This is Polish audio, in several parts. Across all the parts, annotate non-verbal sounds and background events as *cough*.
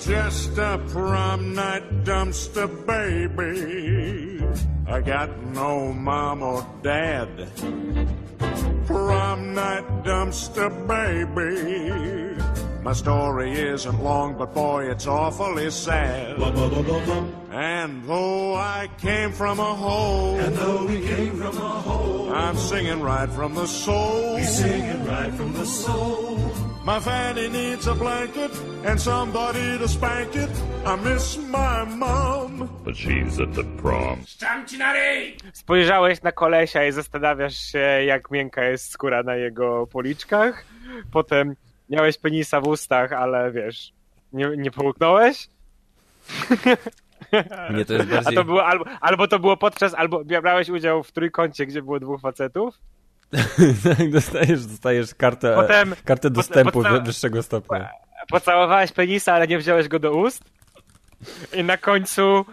just a prom night dumpster baby. I got no mom or dad. Prom night dumpster baby. My story isn't long, but boy, it's awfully sad. And though I came from a hole, And though we came from a hole, I'm singing right from the soul. we singing right from the soul. My fanny needs a blanket and somebody to spank it. I miss my mom. But she's at the prom. Spojrzałeś na kolesia i zastanawiasz się, jak miękka jest skóra na jego policzkach. Potem miałeś penisa w ustach, ale wiesz, nie, nie połknąłeś? *laughs* Nie, to jest A bardziej... to było albo, albo to było podczas, albo brałeś udział w trójkącie, gdzie było dwóch facetów. *laughs* Tak, dostajesz, dostajesz kartę, Potem- kartę dostępu potem- wyższego stopnia. Pocałowałeś penisa, ale nie wziąłeś go do ust. I na końcu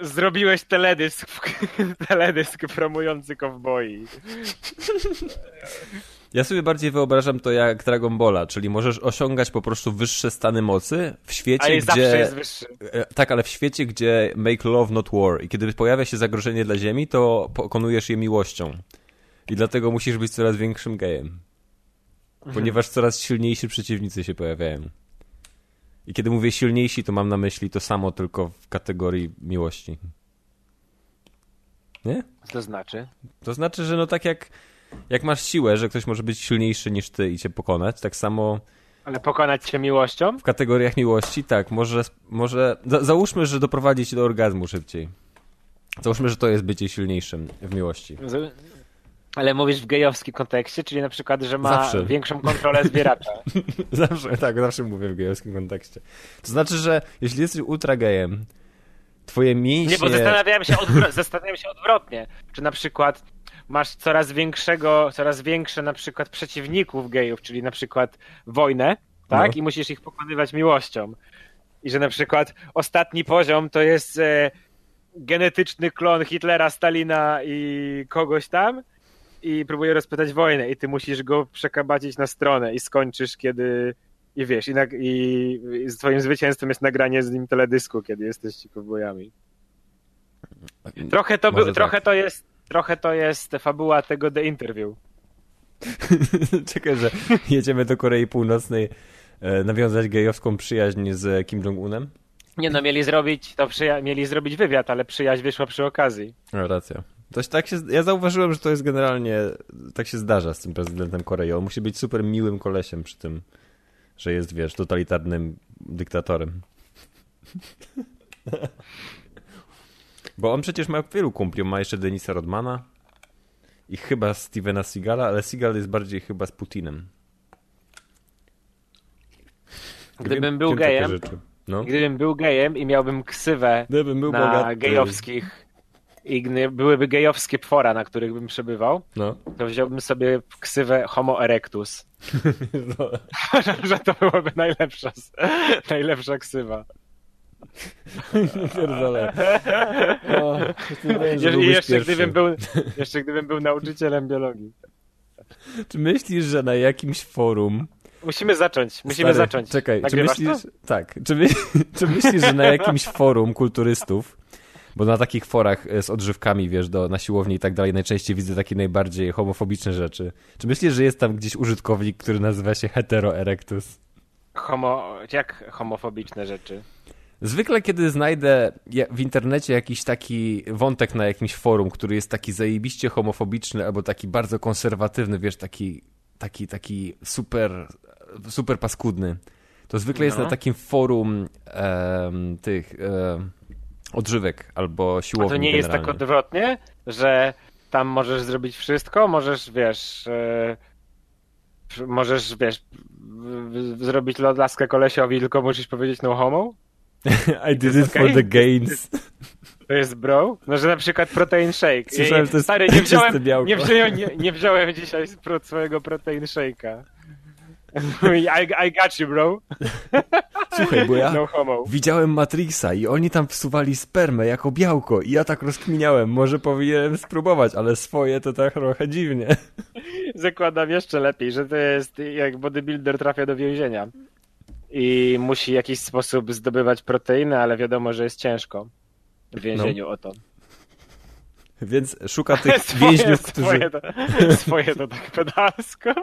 zrobiłeś teledysk, *laughs* teledysk promujący kowboi. Ja sobie bardziej wyobrażam to jak Dragon Balla, czyli możesz osiągać po prostu wyższe stany mocy w świecie, Ale gdzie... zawsze jest wyższy. E, Tak, ale w świecie, gdzie make love, not war. I kiedy pojawia się zagrożenie dla Ziemi, to pokonujesz je miłością. I dlatego musisz być coraz większym gejem. Ponieważ coraz silniejsi przeciwnicy się pojawiają. I kiedy mówię silniejsi, to mam na myśli to samo, tylko w kategorii miłości. Nie? Co to znaczy? To znaczy, że no tak jak, jak masz siłę, że ktoś może być silniejszy niż ty i cię pokonać, tak samo Ale pokonać cię miłością? w kategoriach miłości, tak, może, może za, załóżmy, że doprowadzi cię do orgazmu szybciej. Załóżmy, że to jest bycie silniejszym w miłości. Ale mówisz w gejowskim kontekście, czyli na przykład, że ma Zawsze. większą kontrolę zbieracza. *laughs* Zawsze, tak, zawsze mówię w gejowskim kontekście. To znaczy, że jeśli jesteś ultra gejem, twoje mięśnie... Nie, bo zastanawiałem się, odwro- *laughs* zastanawiałem się odwrotnie. Czy na przykład masz coraz większego, coraz większe na przykład przeciwników gejów, czyli na przykład wojnę, tak? No. I musisz ich pokonywać miłością. I że na przykład ostatni poziom to jest e, genetyczny klon Hitlera, Stalina i kogoś tam i próbuje rozpytać wojnę i ty musisz go przekabacić na stronę i skończysz, kiedy i wiesz, i, nag- i, i z twoim zwycięstwem jest nagranie z nim teledysku, kiedy jesteście kowbojami. Trochę to, Może był, tak. trochę to jest trochę to jest fabuła tego The Interview. *laughs* Czekaj, że jedziemy do Korei Północnej e, nawiązać gejowską przyjaźń z Kim Jong-unem? Nie no, mieli zrobić, to przyja- mieli zrobić wywiad, ale przyjaźń wyszła przy okazji. No, racja. Coś tak się, ja zauważyłem, że to jest generalnie, tak się zdarza z tym prezydentem Korei. On musi być super miłym kolesiem przy tym, że jest, wiesz, totalitarnym dyktatorem. Bo on przecież ma wielu kumpli. On ma jeszcze Denisa Rodmana i chyba Stevena Seagala, ale Seagal jest bardziej chyba z Putinem. Gdybym był gejem. No. gdybym był gejem i miałbym ksywę Gdybym był na bogaty. gejowskich i gdy byłyby gejowskie pfora, na których bym przebywał, No. to wziąłbym sobie ksywę Homo erectus. *laughs* *laughs* że to byłoby najlepsza, najlepsza ksywa. Pierdolę. O, Je, jeszcze gdybym, był, *laughs* jeszcze gdybym był nauczycielem biologii. Czy myślisz, że na jakimś forum Musimy zacząć, musimy Stary, zacząć. Czekaj, czy myślisz, to? tak, czy, my, czy myślisz, że na jakimś forum kulturystów, bo na takich forach e, z odżywkami, wiesz, do, na siłowni i tak dalej, najczęściej widzę takie najbardziej homofobiczne rzeczy. Czy myślisz, że jest tam gdzieś użytkownik, który nazywa się hetero erectus? Homo, jak homofobiczne rzeczy? Zwykle, kiedy znajdę w internecie jakiś taki wątek na jakimś forum, który jest taki zajebiście homofobiczny albo taki bardzo konserwatywny, wiesz, taki, taki, taki super, super paskudny, to zwykle jest No. na takim forum tych odżywek albo A siłowni to nie jest tak generalnie. odwrotnie, że tam możesz zrobić wszystko, możesz, wiesz, pr- możesz, wiesz, zrobić laskę kolesiowi, tylko musisz powiedzieć no homo? *laughs* I did it for okej? the gains. *laughs* To jest bro? No, że na przykład protein shake. Słyszałem, to jest Stary, nie wziąłem, nie, wziąłem, *laughs* nie, nie wziąłem dzisiaj swojego protein shake'a. *laughs* I, I got you, bro. *laughs* Słuchaj, bo ja No widziałem Matrixa i oni tam wsuwali spermę jako białko i ja tak rozkminiałem, może powinienem spróbować, ale swoje to tak trochę dziwnie. *laughs* Zakładam jeszcze lepiej, że to jest jak bodybuilder trafia do więzienia. i musi w jakiś sposób zdobywać proteiny, ale wiadomo, że jest ciężko w więzieniu o to. Więc szuka tych więźniów, którzy... Swoje to, swoje to tak pedalsko.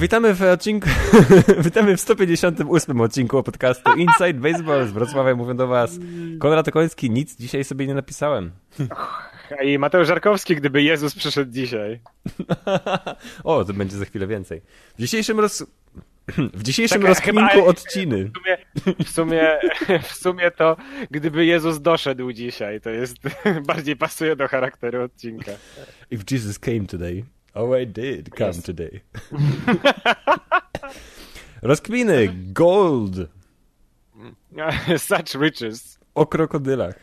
Witamy w odcinku, *laughs* witamy w 158 odcinku podcastu Inside Baseball z Wrocławia. Mówią do was Konrad Okoński. Nic dzisiaj sobie nie napisałem. I Mateusz Żarkowski, gdyby Jezus przyszedł dzisiaj. *laughs* o, to będzie za chwilę więcej. W dzisiejszym roz... *clears throat* W dzisiejszym Czekaj, rozkminku chyba- odciny. W sumie, w, sumie, *laughs* w sumie to, gdyby Jezus doszedł dzisiaj, to jest bardziej pasuje do charakteru odcinka. If Jesus came today. Oh, I did come Yes. today. *laughs* Rozkminy. Gold. *laughs* Such riches. O krokodylach.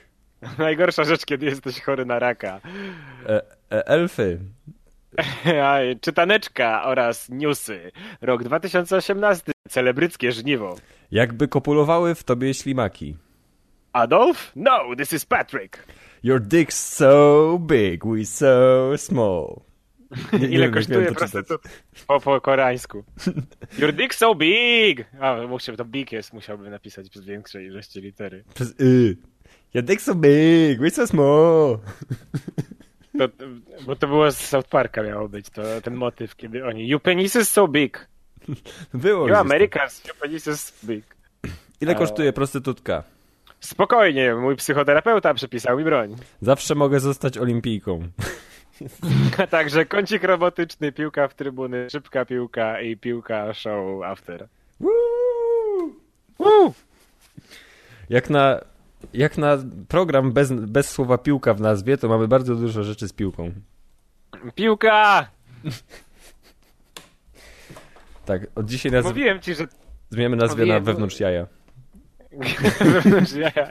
*laughs* Najgorsza rzecz, kiedy jesteś chory na raka. E, e, elfy. Czytaneczka oraz newsy. Rok 2018. Celebryckie żniwo. Jakby kopulowały w tobie ślimaki. Adolf? No, this is Patrick. Your dick's so big, we so small. Nie, Ile wiem, kosztuje czytać. prostytut po, po koreańsku? Your dick so big! A, muszę, to big jest, musiałbym napisać przez większej ilości litery. Przez y. Your dick's so big, we so small. To, bo to było z South Parka miało być, to ten motyw, kiedy oni You penises so big. Było You Americans, you penises big. Ile kosztuje prostytutka? Spokojnie, mój psychoterapeuta przepisał mi broń. Zawsze mogę zostać olimpijką. A *laughs* także kącik robotyczny, piłka w trybuny, szybka piłka i piłka show after. Woo! Woo! Jak na, jak na program bez, bez słowa piłka w nazwie, to mamy bardzo dużo rzeczy z piłką. Piłka! Tak, od dzisiaj naz... Mówiłem ci, że zmieniamy nazwę na Mówiłem- wewnątrz jaja. *laughs* wewnątrz jaja,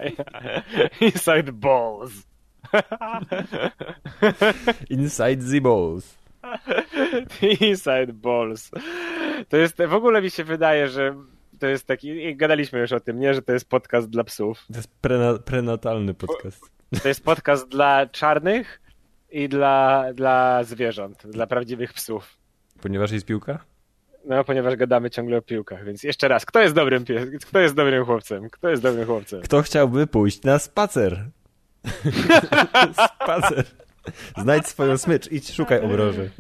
inside balls. *laughs* Inside the balls. *laughs* Inside balls. To jest, w ogóle mi się wydaje, że to jest taki, gadaliśmy już o tym, nie, że to jest podcast dla psów. To jest prena, prenatalny podcast. To jest podcast *laughs* dla czarnych i dla, dla zwierząt, dla prawdziwych psów. Ponieważ jest piłka? No, ponieważ gadamy ciągle o piłkach, więc jeszcze raz, kto jest dobrym pies, kto jest dobrym chłopcem? Kto jest dobrym chłopcem? Kto chciałby pójść na spacer? *laughs* spacer. Znajdź swoją smycz, idź szukaj obroży.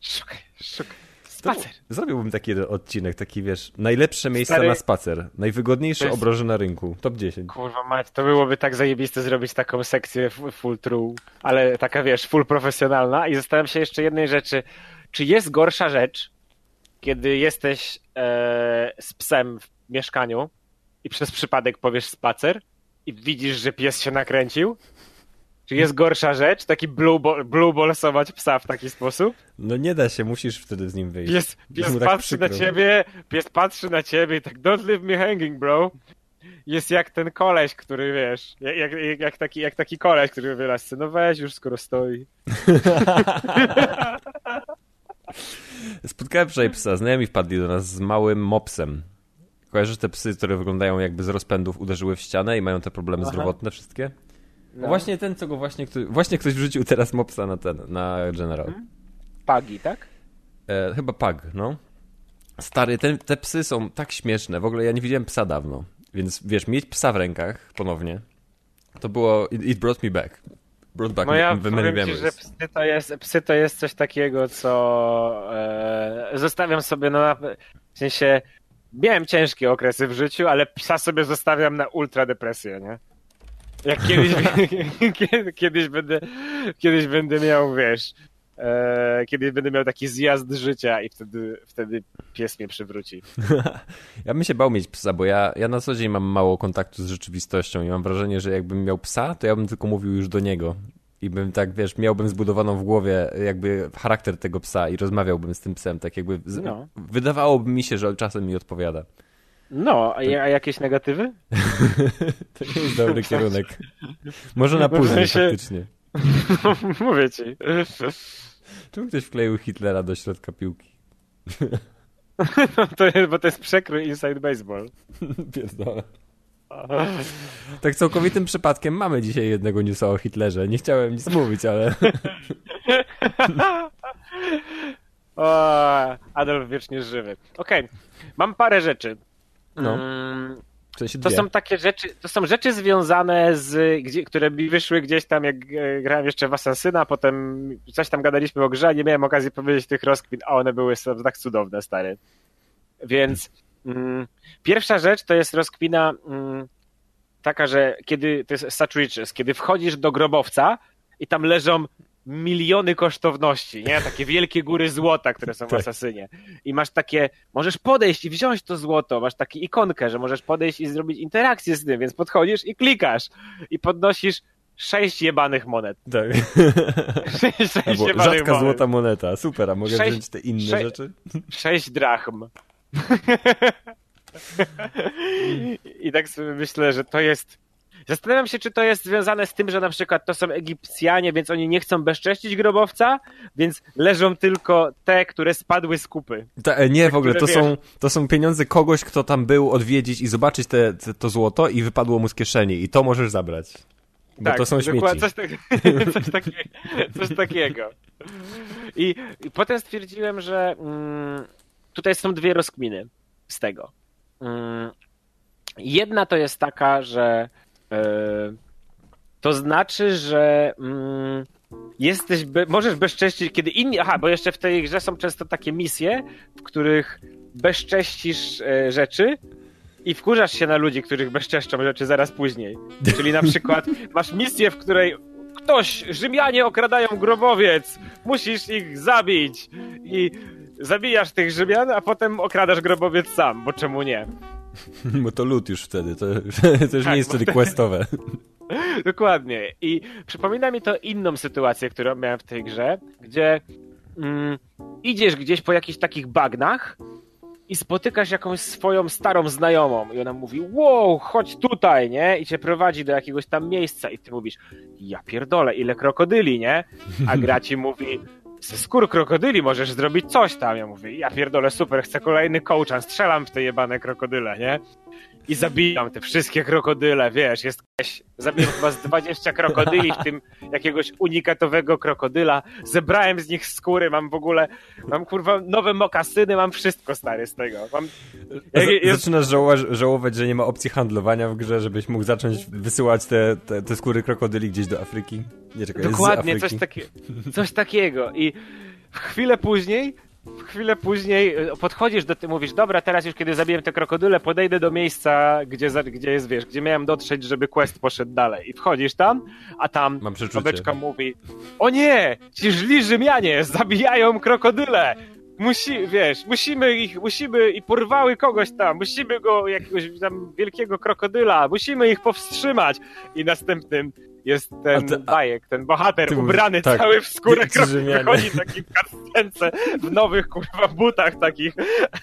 Szukaj, szukaj. To Spacer. Zrobiłbym taki odcinek, taki wiesz, najlepsze miejsca Stary- na spacer, najwygodniejsze To jest- obroże na rynku, top 10. Kurwa mać, to byłoby tak zajebiste zrobić taką sekcję full true, ale taka wiesz, full profesjonalna i zastanawiam się jeszcze jednej rzeczy, czy jest gorsza rzecz, kiedy jesteś e, z psem w mieszkaniu i przez przypadek powiesz spacer i widzisz, że pies się nakręcił? Czy jest gorsza rzecz, taki blue, ball, blue ballsować psa w taki sposób? No nie da się, musisz wtedy z nim wyjść. Pies, pies tak patrzy na przykro. ciebie, pies patrzy na ciebie i tak don't leave me hanging, bro. Jest jak ten koleś, który wiesz, jak, jak, jak, taki, jak taki koleś, który wyraz no weź już skoro stoi. *laughs* Spotkałem wczoraj psa, znajomi wpadli do nas z małym mopsem. Kojarzysz te psy, które wyglądają jakby z rozpędów uderzyły w ścianę i mają te problemy Aha. zdrowotne wszystkie? No. Właśnie ten, co go właśnie, właśnie ktoś wrzucił teraz mopsa na ten, na General. Mhm. Pagi, tak? E, chyba Pug, no. Stary, te, te psy są tak śmieszne. W ogóle ja nie widziałem psa dawno. Więc wiesz, mieć psa w rękach ponownie, to było. It, it brought me back. Brought back No ja powiem ci, że psy to jest, psy to jest coś takiego, co e, zostawiam sobie, no na, w sensie miałem ciężkie okresy w życiu, ale psa sobie zostawiam na ultradepresję, nie? Jak kiedyś, *laughs* *laughs* kiedy- kiedyś będę, kiedyś będę miał, wiesz, e, kiedyś będę miał taki zjazd życia i wtedy, wtedy pies mnie przywróci. *laughs* Ja bym się bał mieć psa, bo ja, ja na co dzień mam mało kontaktu z rzeczywistością i mam wrażenie, że jakbym miał psa, to ja bym tylko mówił już do niego. I bym tak, wiesz, miałbym zbudowaną w głowie jakby charakter tego psa i rozmawiałbym z tym psem, tak jakby z... No. wydawałoby mi się, że czasem mi odpowiada. No, a, a jakieś negatywy? *laughs* To nie jest dobry *laughs* kierunek. Może na później sensie- faktycznie. *laughs* Mówię ci. Czemu ktoś wkleił Hitlera do środka piłki? No to jest, bo to jest przekrój Inside Baseball. Pierdolę. *laughs* Tak całkowitym przypadkiem mamy dzisiaj jednego newsa o Hitlerze. Nie chciałem nic mówić, ale... *laughs* O, Adolf wiecznie żywy. Okej, mam parę rzeczy. No, Mm, w sensie To dwie. są takie rzeczy, to są rzeczy związane z, gdzie, które mi wyszły gdzieś tam, jak e, grałem jeszcze w Assassina, potem coś tam gadaliśmy o grze, a nie miałem okazji powiedzieć tych rozkmin, a one były tak cudowne, stary. Więc pierwsza rzecz to jest rozkmina mm, taka, że kiedy, to jest Such Riches, kiedy wchodzisz do grobowca i tam leżą miliony kosztowności, nie? Takie wielkie góry złota, które są w Tak. Asasynie. I masz takie, możesz podejść i wziąć to złoto, masz taką ikonkę, że możesz podejść i zrobić interakcję z tym, więc podchodzisz i klikasz i podnosisz sześć jebanych monet. *laughs* Tak. Sześć Albo jebanych rzadka monet. złota moneta. Super, a mogę Sześć- wziąć te inne sze- rzeczy? Sześć drachm. I tak sobie myślę, że to jest. Zastanawiam się, czy to jest związane z tym, że na przykład to są Egipcjanie, więc oni nie chcą bezcześcić grobowca, więc leżą tylko te, które spadły z kupy. Ta, e, nie, w ogóle, to są, to są pieniądze kogoś, kto tam był odwiedzić i zobaczyć te, te, to złoto i wypadło mu z kieszeni i to możesz zabrać. Bo tak, to są śmieci. Coś, tak, *laughs* coś, takiego, coś takiego. I, I potem stwierdziłem, że mm, tutaj są dwie rozkminy z tego. Mm, jedna to jest taka, że e, to znaczy, że mm, jesteś, możesz bezcześcić, kiedy inni. Aha, bo jeszcze w tej grze są często takie misje, w których bezcześcisz e, rzeczy i wkurzasz się na ludzi, których bezczeszczą rzeczy zaraz później. Czyli na przykład masz misję, w której ktoś, Rzymianie okradają grobowiec, musisz ich zabić i zabijasz tych Rzymian, a potem okradasz grobowiec sam, bo czemu nie? *laughs* Bo to lód już wtedy, to, *laughs* to już Tak, nie jest wtedy to- questowe. *laughs* Dokładnie. I przypomina mi to inną sytuację, którą miałem w tej grze, gdzie mm, idziesz gdzieś po jakichś takich bagnach i spotykasz jakąś swoją starą znajomą i ona mówi, wow, chodź tutaj, nie? I cię prowadzi do jakiegoś tam miejsca i ty mówisz, ja pierdolę, ile krokodyli, nie? A gra ci mówi, ze skór krokodyli możesz zrobić coś tam. Ja mówię, ja pierdolę, super, chcę kolejny kołczan, strzelam w te jebane krokodyle, nie? I zabijam te wszystkie krokodyle, wiesz, jest zabiłem chyba z 20 krokodyli, w tym jakiegoś unikatowego krokodyla, zebrałem z nich skóry, mam w ogóle, mam kurwa nowe mokasyny, mam wszystko stary z tego. Mam, jak, jest, zaczynasz żałować, żałować, że nie ma opcji handlowania w grze, żebyś mógł zacząć wysyłać te, te, te skóry krokodyli gdzieś do Afryki. Nie, czekaj, Dokładnie, coś, takie, coś takiego. I chwilę później, chwilę później e, podchodzisz do tym, mówisz, dobra, teraz już kiedy zabiłem te krokodyle, podejdę do miejsca, gdzie, gdzie jest, wiesz, gdzie miałem dotrzeć, żeby quest poszedł dalej. I wchodzisz tam, a tam babeczka mówi, o nie, ci źli Rzymianie zabijają krokodyle. Musi, wiesz, musimy ich, musimy i porwały kogoś tam, musimy go, jakiegoś tam wielkiego krokodyla, musimy ich powstrzymać. I następnym jest ten ty- bajek, ten bohater ty mówisz, ubrany tak, cały w skórę Rzymianie. wychodzi taki w karstence, w nowych kurwa butach takich,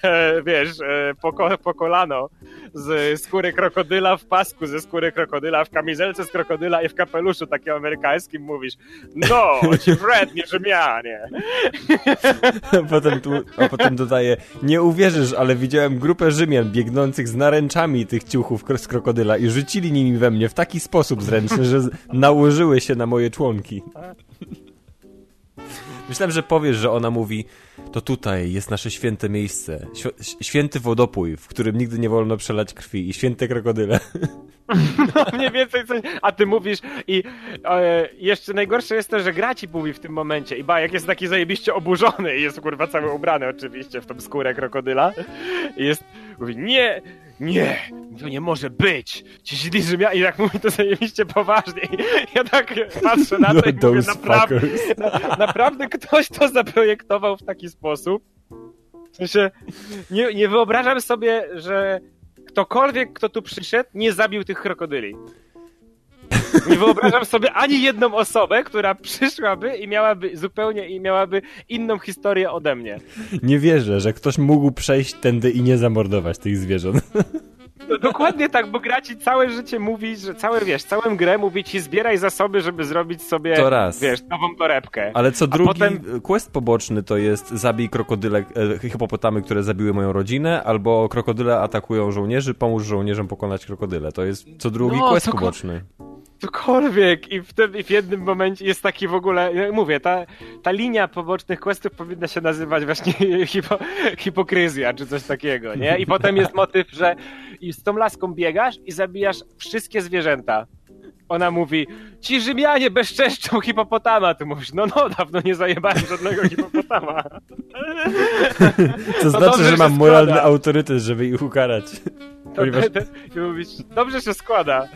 e, wiesz, e, po, po kolano, z skóry krokodyla w pasku, ze skóry krokodyla w kamizelce z krokodyla i w kapeluszu takim amerykańskim mówisz, no, ci *laughs* wredni Rzymianie. A potem, tu, a potem dodaje, nie uwierzysz, ale widziałem grupę Rzymian biegnących z naręczami tych ciuchów z krokodyla i rzucili nimi we mnie w taki sposób zręczny, że nałożyły się na moje członki. Myślałem, że powiesz, że ona mówi, to tutaj jest nasze święte miejsce, świ- święty wodopój, w którym nigdy nie wolno przelać krwi i święte krokodyle. *laughs* Mniej więcej coś, a ty mówisz i e, jeszcze najgorsze jest to, że gra ci mówi w tym momencie i Bajek jest taki zajebiście oburzony i jest kurwa cały ubrany oczywiście w tą skórę krokodyla i jest, mówi nie, nie, to nie może być, ci źli Rzymianie i tak mówi to zajebiście poważnie. *laughs* Ja tak patrzę na to i No, mówię naprawdę, na, naprawdę ktoś to zaprojektował w taki sposób, w sensie nie, nie wyobrażam sobie, że ktokolwiek, kto tu przyszedł, nie zabił tych krokodyli. Nie wyobrażam sobie ani jedną osobę, która przyszłaby i miałaby zupełnie i miałaby inną historię ode mnie. Nie wierzę, że ktoś mógł przejść tędy i nie zamordować tych zwierząt. No, dokładnie tak, bo gra ci całe życie mówi, że całe, wiesz, całą grę mówi ci zbieraj zasoby, żeby zrobić sobie, To raz. wiesz, nową torebkę. Ale co A drugi potem- quest poboczny to jest zabij krokodyle, e, hipopotamy, które zabiły moją rodzinę, albo krokodyle atakują żołnierzy, pomóż żołnierzom pokonać krokodyle. To jest co drugi No, quest ko- poboczny. Cokolwiek i w, tym, i w jednym momencie jest taki w ogóle, mówię, ta, ta linia pobocznych questów powinna się nazywać właśnie *laughs* hipo, hipokryzja czy coś takiego, nie? I potem jest motyw, że z tą laską biegasz i zabijasz wszystkie zwierzęta. Ona mówi, ci Rzymianie bezczeszczą hipopotama. Ty mówisz, no no, dawno nie zajebałem żadnego hipopotama. To znaczy, dobrze że mam moralny składa. autorytet, żeby ich ukarać. To, Ponieważ... to, *laughs* I mówisz, dobrze się składa.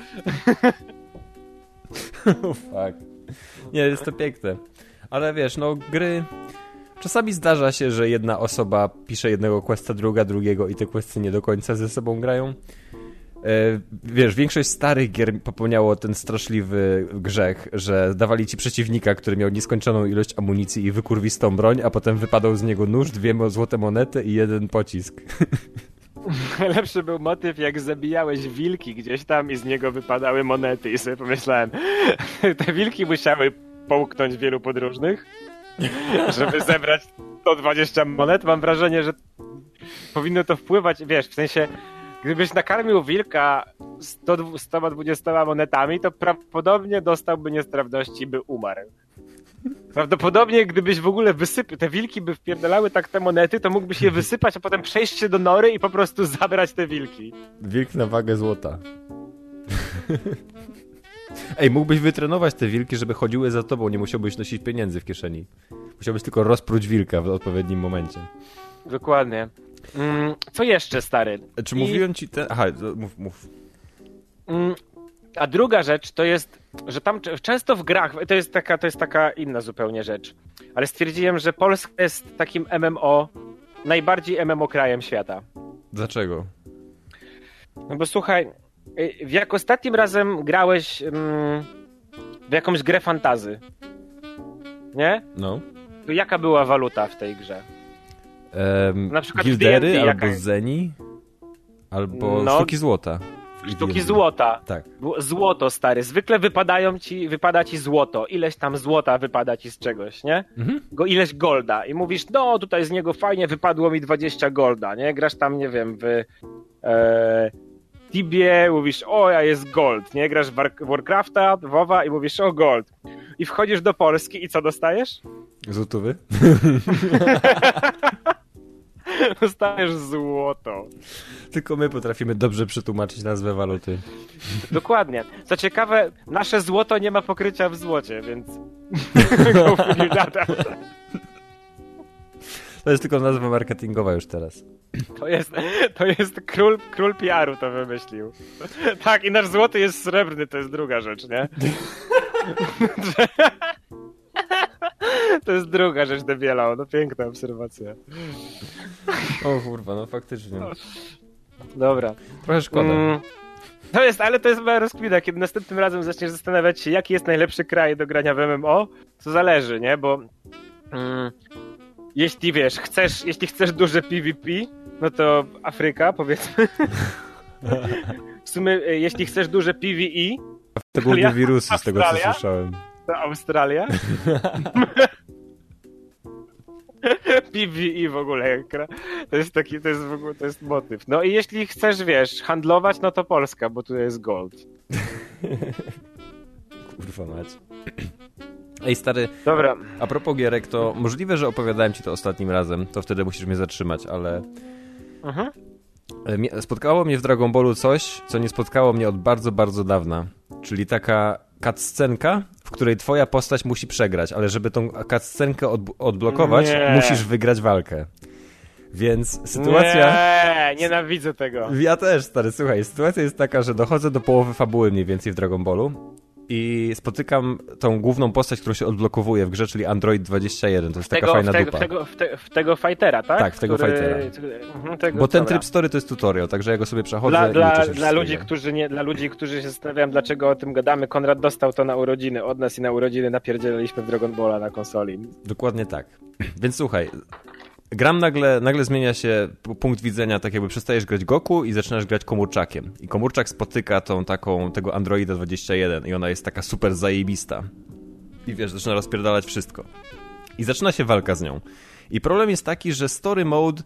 *laughs* Fuck. Nie, jest to piękne. Ale wiesz, no gry... Czasami zdarza się, że jedna osoba pisze jednego questa, druga drugiego i te questy nie do końca ze sobą grają. E, wiesz, większość starych gier popełniało ten straszliwy grzech, że dawali ci przeciwnika, który miał nieskończoną ilość amunicji i wykurwistą broń, a potem wypadał z niego nóż, dwie złote monety i jeden pocisk. *laughs* *laughs* Lepszy był motyw, jak zabijałeś wilki gdzieś tam i z niego wypadały monety i sobie pomyślałem, *laughs* te wilki musiały połknąć wielu podróżnych, żeby zebrać 120 monet. Mam wrażenie, że powinno to wpływać, wiesz, w sensie, gdybyś nakarmił wilka 100, 120 monetami, to prawdopodobnie dostałby niestrawności i by umarł. Prawdopodobnie, gdybyś w ogóle wysypał, te wilki by wpierdalały tak te monety, to mógłbyś je wysypać, a potem przejść się do nory i po prostu *laughs* zabrać te wilki. Wilk na wagę złota. *laughs* Ej, mógłbyś wytrenować te wilki, żeby chodziły za tobą, nie musiałbyś nosić pieniędzy w kieszeni. Musiałbyś tylko rozpróć wilka w odpowiednim momencie. Dokładnie. Mm, co jeszcze, stary? Czy I- mówiłem ci te... Aha, mów, mów. Mm, A druga rzecz to jest, że tam często w grach, to jest taka, to jest taka inna zupełnie rzecz, ale stwierdziłem, że Polska jest takim MMO, najbardziej MMO krajem świata. Dlaczego? No bo słuchaj, y, jak ostatnim razem grałeś mm, w jakąś grę fantazy, nie? No. To jaka była waluta w tej grze? Um, Na przykład Gildery, albo jaka? Zeni, albo No. sztuki złota. Sztuki złota. Tak. Złoto, stary. Zwykle wypadają ci, wypada ci złoto. Ileś tam złota wypada ci z czegoś, nie? Mhm. Go, ileś golda. I mówisz, no tutaj z niego fajnie wypadło mi 20 golda, nie? Grasz tam, nie wiem, w e, Tibie, mówisz, o, ja jest gold, nie? Grasz w War- Warcrafta, WoWa i mówisz, o, gold. I wchodzisz do Polski i co dostajesz? Złotówy? *laughs* *laughs* Dostajesz złoto. Tylko my potrafimy dobrze przetłumaczyć nazwę waluty. Dokładnie. Co ciekawe, nasze złoto nie ma pokrycia w złocie, więc... *laughs* To jest tylko nazwa marketingowa już teraz. To jest, to jest król, król PR-u to wymyślił. Tak, i nasz złoty jest srebrny, to jest druga rzecz, nie? *laughs* To jest druga rzecz debiela, no piękna obserwacja. O kurwa, no faktycznie. Dobra. Trochę szkoda. Mm, to jest, ale to jest mała rozkmina. Kiedy następnym razem zaczniesz zastanawiać się, jaki jest najlepszy kraj do grania w MMO, to zależy, nie? Bo mm, jeśli wiesz, chcesz, jeśli chcesz duże PvP, no to Afryka, powiedzmy. *laughs* W sumie, e, jeśli chcesz duże PvE, To głównie Australia? wirusy, z tego co słyszałem. To Australia. *laughs* PvE w ogóle. kra- To jest taki, to jest w ogóle, to jest motyw. No i jeśli chcesz, wiesz, handlować, no to Polska, bo tu jest gold. Kurwa mać. Ej stary, Dobra. a propos gierek, to możliwe, że opowiadałem ci to ostatnim razem, to wtedy musisz mnie zatrzymać, ale Mhm. e, spotkało mnie w Dragon Ballu coś, co nie spotkało mnie od bardzo, bardzo dawna. Czyli taka cutscenka, w której twoja postać musi przegrać, ale żeby tą cutscenkę odb- odblokować, Nie. musisz wygrać walkę. Więc sytuacja... Nie, nienawidzę tego. Ja też, stary, słuchaj, sytuacja jest taka, że dochodzę do połowy fabuły mniej więcej w Dragon Ballu i spotykam tą główną postać, którą się odblokowuje w grze, czyli Android 21. To jest taka fajna w, tego, dupa. w, tego, w, te, w tego fightera, tak? Tak, w tego fightera. Mhm, tego, Bo ten dobra. tryb story to jest tutorial, także ja go sobie przechodzę Dla, i dla, dla, ludzi, którzy nie, dla ludzi, którzy się zastanawiają, dlaczego o tym gadamy, Konrad dostał to na urodziny od nas i na urodziny napierdzielaliśmy w Dragon Balla na konsoli. Dokładnie tak. Więc słuchaj, gram nagle, nagle zmienia się punkt widzenia, tak jakby przestajesz grać Goku i zaczynasz grać komórczakiem. I komórczak spotyka tą taką, tego Androida 21 i ona jest taka super zajebista. I wiesz, zaczyna rozpierdalać wszystko. I zaczyna się walka z nią. I problem jest taki, że story mode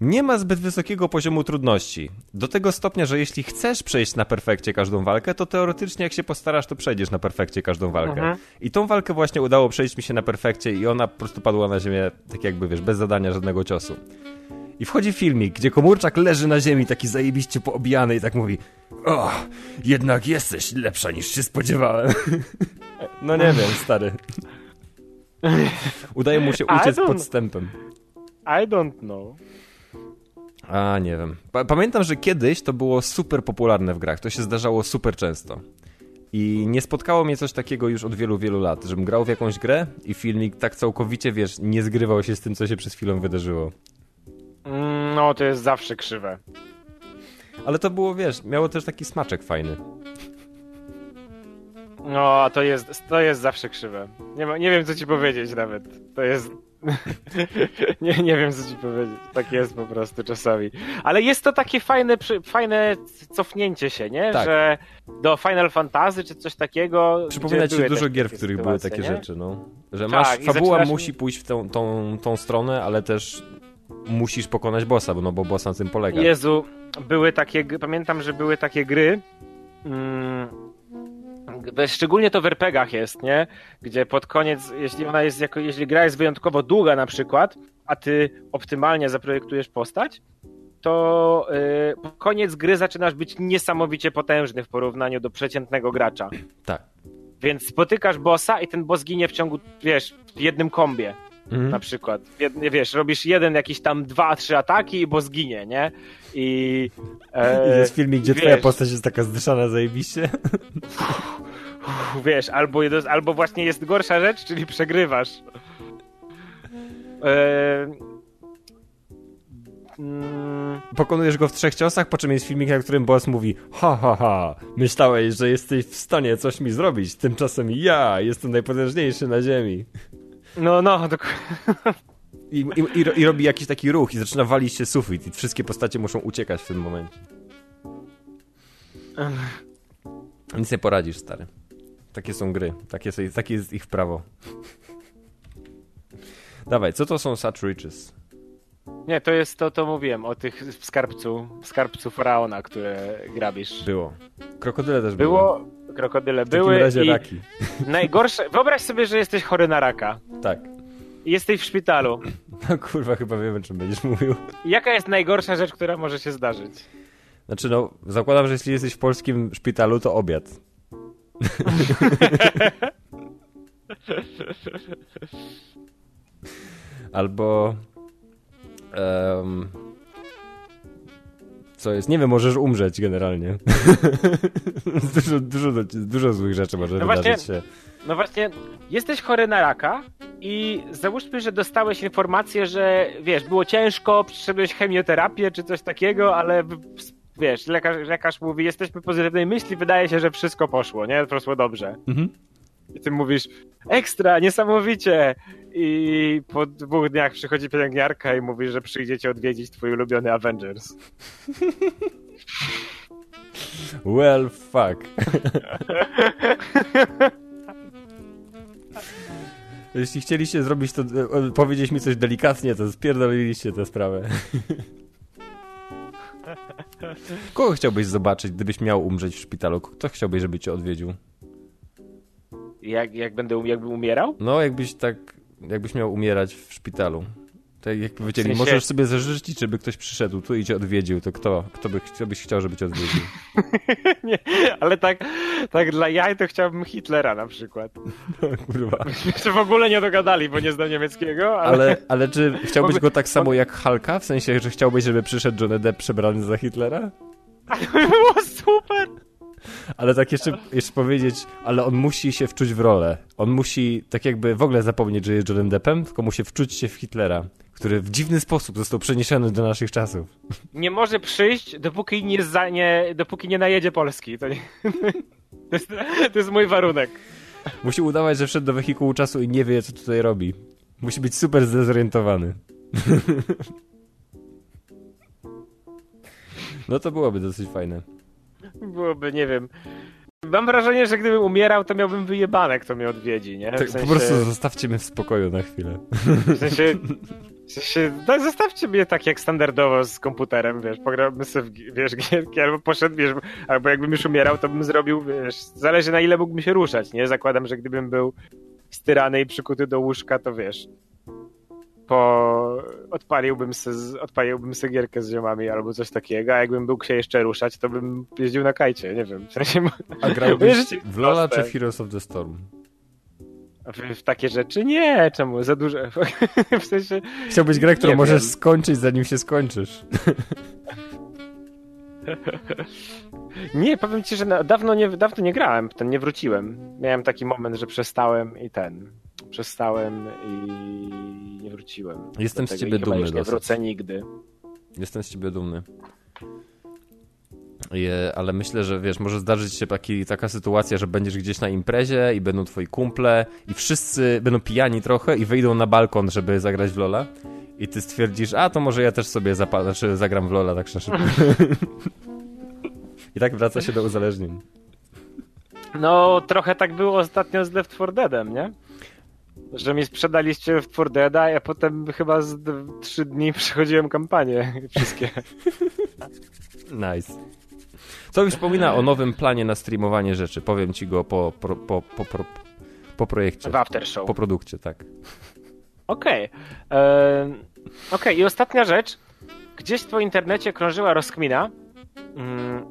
nie ma zbyt wysokiego poziomu trudności. Do tego stopnia, że jeśli chcesz przejść na perfekcie każdą walkę, to teoretycznie jak się postarasz, to przejdziesz na perfekcie każdą walkę. Mhm. I tą walkę właśnie udało przejść mi się na perfekcie i ona po prostu padła na ziemię, tak jakby, wiesz, bez zadania żadnego ciosu. I wchodzi filmik, gdzie komórczak leży na ziemi, taki zajebiście poobijany i tak mówi O, jednak jesteś lepsza niż się spodziewałem. *laughs* No nie wiem, stary. Udaje mu się uciec podstępem. I don't know. A, nie wiem. Pa- Pamiętam, że kiedyś to było super popularne w grach. To się zdarzało super często. I nie spotkało mnie coś takiego już od wielu, wielu lat, żebym grał w jakąś grę i filmik tak całkowicie, wiesz, nie zgrywał się z tym, co się przez chwilę wydarzyło. Mm, No, to jest zawsze krzywe. Ale to było, wiesz, miało też taki smaczek fajny. No, to jest, to jest zawsze krzywe. Nie, ma, nie wiem, co ci powiedzieć nawet. To jest... *laughs* nie, nie wiem, co ci powiedzieć. Tak jest po prostu czasami. Ale jest to takie fajne, fajne cofnięcie się, nie? Tak. Że do Final Fantasy czy coś takiego. Przypomina ci dużo gier, w których były takie nie? rzeczy, no. Że Tak, masz, fabuła musi pójść w tą, tą, tą stronę, ale też musisz pokonać bossa, bo no bo boss na tym polega. Jezu, były takie, pamiętam, że były takie gry, mm, szczególnie to w RPGach jest, nie? Gdzie pod koniec, jeśli ona jest jako, jeśli gra jest wyjątkowo długa na przykład, a ty optymalnie zaprojektujesz postać, to yy, pod koniec gry zaczynasz być niesamowicie potężny w porównaniu do przeciętnego gracza. Tak. Więc spotykasz bossa i ten boss ginie w ciągu, wiesz, w jednym kombie Mhm. na przykład. Wiesz, robisz jeden jakiś tam dwa, trzy ataki i bo zginie, nie? I, e, I jest filmik, gdzie wiesz, twoja postać jest taka zdyszana zajebiście. Wiesz, albo, albo właśnie jest gorsza rzecz, czyli przegrywasz. E, mm, Pokonujesz go w trzech ciosach, po czym jest filmik, na którym boss mówi ha ha ha, myślałeś, że jesteś w stanie coś mi zrobić, tymczasem ja jestem najpotężniejszy na ziemi. No, no, dok- I, i, i, ro- I robi jakiś taki ruch i zaczyna walić się sufit i wszystkie postacie muszą uciekać w tym momencie. Nic nie poradzisz, stary. Takie są gry, takie, są, takie jest ich prawo. Dawaj, co to są such riches? Nie, to jest to, to mówiłem o tych skarbcu, skarbcu faraona, które grabisz. Było. Krokodyle też. Było, krokodyle W były razie i raki. *laughs* najgorsze, wyobraź sobie, że jesteś chory na raka Tak. jesteś w szpitalu. No kurwa, chyba wiem, o czym będziesz mówił. Jaka jest najgorsza rzecz, która może się zdarzyć? Znaczy no, zakładam, że jeśli jesteś w polskim szpitalu, to obiad. *laughs* Albo... em, co jest? Nie wiem, możesz umrzeć generalnie. *laughs* dużo, dużo, dużo złych rzeczy może No wydarzyć właśnie- się. No właśnie, jesteś chory na raka i załóżmy, że dostałeś informację, że wiesz, było ciężko, przyszedłeś chemioterapię czy coś takiego, ale wiesz, lekarz, lekarz mówi, jesteśmy pozytywnej myśli, wydaje się, że wszystko poszło, nie? Poszło dobrze. Mhm. I ty mówisz, ekstra, niesamowicie! I po dwóch dniach przychodzi pielęgniarka i mówi, że przyjdziecie odwiedzić twój ulubiony Avengers. Well, fuck. Jeśli chcieliście zrobić to, powiedzieć mi coś delikatnie, to spierdoliliście tę sprawę. Kogo chciałbyś zobaczyć, gdybyś miał umrzeć w szpitalu? Kto chciałbyś, żeby cię odwiedził? Jak, jak będę, jakbym umierał? No, jakbyś tak, jakbyś miał umierać w szpitalu. Tak jak powiedzieli, W sensie- możesz sobie zażyczyć, żeby ktoś przyszedł tu i cię odwiedził, to kto? Kto, by, kto byś chciał, żeby cię odwiedził? *laughs* Nie, ale tak, tak dla jaj to chciałbym Hitlera na przykład. *laughs* Kurwa. Się w ogóle nie dogadali, bo nie znam niemieckiego, ale... Ale, ale czy chciałbyś go tak samo jak Hulka? W sensie, że chciałbyś, żeby przyszedł Johnny Depp przebrany za Hitlera? *laughs* to by było super! Ale tak jeszcze, jeszcze powiedzieć, ale on musi się wczuć w rolę. On musi tak jakby w ogóle zapomnieć, że jest Johnny Deppem, tylko musi wczuć się w Hitlera, który w dziwny sposób został przeniesiony do naszych czasów. Nie może przyjść, dopóki nie, za, nie, dopóki nie najedzie Polski. To, nie, *laughs* to, jest, to jest mój warunek. Musi udawać, że wszedł do wehikułu czasu i nie wie, co tutaj robi. Musi być super zdezorientowany. *laughs* No to byłoby dosyć fajne. Byłoby, nie wiem. Mam wrażenie, że gdybym umierał, to miałbym wyjebane, kto mnie odwiedzi, nie? W Tak, sensie, Po prostu zostawcie mnie w spokoju na chwilę. W sensie, w sensie no, zostawcie mnie tak jak standardowo z komputerem, wiesz, pograłbym sobie, w wiesz, gierki, albo poszedł, wiesz, albo jakbym już umierał, to bym zrobił, wiesz, zależy na ile mógłbym się ruszać, nie? Zakładam, że gdybym był styrany i przykuty do łóżka, to wiesz, po... odpaliłbym se, odpaliłbym se gierkę z ziomami albo coś takiego, a jakbym był się jeszcze ruszać, to bym jeździł na kajcie, nie wiem, w sensie... A grałbyś *laughs* w Lola czy w Heroes of the Storm? W, w takie rzeczy? Nie, czemu? Za dużo. *laughs* w sensie. Chciałbyś grę, którą możesz wiem. skończyć zanim się skończysz. *laughs* Nie, powiem ci, że na, dawno, nie, dawno nie grałem, ten nie wróciłem. Miałem taki moment, że przestałem i ten. Przestałem i nie wróciłem. Jestem z ciebie dumny już nie wrócę nigdy. Jestem z ciebie dumny. Je, ale myślę, że wiesz, może zdarzyć się taki, taka sytuacja, że będziesz gdzieś na imprezie i będą twoi kumple i wszyscy będą pijani trochę i wyjdą na balkon, żeby zagrać w Lola. I ty stwierdzisz, a to może ja też sobie zapa- znaczy zagram w Lola tak szybko. *laughs* I tak wraca się do uzależnień. No, trochę tak było ostatnio z Left 4 Deadem, nie? Że mi sprzedaliście Left 4 Deada, a ja potem chyba z trzy dni *laughs* przechodziłem kampanię *laughs* wszystkie. Nice. Co mi wspomina o nowym planie na streamowanie rzeczy? Powiem ci go po, po, po, po, po, po projekcie. W After Show. Po produkcie, tak. Okej. Em, Okej, i ostatnia rzecz. Gdzieś po internecie krążyła rozkmina. mm,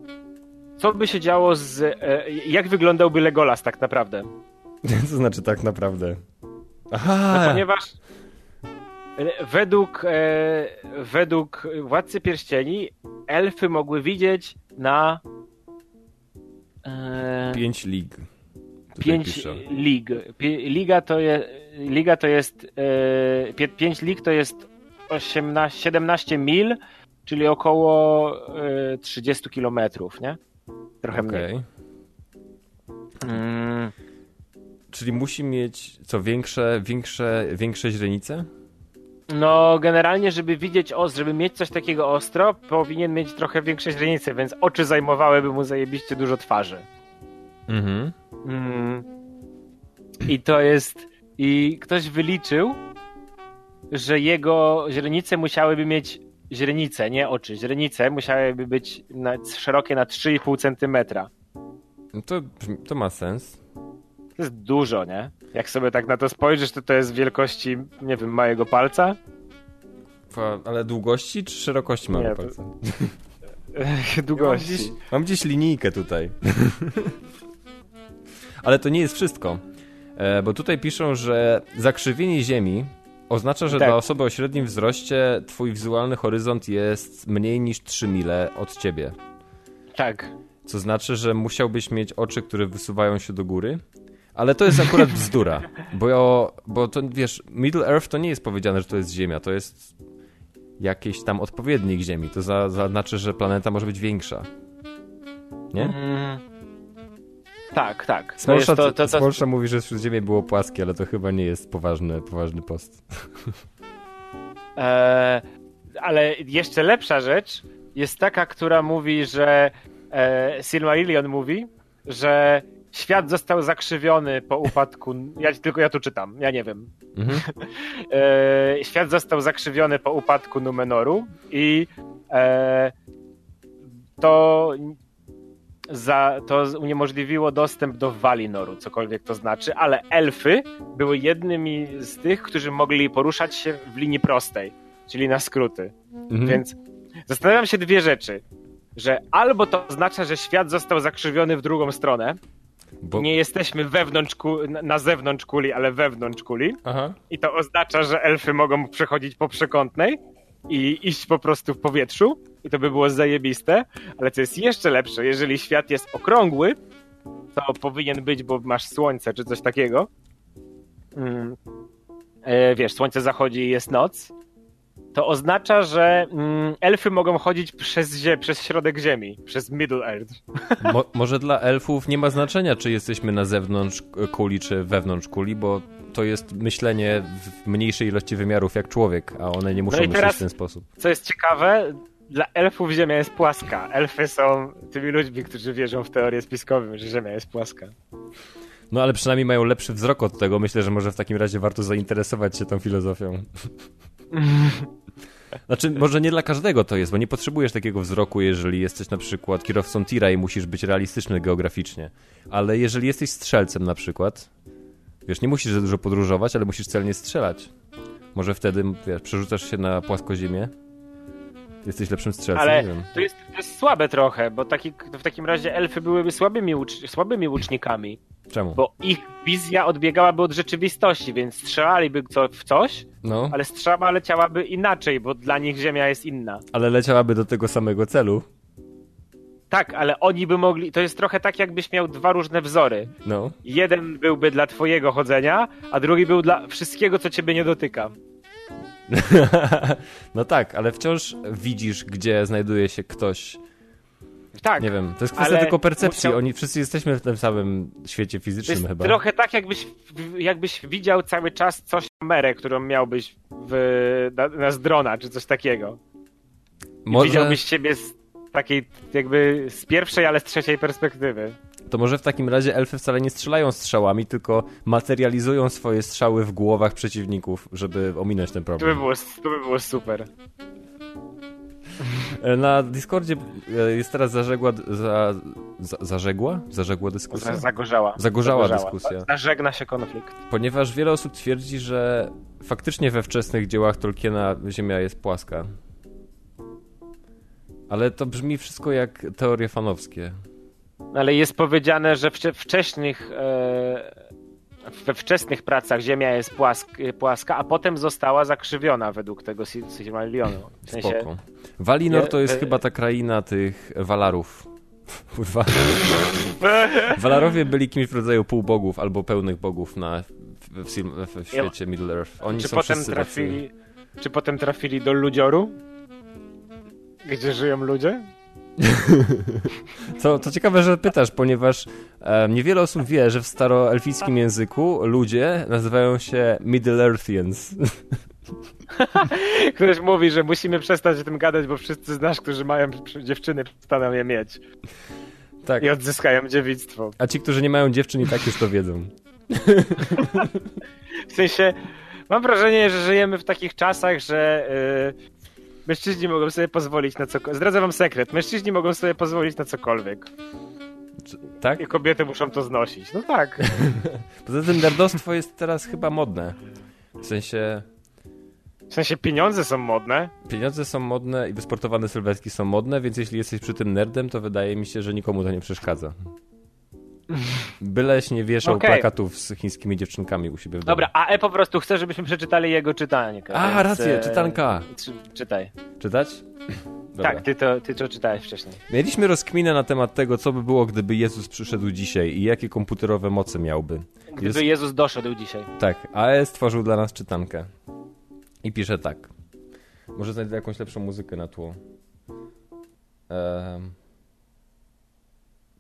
Co by się działo z. e, Jak wyglądał Legolas tak naprawdę? *laughs* Co znaczy tak naprawdę? No, Aha! ponieważ e, według, e, według Władcy Pierścieni elfy mogły widzieć na e, Pięć lig. Tutaj pięć piszę. lig. Liga to, je, liga to jest e, pie, pięć lig to jest 18, 17 mil, czyli około e, 30 kilometrów, nie? Trochę mniej. Okej. Mm, Czyli musi mieć co, większe, większe, większe źrenice? No, generalnie, żeby widzieć os, żeby mieć coś takiego ostro, powinien mieć trochę większe źrenice, więc oczy zajmowałyby mu zajebiście dużo twarzy. Mhm. Mm. I to jest. I ktoś wyliczył, że jego źrenice musiałyby mieć. Źrenice, nie oczy. Źrenice musiałyby być na, szerokie na 3,5 centymetra. No to, to ma sens. To jest dużo, nie? Jak sobie tak na to spojrzysz, to to jest wielkości, nie wiem, małego palca. Ale długości czy szerokości mamy Nie, to- palca? *laughs* Mam Długości. gdzieś, mam gdzieś linijkę tutaj. *laughs* Ale to nie jest wszystko. E, bo tutaj piszą, że zakrzywienie Ziemi oznacza, że Tak. dla osoby o średnim wzroście twój wizualny horyzont jest mniej niż 3 mile od ciebie. Tak. Co znaczy, że musiałbyś mieć oczy, które wysuwają się do góry. Ale to jest akurat *laughs* bzdura. Bo, bo to wiesz, Middle Earth to nie jest powiedziane, że to jest Ziemia. To jest jakiś tam odpowiednik Ziemi. To za, znaczy, że planeta może być większa. Nie? Mm. Tak, tak. Smolsza, to, to, to, mówi, że Śródziemie było płaskie, ale to chyba nie jest poważny, poważny post. *laughs* E, ale jeszcze lepsza rzecz jest taka, która mówi, że e, Silmarillion mówi, że świat został zakrzywiony po upadku. Ja tylko ja tu czytam, ja nie wiem. Mhm. *laughs* E, świat został zakrzywiony po upadku Numenoru i e, to za, to uniemożliwiło dostęp do Walinoru, cokolwiek to znaczy, ale elfy były jednymi z tych, którzy mogli poruszać się w linii prostej, czyli na skróty. Mhm. Więc zastanawiam się dwie rzeczy. Że albo to oznacza, że świat został zakrzywiony w drugą stronę, Bo... nie jesteśmy wewnątrz ku, na- zewnątrz kuli, ale wewnątrz kuli, Aha. i to oznacza, że elfy mogą przechodzić po przekątnej i iść po prostu w powietrzu i to by było zajebiste, ale co jest jeszcze lepsze, jeżeli świat jest okrągły, to powinien być, bo masz słońce czy coś takiego. Mm. E, wiesz, słońce zachodzi i jest noc. To oznacza, że mm, elfy mogą chodzić przez, zie- przez środek Ziemi, przez Middle Earth. *laughs* Mo może dla elfów nie ma znaczenia, czy jesteśmy na zewnątrz kuli, czy wewnątrz kuli, bo to jest myślenie w mniejszej ilości wymiarów jak człowiek, a one nie muszą No myśleć w ten sposób. Co jest ciekawe, dla elfów Ziemia jest płaska. Elfy są tymi ludźmi, którzy wierzą w teorię spiskową, że Ziemia jest płaska. No ale przynajmniej mają lepszy wzrok od tego. Myślę, że może w takim razie warto zainteresować się tą filozofią. *laughs* Znaczy, może nie dla każdego to jest, bo nie potrzebujesz takiego wzroku, jeżeli jesteś na przykład kierowcą tira i musisz być realistyczny geograficznie. Ale jeżeli jesteś strzelcem na przykład, wiesz, nie musisz za dużo podróżować, ale musisz celnie strzelać. Może wtedy, wiesz, przerzucasz się na płaskoziemię, jesteś lepszym strzelcem, Ale nie wiem. to jest, to jest słabe trochę, bo taki, w takim razie elfy byłyby słabymi, łucz, słabymi łucznikami, Czemu? bo ich wizja odbiegałaby od rzeczywistości, więc strzelaliby co, w coś, No, ale strzała leciałaby inaczej, bo dla nich Ziemia jest inna. ale leciałaby do tego samego celu. Tak, ale oni by mogli. To jest trochę tak, jakbyś miał dwa różne wzory. No. Jeden byłby dla twojego chodzenia, a drugi był dla wszystkiego, co ciebie nie dotyka. *laughs* no tak, ale wciąż widzisz, gdzie znajduje się ktoś. Tak. Nie wiem, to jest kwestia tylko percepcji. musiał- Oni wszyscy jesteśmy w tym samym świecie fizycznym chyba. trochę tak, jakbyś, jakbyś widział cały czas coś kamerę, którą miałbyś w, na, na z drona, czy coś takiego. Może, Widziałbyś siebie z takiej, jakby z pierwszej, ale z trzeciej perspektywy. To może w takim razie elfy wcale nie strzelają strzałami, tylko materializują swoje strzały w głowach przeciwników, żeby ominąć ten To by problem. było, to by było super. E, Na Discordzie e, jest teraz zażegła, za, za, zażegła? Zażegła dyskusja? Za- Zagorzała. Zagorzała dyskusja. Zażegna się konflikt. Ponieważ wiele osób twierdzi, że faktycznie we wczesnych dziełach Tolkiena Ziemia jest płaska. Ale to brzmi wszystko jak teorie fanowskie. Ale jest powiedziane, że wcześnych, e, we wczesnych pracach Ziemia jest płask, płaska, a potem została zakrzywiona według tego Si- Silmarillionu. W sensie, Spoko. Walinor Nie, to jest e- chyba ta kraina tych Walarów. *laughs* Kurwa. Walarowie byli kimś w rodzaju półbogów albo pełnych bogów na, w, w, w, świecie Middle Earth. Oni czy są potem trafili, czy potem trafili do Ludzioru? Gdzie żyją ludzie? *laughs* Co, to ciekawe, że pytasz, ponieważ e, niewiele osób wie, że w staroelfickim języku ludzie nazywają się Middle Earthians. *laughs* Ktoś mówi, że musimy przestać o tym gadać, bo wszyscy z nas, którzy mają dziewczyny, przestaną je mieć tak. i odzyskają dziewictwo. A ci, którzy nie mają dziewczyn i tak już to wiedzą. *laughs* W sensie, mam wrażenie, że żyjemy w takich czasach, że yy, mężczyźni mogą sobie pozwolić na cokolwiek. Zdradzę wam sekret, mężczyźni mogą sobie pozwolić na cokolwiek. Tak? I kobiety muszą to znosić. No tak. *laughs* Poza tym nerdostwo jest teraz chyba modne. W sensie W sensie pieniądze są modne. pieniądze są modne i wysportowane sylwetki są modne, więc jeśli jesteś przy tym nerdem, to wydaje mi się, że nikomu to nie przeszkadza. Byleś nie wieszał Okej. plakatów z chińskimi dziewczynkami u siebie w domu. Dobra, a E po prostu chce, żebyśmy przeczytali jego czytanie. A, więc, rację, e, czytanka. czy- Czytaj. Czytać? Dobra. Tak, ty to, ty to czytałeś wcześniej. Mieliśmy rozkminę na temat tego, co by było, gdyby Jezus przyszedł dzisiaj i jakie komputerowe moce miałby. Gdyby Jest- Jezus doszedł dzisiaj. Tak, AE stworzył dla nas czytankę. I pisze tak. Może znajdę jakąś lepszą muzykę na tło. Ehm...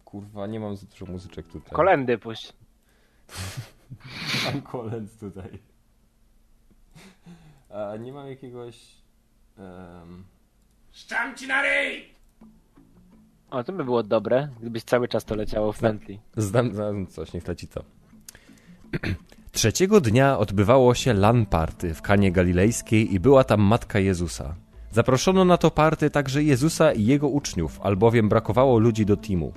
Kurwa, nie mam za dużo muzyczek tutaj. Kolendy puść. Mam kolęd tutaj. A nie mam jakiegoś... Um... O, to by było dobre, gdybyś cały czas to leciało w pętli. Znam, znam coś, niech leci to. *clears throat* Trzeciego dnia odbywało się LAN party w Kanie Galilejskiej i była tam Matka Jezusa. Zaproszono na to party także Jezusa i jego uczniów, albowiem brakowało ludzi do teamu.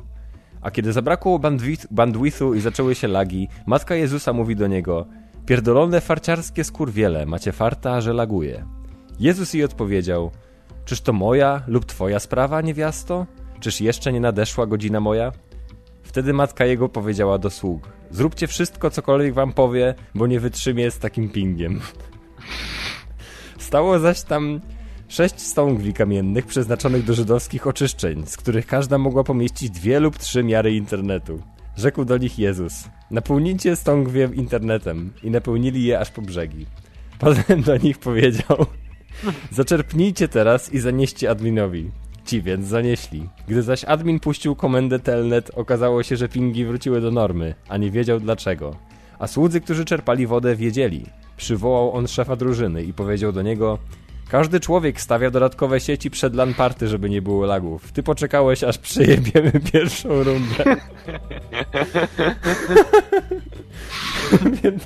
A kiedy zabrakło bandwidth, bandwidthu i zaczęły się lagi, Matka Jezusa mówi do niego Pierdolone farciarskie skurwiele, macie farta, że laguje. Jezus jej odpowiedział Czyż to moja lub twoja sprawa, niewiasto? Czyż jeszcze nie nadeszła godzina moja? Wtedy matka jego powiedziała do sług: Zróbcie wszystko, cokolwiek wam powie, bo nie wytrzymie z takim pingiem. *laughs* Stało zaś tam sześć stągwi kamiennych przeznaczonych do żydowskich oczyszczeń, z których każda mogła pomieścić dwie lub trzy miary internetu. Rzekł do nich Jezus: Napełnijcie stągwie internetem i napełnili je aż po brzegi. Potem *laughs* do nich powiedział: Zaczerpnijcie teraz i zanieście adminowi. Ci więc zanieśli. Gdy zaś admin puścił komendę telnet, okazało się, że pingi wróciły do normy, a nie wiedział dlaczego. A słudzy, którzy czerpali wodę, wiedzieli. Przywołał on szefa drużyny i powiedział do niego: Każdy człowiek stawia dodatkowe sieci przed lamparty, żeby nie było lagów. Ty poczekałeś, aż przejebiemy *laughs* pierwszą rundę. *laughs*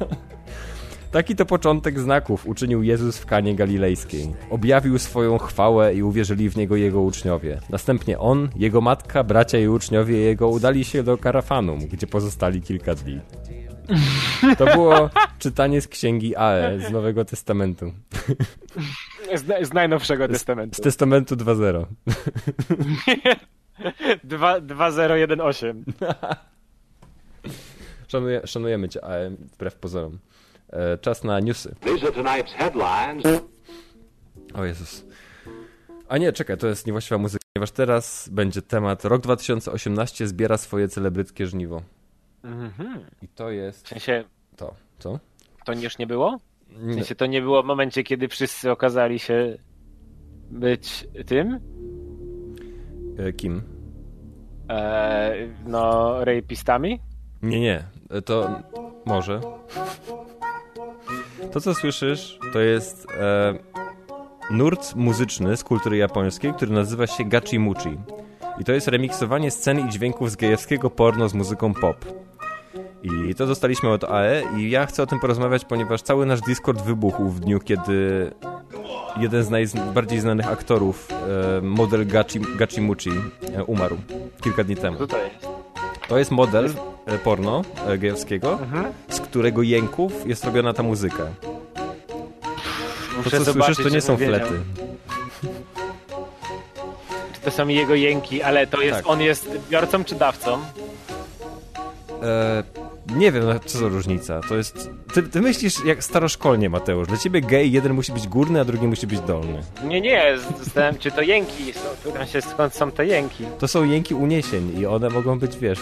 no. Taki to początek znaków uczynił Jezus w Kanie Galilejskiej. Objawił swoją chwałę i uwierzyli w Niego Jego uczniowie. Następnie On, Jego matka, bracia i uczniowie Jego udali się do Karafanum, gdzie pozostali kilka dni. *laughs* To było czytanie z księgi AE z Nowego Testamentu. Z, z najnowszego Z testamentu. Testamentu 2.0. 2 2018. Szanuję, szanujemy cię, AE, wbrew pozorom. E, czas na newsy. O Jezus. A nie, czekaj, to jest niewłaściwa muzyka, ponieważ teraz będzie temat Rok 2018 zbiera swoje celebryckie żniwo. I to W jest sensie, to. Co? to już nie było? W sensie, to nie było w momencie, kiedy wszyscy okazali się być tym? E, Kim? E, no, rapistami? Nie, nie. E, To może. To, co słyszysz, to jest e, nurt muzyczny z kultury japońskiej, który nazywa się Gachimuchi. I to jest remiksowanie scen i dźwięków z gejowskiego porno z muzyką pop. I to dostaliśmy od AE i ja chcę o tym porozmawiać, ponieważ cały nasz Discord wybuchł w dniu, kiedy jeden z najbardziej znanych aktorów, e, model Gachi, Gachimuchi, e, umarł kilka dni temu. To jest? Model e, porno gejowskiego, z którego jęków jest robiona ta muzyka. To, co słyszysz, to nie są wiedział. flety. Czy to są jego jęki, ale to jest, Tak. on jest biorcą czy dawcą? E, nie wiem, no, co za różnica. To jest... Ty, ty myślisz jak staroszkolnie, Mateusz. Dla ciebie gej jeden musi być górny, a drugi musi być dolny. Nie, nie, zastanawiam czy to jęki są, pytam się skąd są te jęki. To są jęki uniesień i one mogą być, wiesz...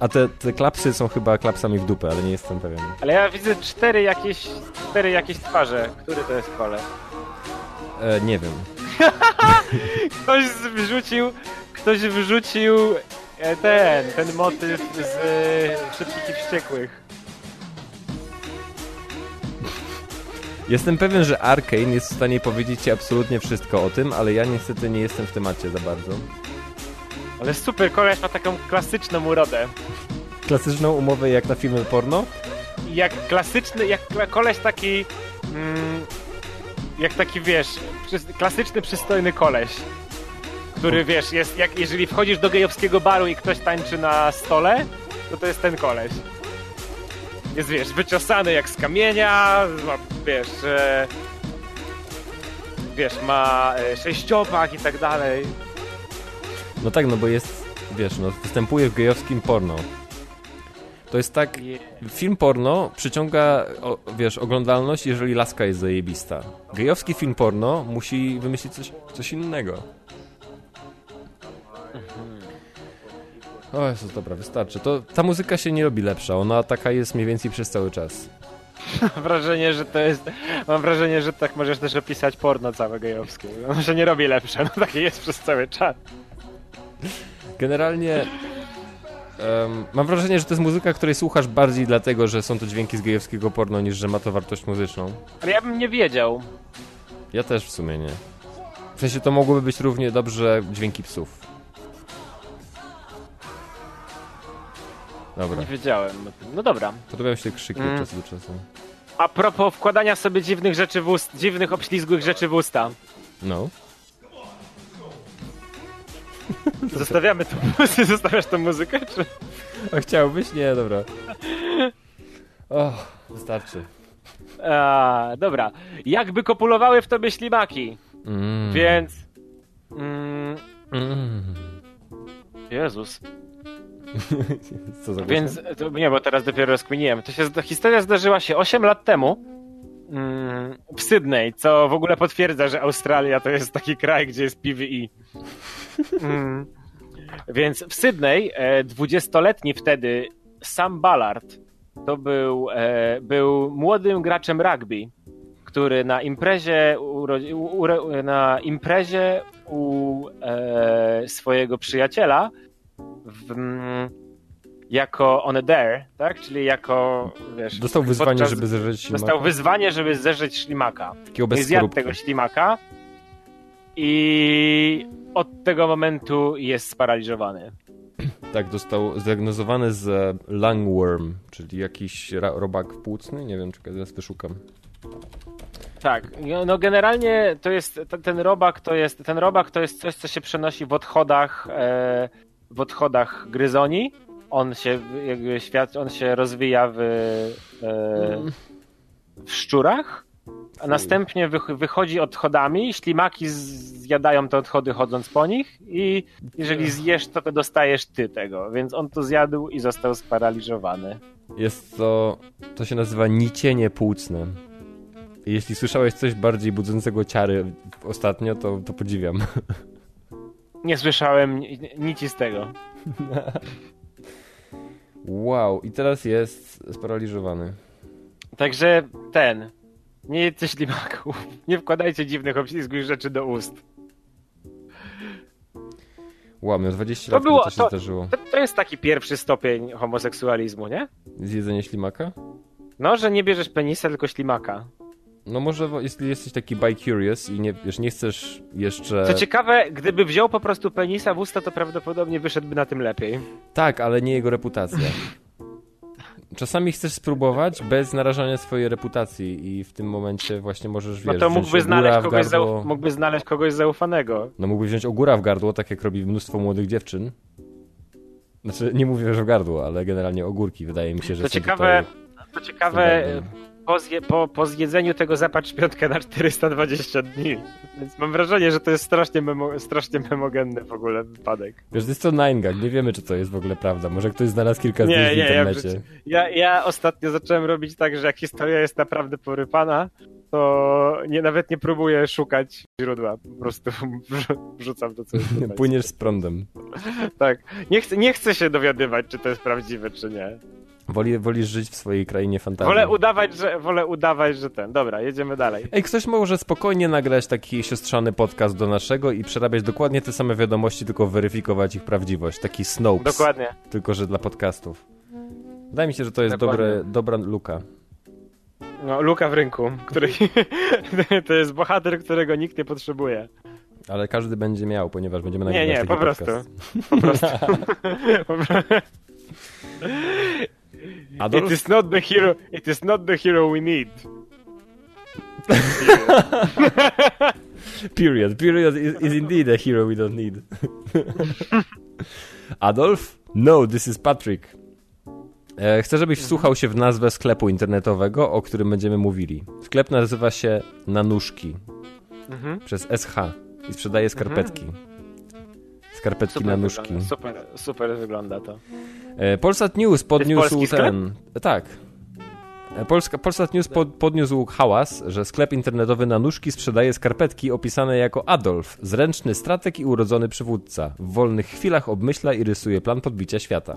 A te, te klapsy są chyba klapsami w dupę, ale nie jestem pewien. Ale ja widzę cztery jakieś, cztery jakieś twarze. Który to jest kole? E, nie wiem. *laughs* Ktoś wyrzucił, ktoś wyrzucił e, ten, ten motyw z e, Szybkich i Wściekłych. Jestem pewien, że Arkane jest w stanie powiedzieć ci absolutnie wszystko o tym, ale ja niestety nie jestem w temacie za bardzo. Ale super, koleś ma taką klasyczną urodę. Klasyczną umowę jak na filmy porno? Jak klasyczny, jak kla- koleś taki... Mm, jak taki, wiesz, przys- klasyczny, przystojny koleś. Który, wiesz, jest jak jeżeli wchodzisz do gejowskiego baru i ktoś tańczy na stole, to to jest ten koleś. Jest, wiesz, wyczesany jak z kamienia, ma, wiesz, e, wiesz, ma e, sześciopak i tak dalej. No tak, no bo jest, wiesz, no występuje w gejowskim porno. To jest tak, film porno przyciąga, o, wiesz, oglądalność, jeżeli laska jest zajebista. Gejowski film porno musi wymyślić coś, coś innego. O Jezus, dobra, wystarczy. To, ta muzyka się nie robi lepsza, ona taka jest mniej więcej przez cały czas. Mam wrażenie, że to jest. Mam wrażenie, że tak możesz też opisać porno całe gejowskie. On się nie robi lepsze, no takie jest przez cały czas. Generalnie em, mam wrażenie, że to jest muzyka, której słuchasz bardziej dlatego, że są to dźwięki z gejowskiego porno, niż że ma to wartość muzyczną. Ale ja bym nie wiedział. Ja też w sumie nie. W sensie to mogłyby być równie dobrze dźwięki psów. Dobra, Nie wiedziałem. No dobra. podobają się krzyki od Mm. czasu do czasu. A propos wkładania sobie dziwnych rzeczy w ust, dziwnych, obślizgłych rzeczy w usta. No. *laughs* Zostawiamy tą muzykę, zostawiasz tą muzykę, czy... A chciałbyś? Nie, dobra. *laughs* O, wystarczy. A, dobra. Jakby kopulowały w tobie ślimaki. Mm. Więc... Mm, Mm. Jezus. Co za Więc, to, nie, bo teraz dopiero rozkminiłem. To się, historia zdarzyła się 8 lat temu mm, w Sydney, co w ogóle potwierdza, że Australia to jest taki kraj, gdzie jest PVE. Mm. Więc w Sydney e, 20-letni wtedy Sam Ballard to był, e, był młodym graczem rugby, który na imprezie, uro- u, uro- na imprezie u e, swojego przyjaciela w, mm, jako on a dare, tak? Czyli jako, wiesz... Dostał wyzwanie, podczas- żeby zerzeć Dostał ślimaka. wyzwanie, żeby zerzeć ślimaka. Takiego i bez zjadł skorupki. tego ślimaka i od tego momentu jest sparaliżowany. *clears throat* Tak, dostał zdiagnozowany z lungworm, czyli jakiś robak płucny. Nie wiem, czekaj, zaraz wyszukam. Tak, no- generalnie to jest, ten, ten robak to jest, ten robak to jest coś, co się przenosi w odchodach, e, w odchodach gryzoni. On się, jakby świat, on się rozwija w, e, w szczurach, a następnie wych, wychodzi odchodami, ślimaki zjadają te odchody chodząc po nich i jeżeli zjesz, to, to dostajesz ty tego, więc on to zjadł i został sparaliżowany. Jest to, to się nazywa nicienie płucne. Jeśli słyszałeś coś bardziej budzącego ciary ostatnio, to, to podziwiam. *laughs* Nie słyszałem ni- nic z tego. Wow, i teraz jest sparaliżowany. Także ten. Nie jedzcie ślimaków. *laughs* Nie wkładajcie dziwnych, obślizgłych rzeczy do ust. Wow, miał 20 To lat, było- to się to- zdarzyło. To, to jest taki pierwszy stopień homoseksualizmu, nie? Zjedzenie ślimaka? No, że nie bierzesz penisa, tylko ślimaka. No może, jeśli jesteś taki bi-curious i nie, wiesz, nie chcesz jeszcze... Co ciekawe, gdyby wziął po prostu penisa w usta, to prawdopodobnie wyszedłby na tym lepiej. Tak, ale nie jego reputacja. Czasami chcesz spróbować bez narażania swojej reputacji i w tym momencie właśnie możesz, No wiesz, to wziąć mógłby znaleźć, kogoś zauf- mógłby znaleźć kogoś zaufanego. No mógłby wziąć ogóra w gardło, tak jak robi mnóstwo młodych dziewczyn. Znaczy, nie mówię, że w gardło, ale generalnie ogórki, wydaje mi się, że To ciekawe, to ciekawe. Po, zje, po, po zjedzeniu tego zapatrz piątkę na 420 dni. Więc mam wrażenie, że to jest strasznie, memo, strasznie memogenny w ogóle wypadek. Wiesz, to jest to Nine nie wiemy, czy to jest w ogóle prawda. Może ktoś znalazł kilka Nie, zdjęć w nie, ja, internecie. ja, ja ostatnio zacząłem robić tak, że jak historia jest naprawdę porypana, to nie, nawet nie próbuję szukać źródła. Po prostu *laughs* wrzu- wrzucam to, co jest. Płyniesz z prądem. Tak. Nie chcę, nie chcę się dowiadywać, czy to jest prawdziwe, czy nie. Woli, wolisz żyć w swojej krainie fantazji. Wolę udawać, że, wolę udawać, że ten. Dobra, jedziemy dalej. Ej, ktoś może spokojnie nagrać taki siostrzany podcast do naszego i przerabiać dokładnie te same wiadomości, tylko weryfikować ich prawdziwość. Taki Snopes. Dokładnie. Tylko, że dla podcastów. Wydaje mi się, że to jest Dokładnie. dobre, dobra luka. No, luka w rynku, który *laughs* to jest bohater, którego nikt nie potrzebuje. Ale każdy będzie miał, ponieważ będziemy Nie, nagrywać nie, taki po prostu. *laughs* Po prostu. Po *laughs* prostu. Adolf? It is not the hero, it is not the hero we need. *laughs* Period. Period is, is indeed a hero we don't need. *laughs* Adolf? No, this is Patrick. E, Chcę, żebyś wsłuchał się w nazwę sklepu internetowego, o którym będziemy mówili. Sklep nazywa się Nanuszki. Mhm. Przez SH. I sprzedaje skarpetki. Skarpetki Super Nanuszki. wygląda, super, super wygląda to. E, Polsat News podniósł ten. Tak. E, Polska, Polsat News pod, podniósł hałas, że sklep internetowy na nóżki sprzedaje skarpetki opisane jako Adolf, zręczny strateg i urodzony przywódca. W wolnych chwilach obmyśla i rysuje plan podbicia świata.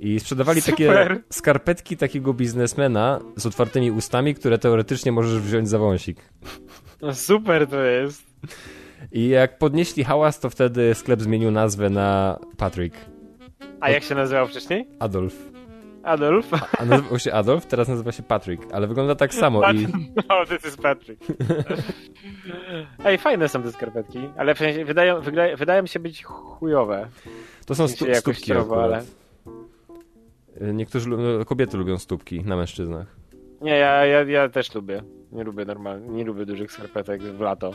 I sprzedawali takie Super. skarpetki takiego biznesmena z otwartymi ustami, które teoretycznie możesz wziąć za wąsik. No super to jest. I jak podnieśli hałas, to wtedy sklep zmienił nazwę na Patrick. A jak się nazywał wcześniej? Adolf. Adolf? A nazywał się Adolf, teraz nazywa się Patrick, ale wygląda tak samo i *laughs* No, this is Patrick. *laughs* Ej, fajne są te skarpetki, ale w sensie wydają, wydają, wydają mi się być chujowe. to są stu, stópki jakościowo, akurat. Niektórzy lu- kobiety lubią stópki na mężczyznach. Nie, ja, ja, ja też lubię. Nie lubię normalnie, nie lubię dużych skarpetek w lato.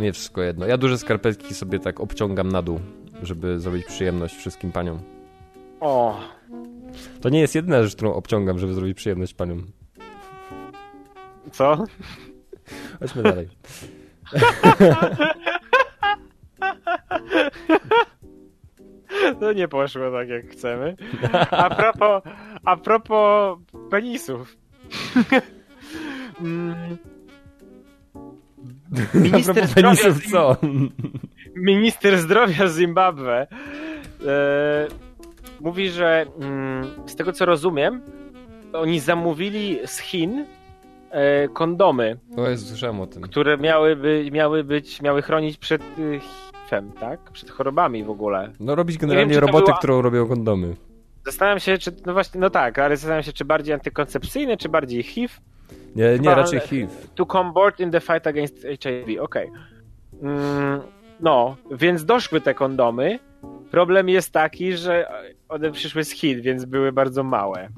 Nie wszystko jedno. Ja duże skarpetki sobie tak obciągam na dół, żeby zrobić przyjemność wszystkim paniom. O, To nie jest jedyna rzecz, którą obciągam, żeby zrobić przyjemność paniom. co? Chodźmy dalej. To nie poszło tak jak chcemy. A propos, a propos penisów. *laughs* Minister zdrowia, co? minister zdrowia Zimbabwe e, mówi, że mm, z tego co rozumiem, oni zamówili z Chin e, kondomy, O Jezu, słyszałem o tym. które miały, by, miały być, miały chronić przed y, HIV-em, tak? Przed chorobami w ogóle. No robić generalnie to robotę, była- którą robią kondomy. Zastanawiam się, czy, no właśnie, no tak, ale zastanawiam się, czy bardziej antykoncepcyjny, czy bardziej HIV? Nie, nie Chyba- raczej HIV. To come board in the fight against HIV, okej. Mm, no, więc doszły te kondomy. Problem jest taki, że one przyszły z Chin, więc były bardzo małe.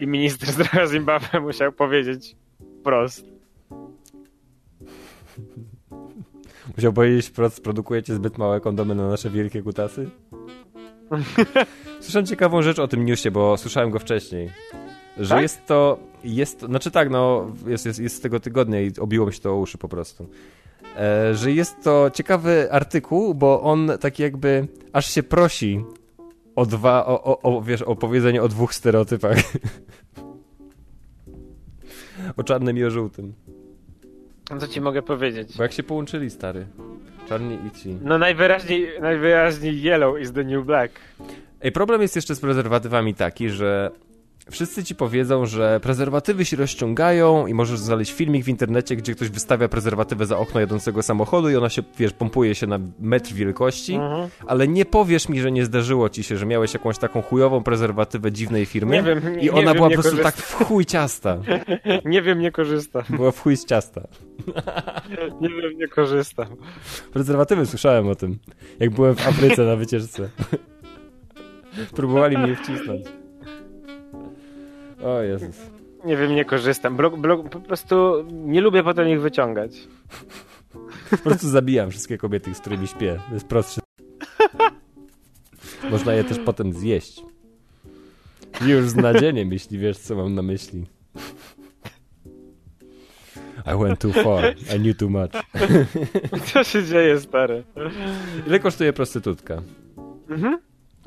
I minister *laughs* zdrowia Zimbabwe musiał powiedzieć wprost. *laughs* Musiał powiedzieć wprost, produkujecie zbyt małe kondomy na nasze wielkie kutasy? *laughs* Słyszałem ciekawą rzecz o tym newsie, bo słyszałem go wcześniej. Że Tak? jest to, jest, znaczy tak, no, jest, jest, jest z tego tygodnia i obiło mi się to o uszy po prostu. E, że jest to ciekawy artykuł, bo on tak jakby aż się prosi o dwa, o, o, o, wiesz, o powiedzenie o dwóch stereotypach. *laughs* o czarnym i o żółtym. No co ci mogę powiedzieć? Bo jak się połączyli, stary. Czarni i ci. No najwyraźniej, najwyraźniej yellow is the new black. Ej, problem jest jeszcze z prezerwatywami taki, że wszyscy ci powiedzą, że prezerwatywy się rozciągają i możesz znaleźć filmik w internecie, gdzie ktoś wystawia prezerwatywę za okno jadącego samochodu i ona się, wiesz, pompuje się na metr wielkości, Mhm. ale nie powiesz mi, że nie zdarzyło ci się, że miałeś jakąś taką chujową prezerwatywę dziwnej firmy Nie wiem, nie- i nie ona wiem, była nie po prostu korzystam. tak w chuj ciasta. *laughs* Nie wiem, nie korzystam. Była w chuj z ciasta. *laughs* Nie wiem, nie korzystam. Prezerwatywy, słyszałem o tym, jak byłem w Afryce na wycieczce. *laughs* Próbowali mnie wcisnąć. O Jezus. Nie wiem, nie korzystam. Blok, blok, po prostu nie lubię potem ich wyciągać. Po prostu zabijam wszystkie kobiety, z którymi śpię. To jest prostsze. Można je też potem zjeść. Już z nadzieniem, jeśli wiesz, co mam na myśli. I went too far. I knew too much. *laughs* Co się dzieje, stary? Ile kosztuje prostytutka?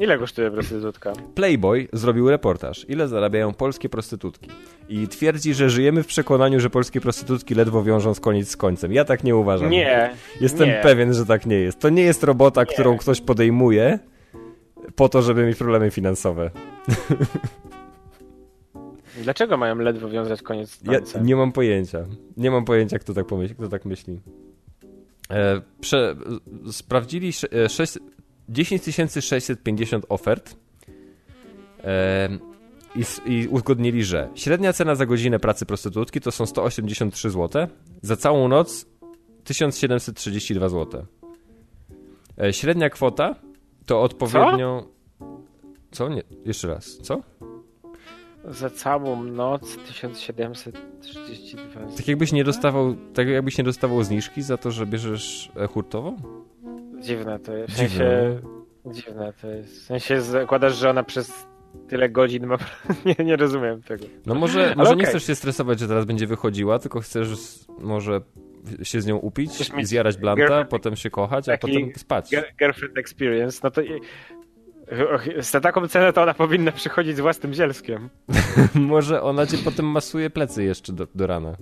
Ile kosztuje prostytutka? Playboy zrobił reportaż, ile zarabiają polskie prostytutki. I twierdzi, że żyjemy w przekonaniu, że polskie prostytutki ledwo wiążą z koniec z końcem. Ja tak nie uważam. Nie. Jestem nie. pewien, że tak nie jest. To nie jest robota, którą ktoś podejmuje po to, żeby mieć problemy finansowe. *laughs* Dlaczego mają ledwo wiązać koniec z Ja końcem? nie mam pojęcia. Nie mam pojęcia, kto tak, pomyśli, kto tak myśli. E, prze, sprawdzili sze- e, sześć- 10 650 ofert i, i uzgodnili, że średnia cena za godzinę pracy prostytutki to są 183 zł, za całą noc 1732 zł. E, średnia kwota to odpowiednio... Co? Nie, jeszcze raz. Co? Za całą noc 1732 Tak jakbyś nie dostawał, tak jakbyś nie dostawał zniżki za to, że bierzesz e, hurtowo? Dziwne to jest. W sensie... Dziwne to jest. W sensie zakładasz, że ona przez tyle godzin ma... *laughs* nie, nie rozumiem tego. No może, może nie okej. chcesz się stresować, że teraz będzie wychodziła, tylko chcesz może się z nią upić Chcesz i zjarać blanta, potem się kochać, a potem spać. Gir- Girlfriend experience, no to... Za taką cenę to ona powinna przychodzić z własnym zielskiem. *laughs* może ona cię potem masuje plecy jeszcze do, do rana.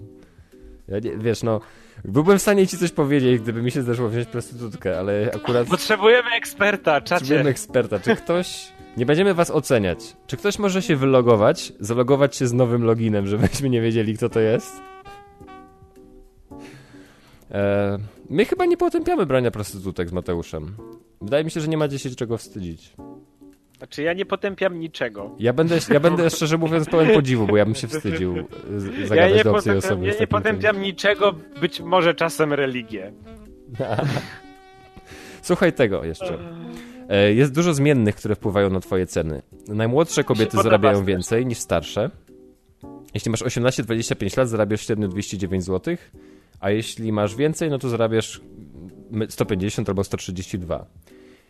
Ja nie, wiesz, no, byłbym w stanie ci coś powiedzieć, gdyby mi się zdarzyło wziąć prostytutkę, ale akurat Potrzebujemy eksperta, czacie. potrzebujemy eksperta. Czy ktoś... Nie będziemy was oceniać. Czy ktoś może się wylogować, zalogować się z nowym loginem, żebyśmy nie wiedzieli, kto to jest? E, my chyba nie potępiamy brania prostytutek z Mateuszem. Wydaje mi się, że nie macie się czego wstydzić. Znaczy ja nie potępiam niczego. Ja będę, ja *laughs* będę szczerze mówiąc pełen podziwu, bo ja bym się wstydził z- Ja zagadać nie, do obcej osoby. ja nie potępiam niczego, być może czasem religię. *laughs* Słuchaj tego jeszcze. E, Jest dużo zmiennych, które wpływają na twoje ceny. Najmłodsze kobiety zarabiają więcej niż starsze. Jeśli masz 18-25 lat, zarabiasz średnio 209 zł, a jeśli masz więcej, no to zarabiasz 150 albo 132.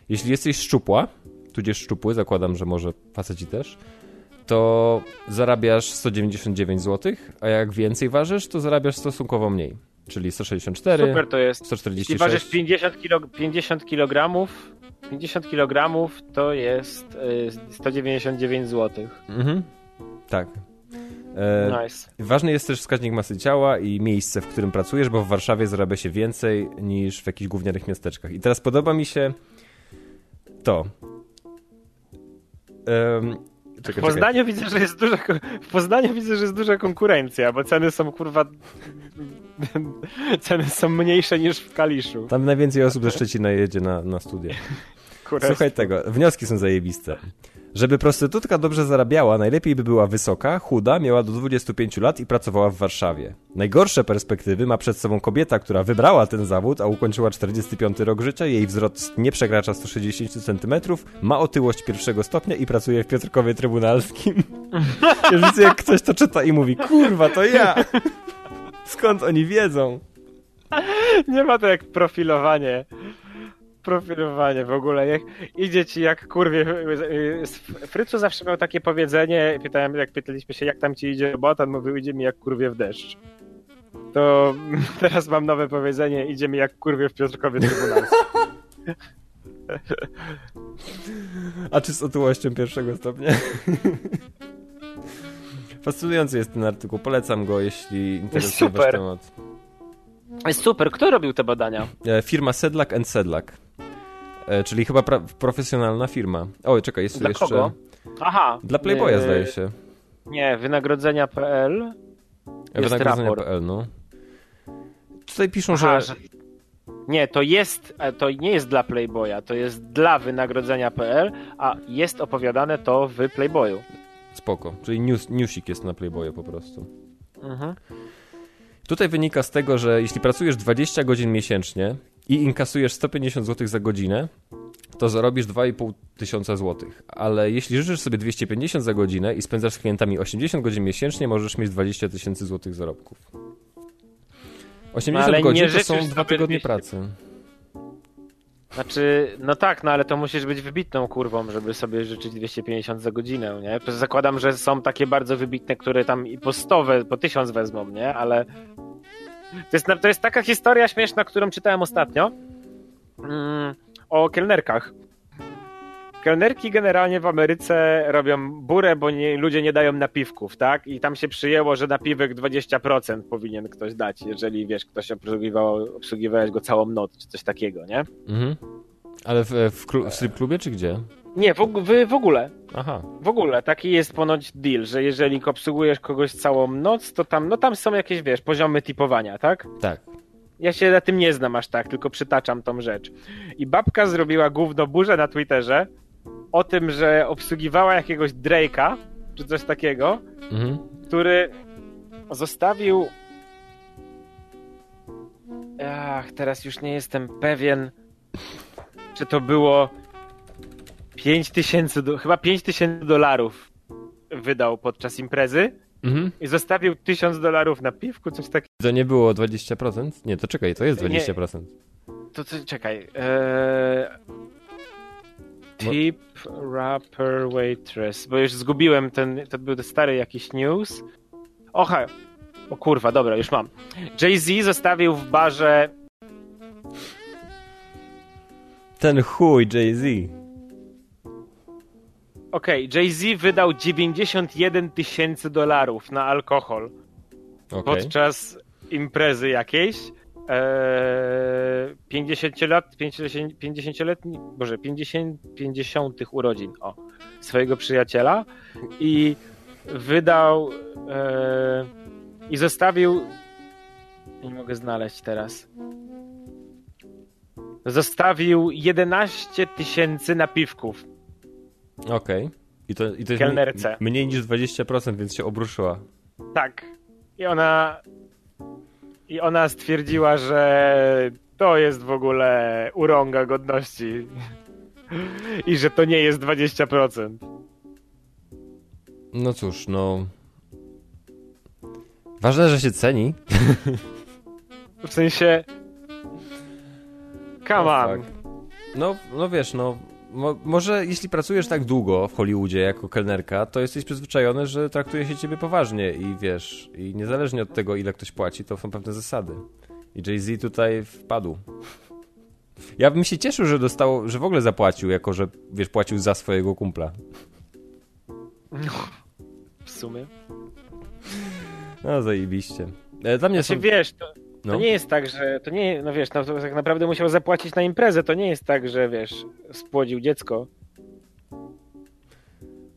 Jeśli jesteś szczupła, tudzież szczupły, zakładam, że może faceci też, to zarabiasz 199 zł, a jak więcej ważysz, to zarabiasz stosunkowo mniej, czyli 164, Super to jest. 146. Jeśli ważysz 50, kilo, 50 kg, 50 kg to jest y, 199 zł. Mhm. Tak. E, Nice. Ważny jest też wskaźnik masy ciała i miejsce, w którym pracujesz, bo w Warszawie zarabia się więcej niż w jakichś gównianych miasteczkach. I teraz podoba mi się to. W czekaj. Poznaniu widzę, że jest duża, w Poznaniu widzę, że jest duża konkurencja, bo ceny są kurwa ceny są mniejsze niż w Kaliszu. Tam najwięcej osób ze Szczecina jedzie na, na studia. Słuchaj tego, wnioski są zajebiste. Żeby prostytutka dobrze zarabiała, najlepiej by była wysoka, chuda, miała do 25 lat i pracowała w Warszawie. Najgorsze perspektywy ma przed sobą kobieta, która wybrała ten zawód, a ukończyła 45 rok życia, jej wzrost nie przekracza 160 cm, ma otyłość pierwszego stopnia i pracuje w Piotrkowie Trybunalskim. *laughs* Już widzę, jak ktoś to czyta i mówi, kurwa, to ja! Skąd oni wiedzą? Nie ma to jak profilowanie. Profilowanie w ogóle. Jak, idzie ci jak kurwie. Frycu zawsze miał takie powiedzenie. Pytałem, jak pytaliśmy się, jak tam ci idzie robota, on mówił, idzie mi jak kurwie w deszcz. To *laughs* teraz mam nowe powiedzenie, idzie mi jak kurwie w Piotrkowie Trybunalskim. *laughs* A czy z otyłością pierwszego stopnia? *laughs* Fascynujący jest ten artykuł, polecam go, jeśli interesuje was Super. temat. Jest super. Kto robił te badania? E, Firma Sedlak and Sedlak. E, czyli chyba pra- profesjonalna firma. Oj, czekaj, jest tu Dla jeszcze... kogo? Aha. Dla Playboya Yy, zdaje się. Nie, wynagrodzenia.pl. Wynagrodzenia.pl, no. Tutaj piszą, Aha, że... że... Nie, to jest, e, to nie jest dla Playboya, to jest dla wynagrodzenia.pl, a jest opowiadane to w Playboyu. Spoko. Czyli news, newsik jest na Playboyu po prostu. Mhm. Tutaj wynika z tego, że jeśli pracujesz 20 godzin miesięcznie i inkasujesz 150 zł za godzinę, to zarobisz 2,5 tysiąca złotych. Ale jeśli życzysz sobie 250 za godzinę i spędzasz z klientami 80 godzin miesięcznie, możesz mieć 20 tysięcy złotych zarobków. 80 No, ale nie godzin to są dwa tygodnie 200. pracy. Znaczy, no tak, no ale to musisz być wybitną kurwą, żeby sobie życzyć 250 za godzinę, nie? Zakładam, że są takie bardzo wybitne, które tam i po 100, we, po 1000 wezmą, nie? Ale to jest, to jest taka historia śmieszna, którą czytałem ostatnio mm, o kelnerkach. Kelnerki generalnie w Ameryce robią burę, bo nie, ludzie nie dają napiwków, tak? I tam się przyjęło, że napiwek 20% powinien ktoś dać, jeżeli wiesz, ktoś obsługiwał, obsługiwałeś go całą noc, czy coś takiego, nie? Mhm. Ale w, w, w strip klubie czy gdzie? Nie, w, w, w ogóle. Aha. W ogóle, taki jest ponoć deal, że jeżeli obsługujesz kogoś całą noc, to tam, no tam są jakieś, wiesz, poziomy typowania, tak? Tak. Ja się na tym nie znam aż tak, tylko przytaczam tą rzecz. I babka zrobiła gówno burzę na Twitterze o tym, że obsługiwała jakiegoś Drake'a, czy coś takiego, Mhm. który zostawił. Ach, teraz już nie jestem pewien, czy to było 5 tysięcy, do... chyba 5 tysięcy dolarów wydał podczas imprezy Mhm. i zostawił 1000 dolarów na piwku, coś takiego. To nie było 20%? Nie, to czekaj, to jest Nie. 20%. To, to czekaj. Eee... Tip rapper waitress, bo już zgubiłem ten, to był stary jakiś news. Oha, o kurwa, dobra, już mam. Jay-Z zostawił w barze Ten chuj Jay-Z. Okej, Jay-Z wydał 91 tysięcy dolarów na alkohol Okej. podczas imprezy jakiejś. Eee, 50 lat, 50 50-letni, boże, 50, 50 urodzin, o, swojego przyjaciela i wydał eee, i zostawił nie mogę znaleźć teraz zostawił 11 tysięcy napiwków Okej. I to, i to jest Kelnerce. mniej, mniej niż 20%, więc się obruszyła. Tak. I ona. I ona stwierdziła, że to jest w ogóle urąga godności. *laughs* I że to nie jest 20%. No cóż, no... Ważne, że się ceni. W sensie. Come No on. tak. No, no wiesz, no... Mo, może jeśli pracujesz tak długo w Hollywoodzie jako kelnerka, to jesteś przyzwyczajony, że traktuje się ciebie poważnie i wiesz, i niezależnie od tego, ile ktoś płaci, to są pewne zasady. I Jay-Z tutaj wpadł. Ja bym się cieszył, że dostał, że w ogóle zapłacił, jako że, wiesz, płacił za swojego kumpla. W sumie. No, zajebiście. E, Dla mnie Znaczy są... wiesz, to, to No. nie jest tak, że. To nie, no wiesz, no, to tak naprawdę musiał zapłacić na imprezę. To nie jest tak, że wiesz, spłodził dziecko.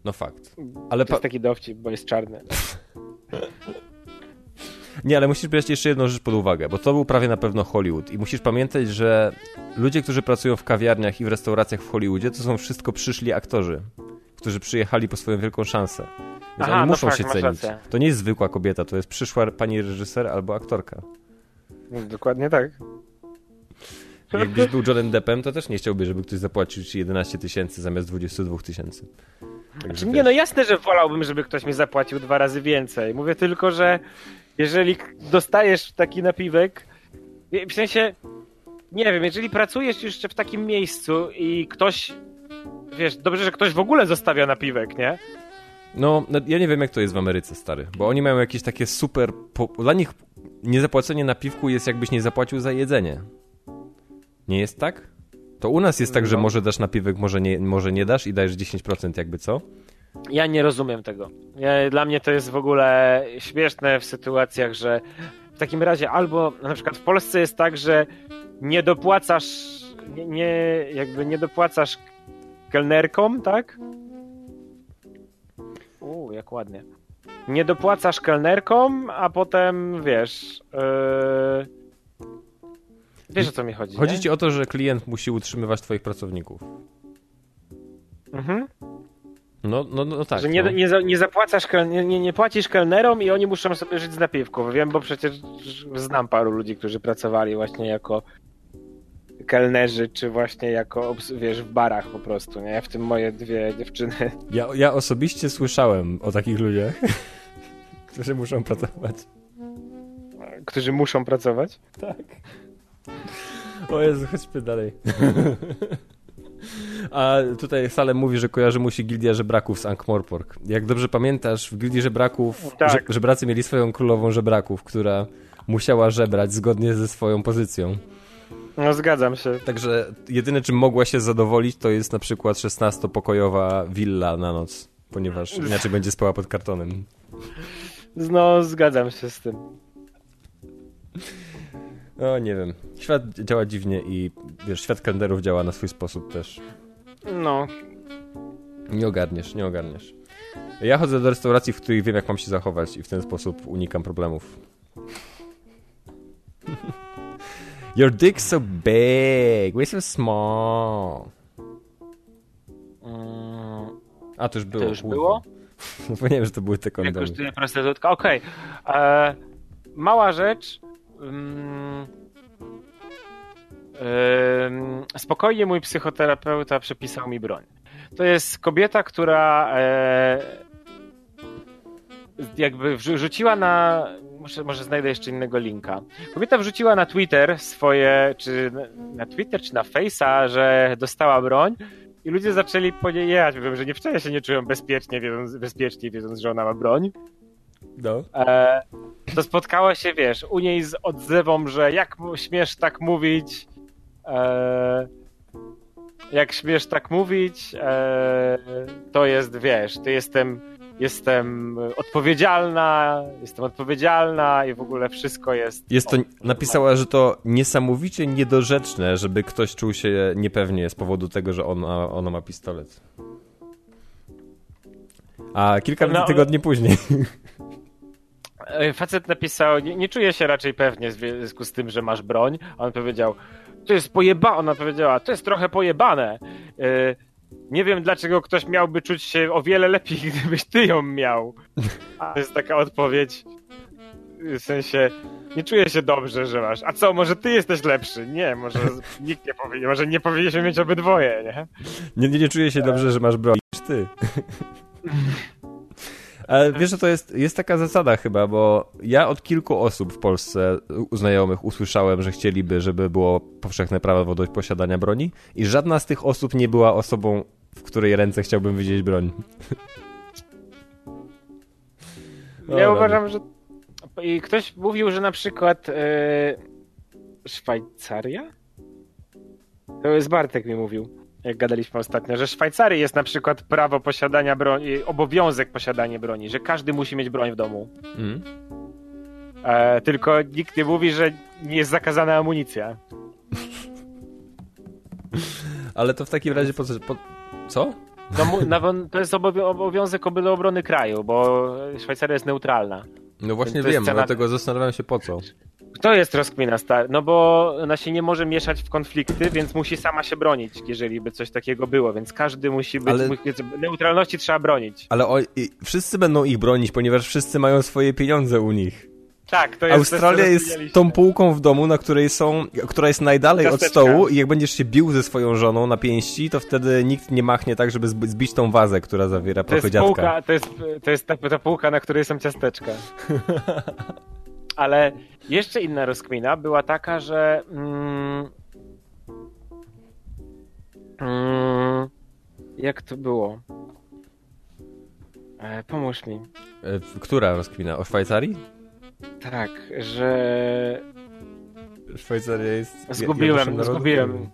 No fakt. Ale To jest taki dowcip, bo jest czarny. *laughs* Nie, ale musisz brać jeszcze jedną rzecz pod uwagę, bo to był prawie na pewno Hollywood i musisz pamiętać, że ludzie, którzy pracują w kawiarniach i w restauracjach w Hollywoodzie, to są wszystko przyszli aktorzy, którzy przyjechali po swoją wielką szansę. Więc Aha, oni no muszą fakt, się cenić. rację. To nie jest zwykła kobieta, to jest przyszła pani reżyser albo aktorka. Dokładnie tak. Jakbyś był Johnem Deppem, to też nie chciałby, żeby ktoś zapłacił ci 11 tysięcy zamiast 22 tysięcy. Znaczy, nie, no jasne, że wolałbym, żeby ktoś mi zapłacił dwa razy więcej. Mówię tylko, że jeżeli dostajesz taki napiwek, w sensie, nie wiem, jeżeli pracujesz jeszcze w takim miejscu i ktoś, wiesz, dobrze, że ktoś w ogóle zostawia napiwek, nie? No, no, ja nie wiem jak to jest w Ameryce, stary, bo oni mają jakieś takie super... Po... Dla nich niezapłacenie na piwku jest jakbyś nie zapłacił za jedzenie. Nie jest tak? To u nas jest tak, że No. może dasz napiwek, może nie, może nie dasz i dajesz 10% jakby co? Ja nie rozumiem tego. Ja, dla mnie to jest w ogóle śmieszne w sytuacjach, że w takim razie albo na przykład w Polsce jest tak, że nie dopłacasz, nie, nie jakby nie dopłacasz kelnerkom, tak? U, jak ładnie. Nie dopłacasz kelnerkom, a potem wiesz. Yy... Wiesz o co mi chodzi. Chodzi nie? ci o to, że klient musi utrzymywać twoich pracowników. Mhm. No, no, no tak. że nie, no. nie, nie zapłacasz, nie, nie płacisz kelnerom i oni muszą sobie żyć z napiwków. Wiem, bo przecież znam paru ludzi, którzy pracowali właśnie jako kelnerzy, czy właśnie jako, wiesz, w barach po prostu, nie? W tym moje dwie dziewczyny. Ja, ja osobiście słyszałem o takich ludziach, *laughs* którzy muszą pracować. Którzy muszą pracować. O Jezu, chodźmy dalej. *laughs* A tutaj Salem mówi, że kojarzy mu się Gildia Żebraków z Ankh-Morpork. Jak dobrze pamiętasz, w Gildii Żebraków Tak. że, żebracy mieli swoją królową żebraków, która musiała żebrać zgodnie ze swoją pozycją. No zgadzam się. Także jedyne, czym mogła się zadowolić, to jest na przykład 16-pokojowa willa na noc, ponieważ inaczej będzie spała pod kartonem. No zgadzam się z tym. No nie wiem. Świat działa dziwnie i wiesz, świat kalendarów działa na swój sposób też. No. Nie ogarniesz, nie ogarniesz. Ja chodzę do restauracji, w których wiem, jak mam się zachować i w ten sposób unikam problemów. *laughs* Your dick's so big, we're so small. Mm, A, to już było. to już kurwa. było? *laughs* Zapomniałem, że to były te Jak kondomy. kosztuje prostytutka? Okej. E, Mała rzecz. Mm, em, spokojnie mój psychoterapeuta przepisał mi broń. To jest kobieta, która e, jakby wrzu- wrzuciła na. Może, może znajdę jeszcze innego linka. Kobieta wrzuciła na Twitter swoje, czy na, Twitter, czy na Face'a, że dostała broń. I ludzie zaczęli po niej jechać. Mówią, że dziewczyny się nie czują bezpiecznie, wiedząc, bezpiecznie, wiedząc, że ona ma broń. No. E, to spotkało się, wiesz, u niej z odzewą, że jak śmiesz tak mówić, e, jak śmiesz tak mówić, e, to jest, wiesz, to jestem, jestem odpowiedzialna, jestem odpowiedzialna i w ogóle wszystko jest... Jest to, napisała, że to niesamowicie niedorzeczne, żeby ktoś czuł się niepewnie z powodu tego, że ona, ona ma pistolet. A kilka No, tygodni później. E, Facet napisał, nie, nie czuję się raczej pewnie w związku z tym, że masz broń. A on powiedział, to jest pojebane. Ona powiedziała, to jest trochę pojebane. E, Nie wiem, dlaczego ktoś miałby czuć się o wiele lepiej, *laughs* gdybyś ty ją miał. A *laughs* to jest taka odpowiedź. W sensie, nie czuję się dobrze, że masz. A co, może ty jesteś lepszy? Nie, może *laughs* nikt nie powinien, może nie powinniśmy mieć obydwoje, nie? Nie, nie, nie czuję się dobrze, że masz broń niż ty. Ale wiesz, że to jest, jest taka zasada chyba, bo ja od kilku osób w Polsce znajomych usłyszałem, że chcieliby, żeby było powszechne prawo do posiadania broni i żadna z tych osób nie była osobą, w której ręce chciałbym widzieć broń. No, Ja dobra. uważam, że. I ktoś mówił, że na przykład e, Szwajcaria? To jest Bartek mi mówił, jak gadaliśmy ostatnio, że w Szwajcarii jest na przykład prawo posiadania broni, obowiązek posiadania broni, że każdy musi mieć broń w domu. Mm. E, tylko nikt nie mówi, że nie jest zakazana amunicja. *laughs* Ale to w takim razie po co? Po... co? No, to jest obowią- obowiązek obrony kraju, bo Szwajcaria jest neutralna. No właśnie wiem, cena- dlatego zastanawiam się po co. To jest rozkmina stary. No bo ona się nie może mieszać w konflikty, więc musi sama się bronić, jeżeli by coś takiego było, więc każdy musi być. Ale- Neutralności trzeba bronić. Ale o, wszyscy będą ich bronić, ponieważ wszyscy mają swoje pieniądze u nich. Tak, to jest. Australia to, jest tą półką w domu, na której są, która jest najdalej od Ciasteczka. stołu i jak będziesz się bił ze swoją żoną na pięści, to wtedy nikt nie machnie tak, żeby zb- zbić tą wazę, która zawiera prochy dziadka. półka, to jest, to jest ta, ta półka, na której są ciasteczka. Ale jeszcze inna rozkmina była taka, że. Mm, mm, jak to było? E, pomóż mi. E, Która rozkwina? O Szwajcarii? Tak, że Szwajcaria jest... Zgubiłem, zgubiłem.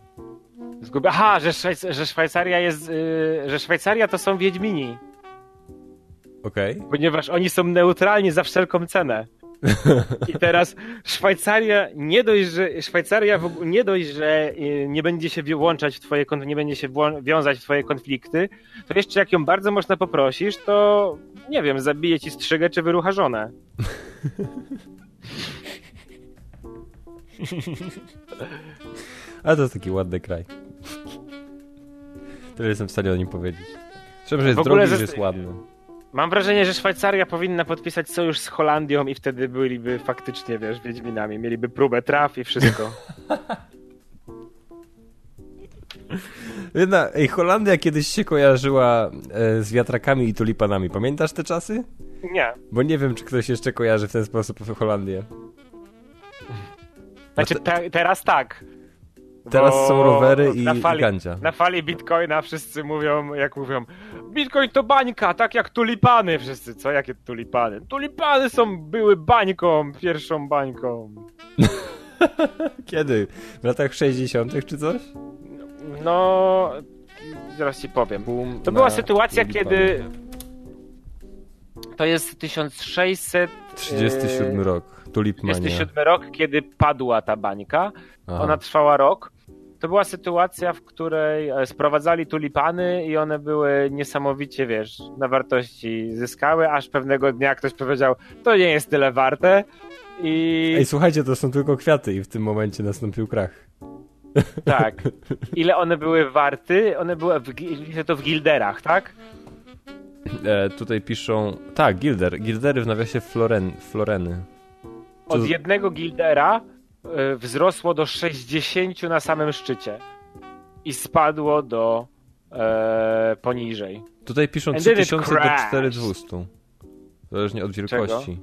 Zgubi... Aha, że, Szwajc... że Szwajcaria jest. Yy, że Szwajcaria to są Wiedźmini, Okej. ponieważ oni są neutralni za wszelką cenę. I teraz Szwajcaria nie dość, że Szwajcaria w ogóle nie dość, że yy, nie będzie się włączać w twoje nie będzie się wiązać w twoje konflikty, to jeszcze jak ją bardzo mocno poprosisz, to nie wiem, zabije ci strzygę czy wyrucha żonę. Ale to jest taki ładny kraj. Tyle jestem w stanie o nim powiedzieć. Słyszałem, że jest drogi, że jest ładny. Mam wrażenie, że Szwajcaria powinna podpisać sojusz z Holandią i wtedy byliby faktycznie, wiesz, Wiedźminami. Mieliby próbę traf i wszystko. *laughs* Jedna, ej, Holandia kiedyś się kojarzyła e, z wiatrakami i tulipanami. Pamiętasz te czasy? Nie. Bo nie wiem, czy ktoś jeszcze kojarzy w ten sposób Holandię. Znaczy te, teraz tak. Teraz są rowery i, na i fali, gandzia. Na fali Bitcoina wszyscy mówią, jak mówią, Bitcoin to bańka, tak jak tulipany. Wszyscy, co? Jakie tulipany? Tulipany są, były bańką, pierwszą bańką. *laughs* Kiedy? W latach 60. czy coś? No, zaraz ci powiem. Boom To była sytuacja, kiedy to jest 1600 37 e, rok. Tulipmania. 37 rok, kiedy padła ta bańka. Aha. Ona trwała rok. To była sytuacja, w której e, sprowadzali tulipany i one były niesamowicie, wiesz, na wartości zyskały, aż pewnego dnia ktoś powiedział, to nie jest tyle warte. I Ej, słuchajcie, to są tylko kwiaty i w tym momencie nastąpił krach. Tak, ile one były warty? One były, w, to w gilderach, tak? E, tutaj piszą... Tak, Gilder. Gildery w nawiasie floren, floreny. Od jednego gildera e, wzrosło do 60 na samym szczycie i spadło do e, poniżej. Tutaj piszą And then it 3000 do crashed. 4200. Zależnie od wielkości.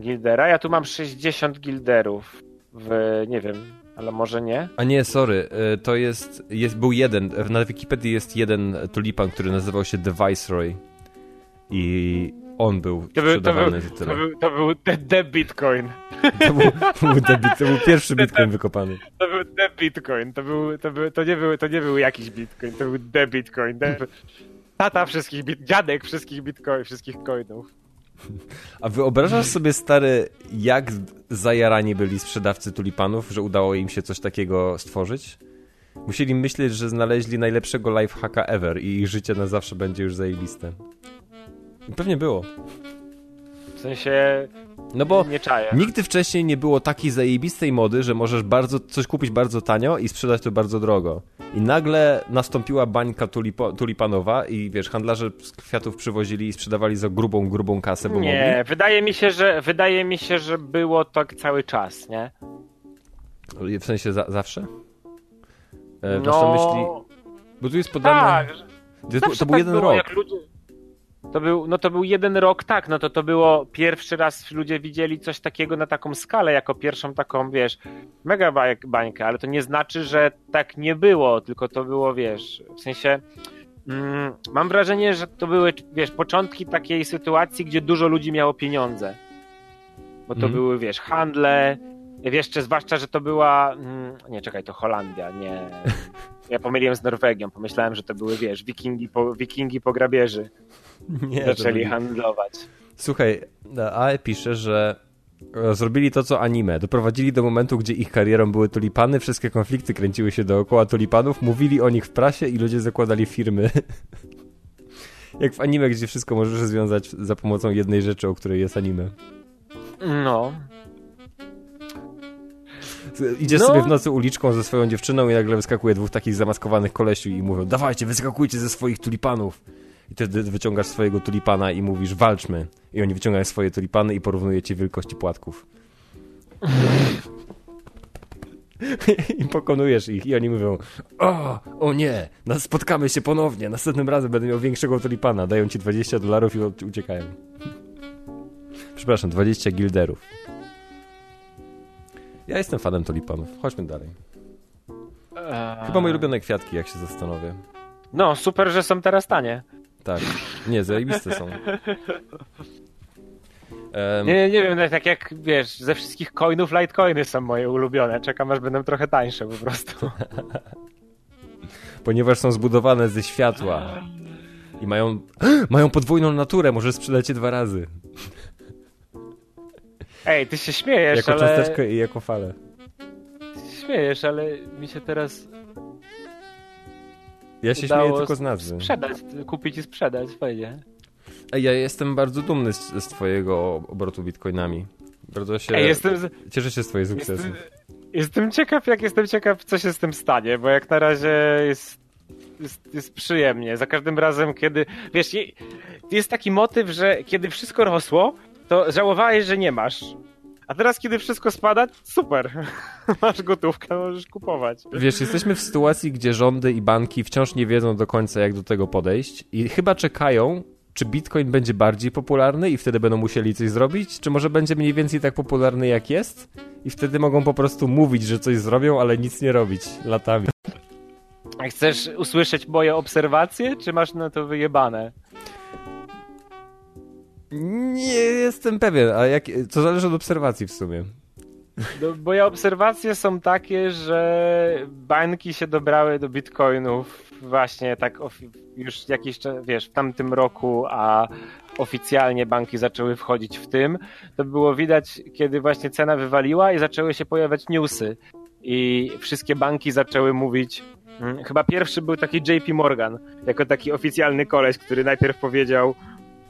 Gildera. Ja tu mam 60 gilderów w, nie wiem, ale może nie. A nie, sorry, e, to jest, jest, był jeden, na Wikipedii jest jeden tulipan, który nazywał się The Viceroy i on był To był, to był, sprzedawany za to tyle. był, to był the, the Bitcoin. To był, to był, debit, to był pierwszy bitcoin *laughs* wykopany. To był the Bitcoin. To, był, to, był, to, nie był, to nie był jakiś Bitcoin, to był the Bitcoin. The, tata wszystkich bit, dziadek wszystkich Bitcoin, wszystkich coinów. A wyobrażasz sobie, stary, jak zajarani byli sprzedawcy tulipanów, że udało im się coś takiego stworzyć? Musieli myśleć, że znaleźli najlepszego lifehacka ever i ich życie na zawsze będzie już zajebiste. I Pewnie było. W sensie No bo nie czaję. nigdy wcześniej nie było takiej zajebistej mody, że możesz bardzo, coś kupić bardzo tanio i sprzedać to bardzo drogo. I nagle nastąpiła bańka tulipo, tulipanowa i wiesz, handlarze z kwiatów przywozili i sprzedawali za grubą, grubą kasę, bo Nie, wydaje mi się, że wydaje mi się, że było tak cały czas, nie? mogli. W sensie za, zawsze? E, No, myśli... Bo tu jest podane... tak, to, to, był tak jeden rok. Ludzie... To był, no to był jeden rok, tak, no to to było pierwszy raz ludzie widzieli coś takiego na taką skalę, jako pierwszą taką, wiesz, mega bańkę, ale to nie znaczy, że tak nie było, tylko to było, wiesz, w sensie mm, mam wrażenie, że to były, wiesz, początki takiej sytuacji, gdzie dużo ludzi miało pieniądze. Bo to Mhm. były, wiesz, handle, wiesz, czy zwłaszcza, że to była, mm, nie, czekaj, to Holandia, nie... *laughs* Ja pomyliłem z Norwegią, pomyślałem, że to były, wiesz, wikingi po, wikingi po grabieży Nie, zaczęli handlować. Słuchaj, AE pisze, że e, zrobili to, co anime. Doprowadzili do momentu, gdzie ich karierą były tulipany, wszystkie konflikty kręciły się dookoła tulipanów, mówili o nich w prasie i ludzie zakładali firmy. *laughs* Jak w anime, gdzie wszystko możesz związać za pomocą jednej rzeczy, o której jest anime. No. Idziesz No. sobie w nocy uliczką ze swoją dziewczyną i nagle wyskakuje dwóch takich zamaskowanych kolesiu i mówią dawajcie, wyskakujcie ze swoich tulipanów. I wtedy wyciągasz swojego tulipana i mówisz walczmy. I oni wyciągają swoje tulipany i porównuje ci wielkości płatków. *laughs* I pokonujesz ich i oni mówią o, o nie, no spotkamy się ponownie, następnym razem będę miał większego tulipana. Dają ci 20 dolarów i uciekają. *laughs* Przepraszam, 20 gilderów. Ja jestem fanem tulipanów. Chodźmy dalej. Chyba moje ulubione kwiatki, jak się zastanowię. No, super, że są teraz tanie. Tak. Nie, zajebiste są. Em, Nie, nie wiem, tak jak wiesz, ze wszystkich coinów Litecoiny są moje ulubione. Czekam aż będą trochę tańsze po prostu. *laughs* Ponieważ są zbudowane ze światła. I mają, *gasps* mają podwójną naturę, może sprzedać je dwa razy. Ej, ty się śmiejesz, Jako ale... cząsteczkę i jako falę. Ty się śmiejesz, ale mi się teraz Ja się śmieję tylko z nazwy. sprzedać, kupić i sprzedać, fajnie. Ej, Ja jestem bardzo dumny z, z twojego obrotu bitcoinami. Bardzo się... Ej, jestem, z- Cieszę się z twojej sukcesy. jestem, jestem ciekaw, jak jestem ciekaw, co się z tym stanie, bo jak na razie jest, jest, jest przyjemnie. Za każdym razem, kiedy, wiesz, je- jest taki motyw, że kiedy wszystko rosło, to żałowałeś, że nie masz. A teraz, kiedy wszystko spada, super. *laughs* Masz gotówkę, możesz kupować. Wiesz, jesteśmy w sytuacji, gdzie rządy i banki wciąż nie wiedzą do końca, jak do tego podejść i chyba czekają, czy Bitcoin będzie bardziej popularny i wtedy będą musieli coś zrobić, czy może będzie mniej więcej tak popularny, jak jest i wtedy mogą po prostu mówić, że coś zrobią, ale nic nie robić latami. Chcesz usłyszeć moje obserwacje, czy masz na to wyjebane? Nie jestem pewien, a jak, to zależy od obserwacji w sumie. No, moje obserwacje są takie, że banki się dobrały do bitcoinów właśnie tak już jakiś czas, wiesz, w tamtym roku, a oficjalnie banki zaczęły wchodzić w tym. To było widać, kiedy właśnie cena wywaliła i zaczęły się pojawiać newsy. I wszystkie banki zaczęły mówić. mm, Chyba pierwszy był taki JP Morgan, jako taki oficjalny koleś, który najpierw powiedział: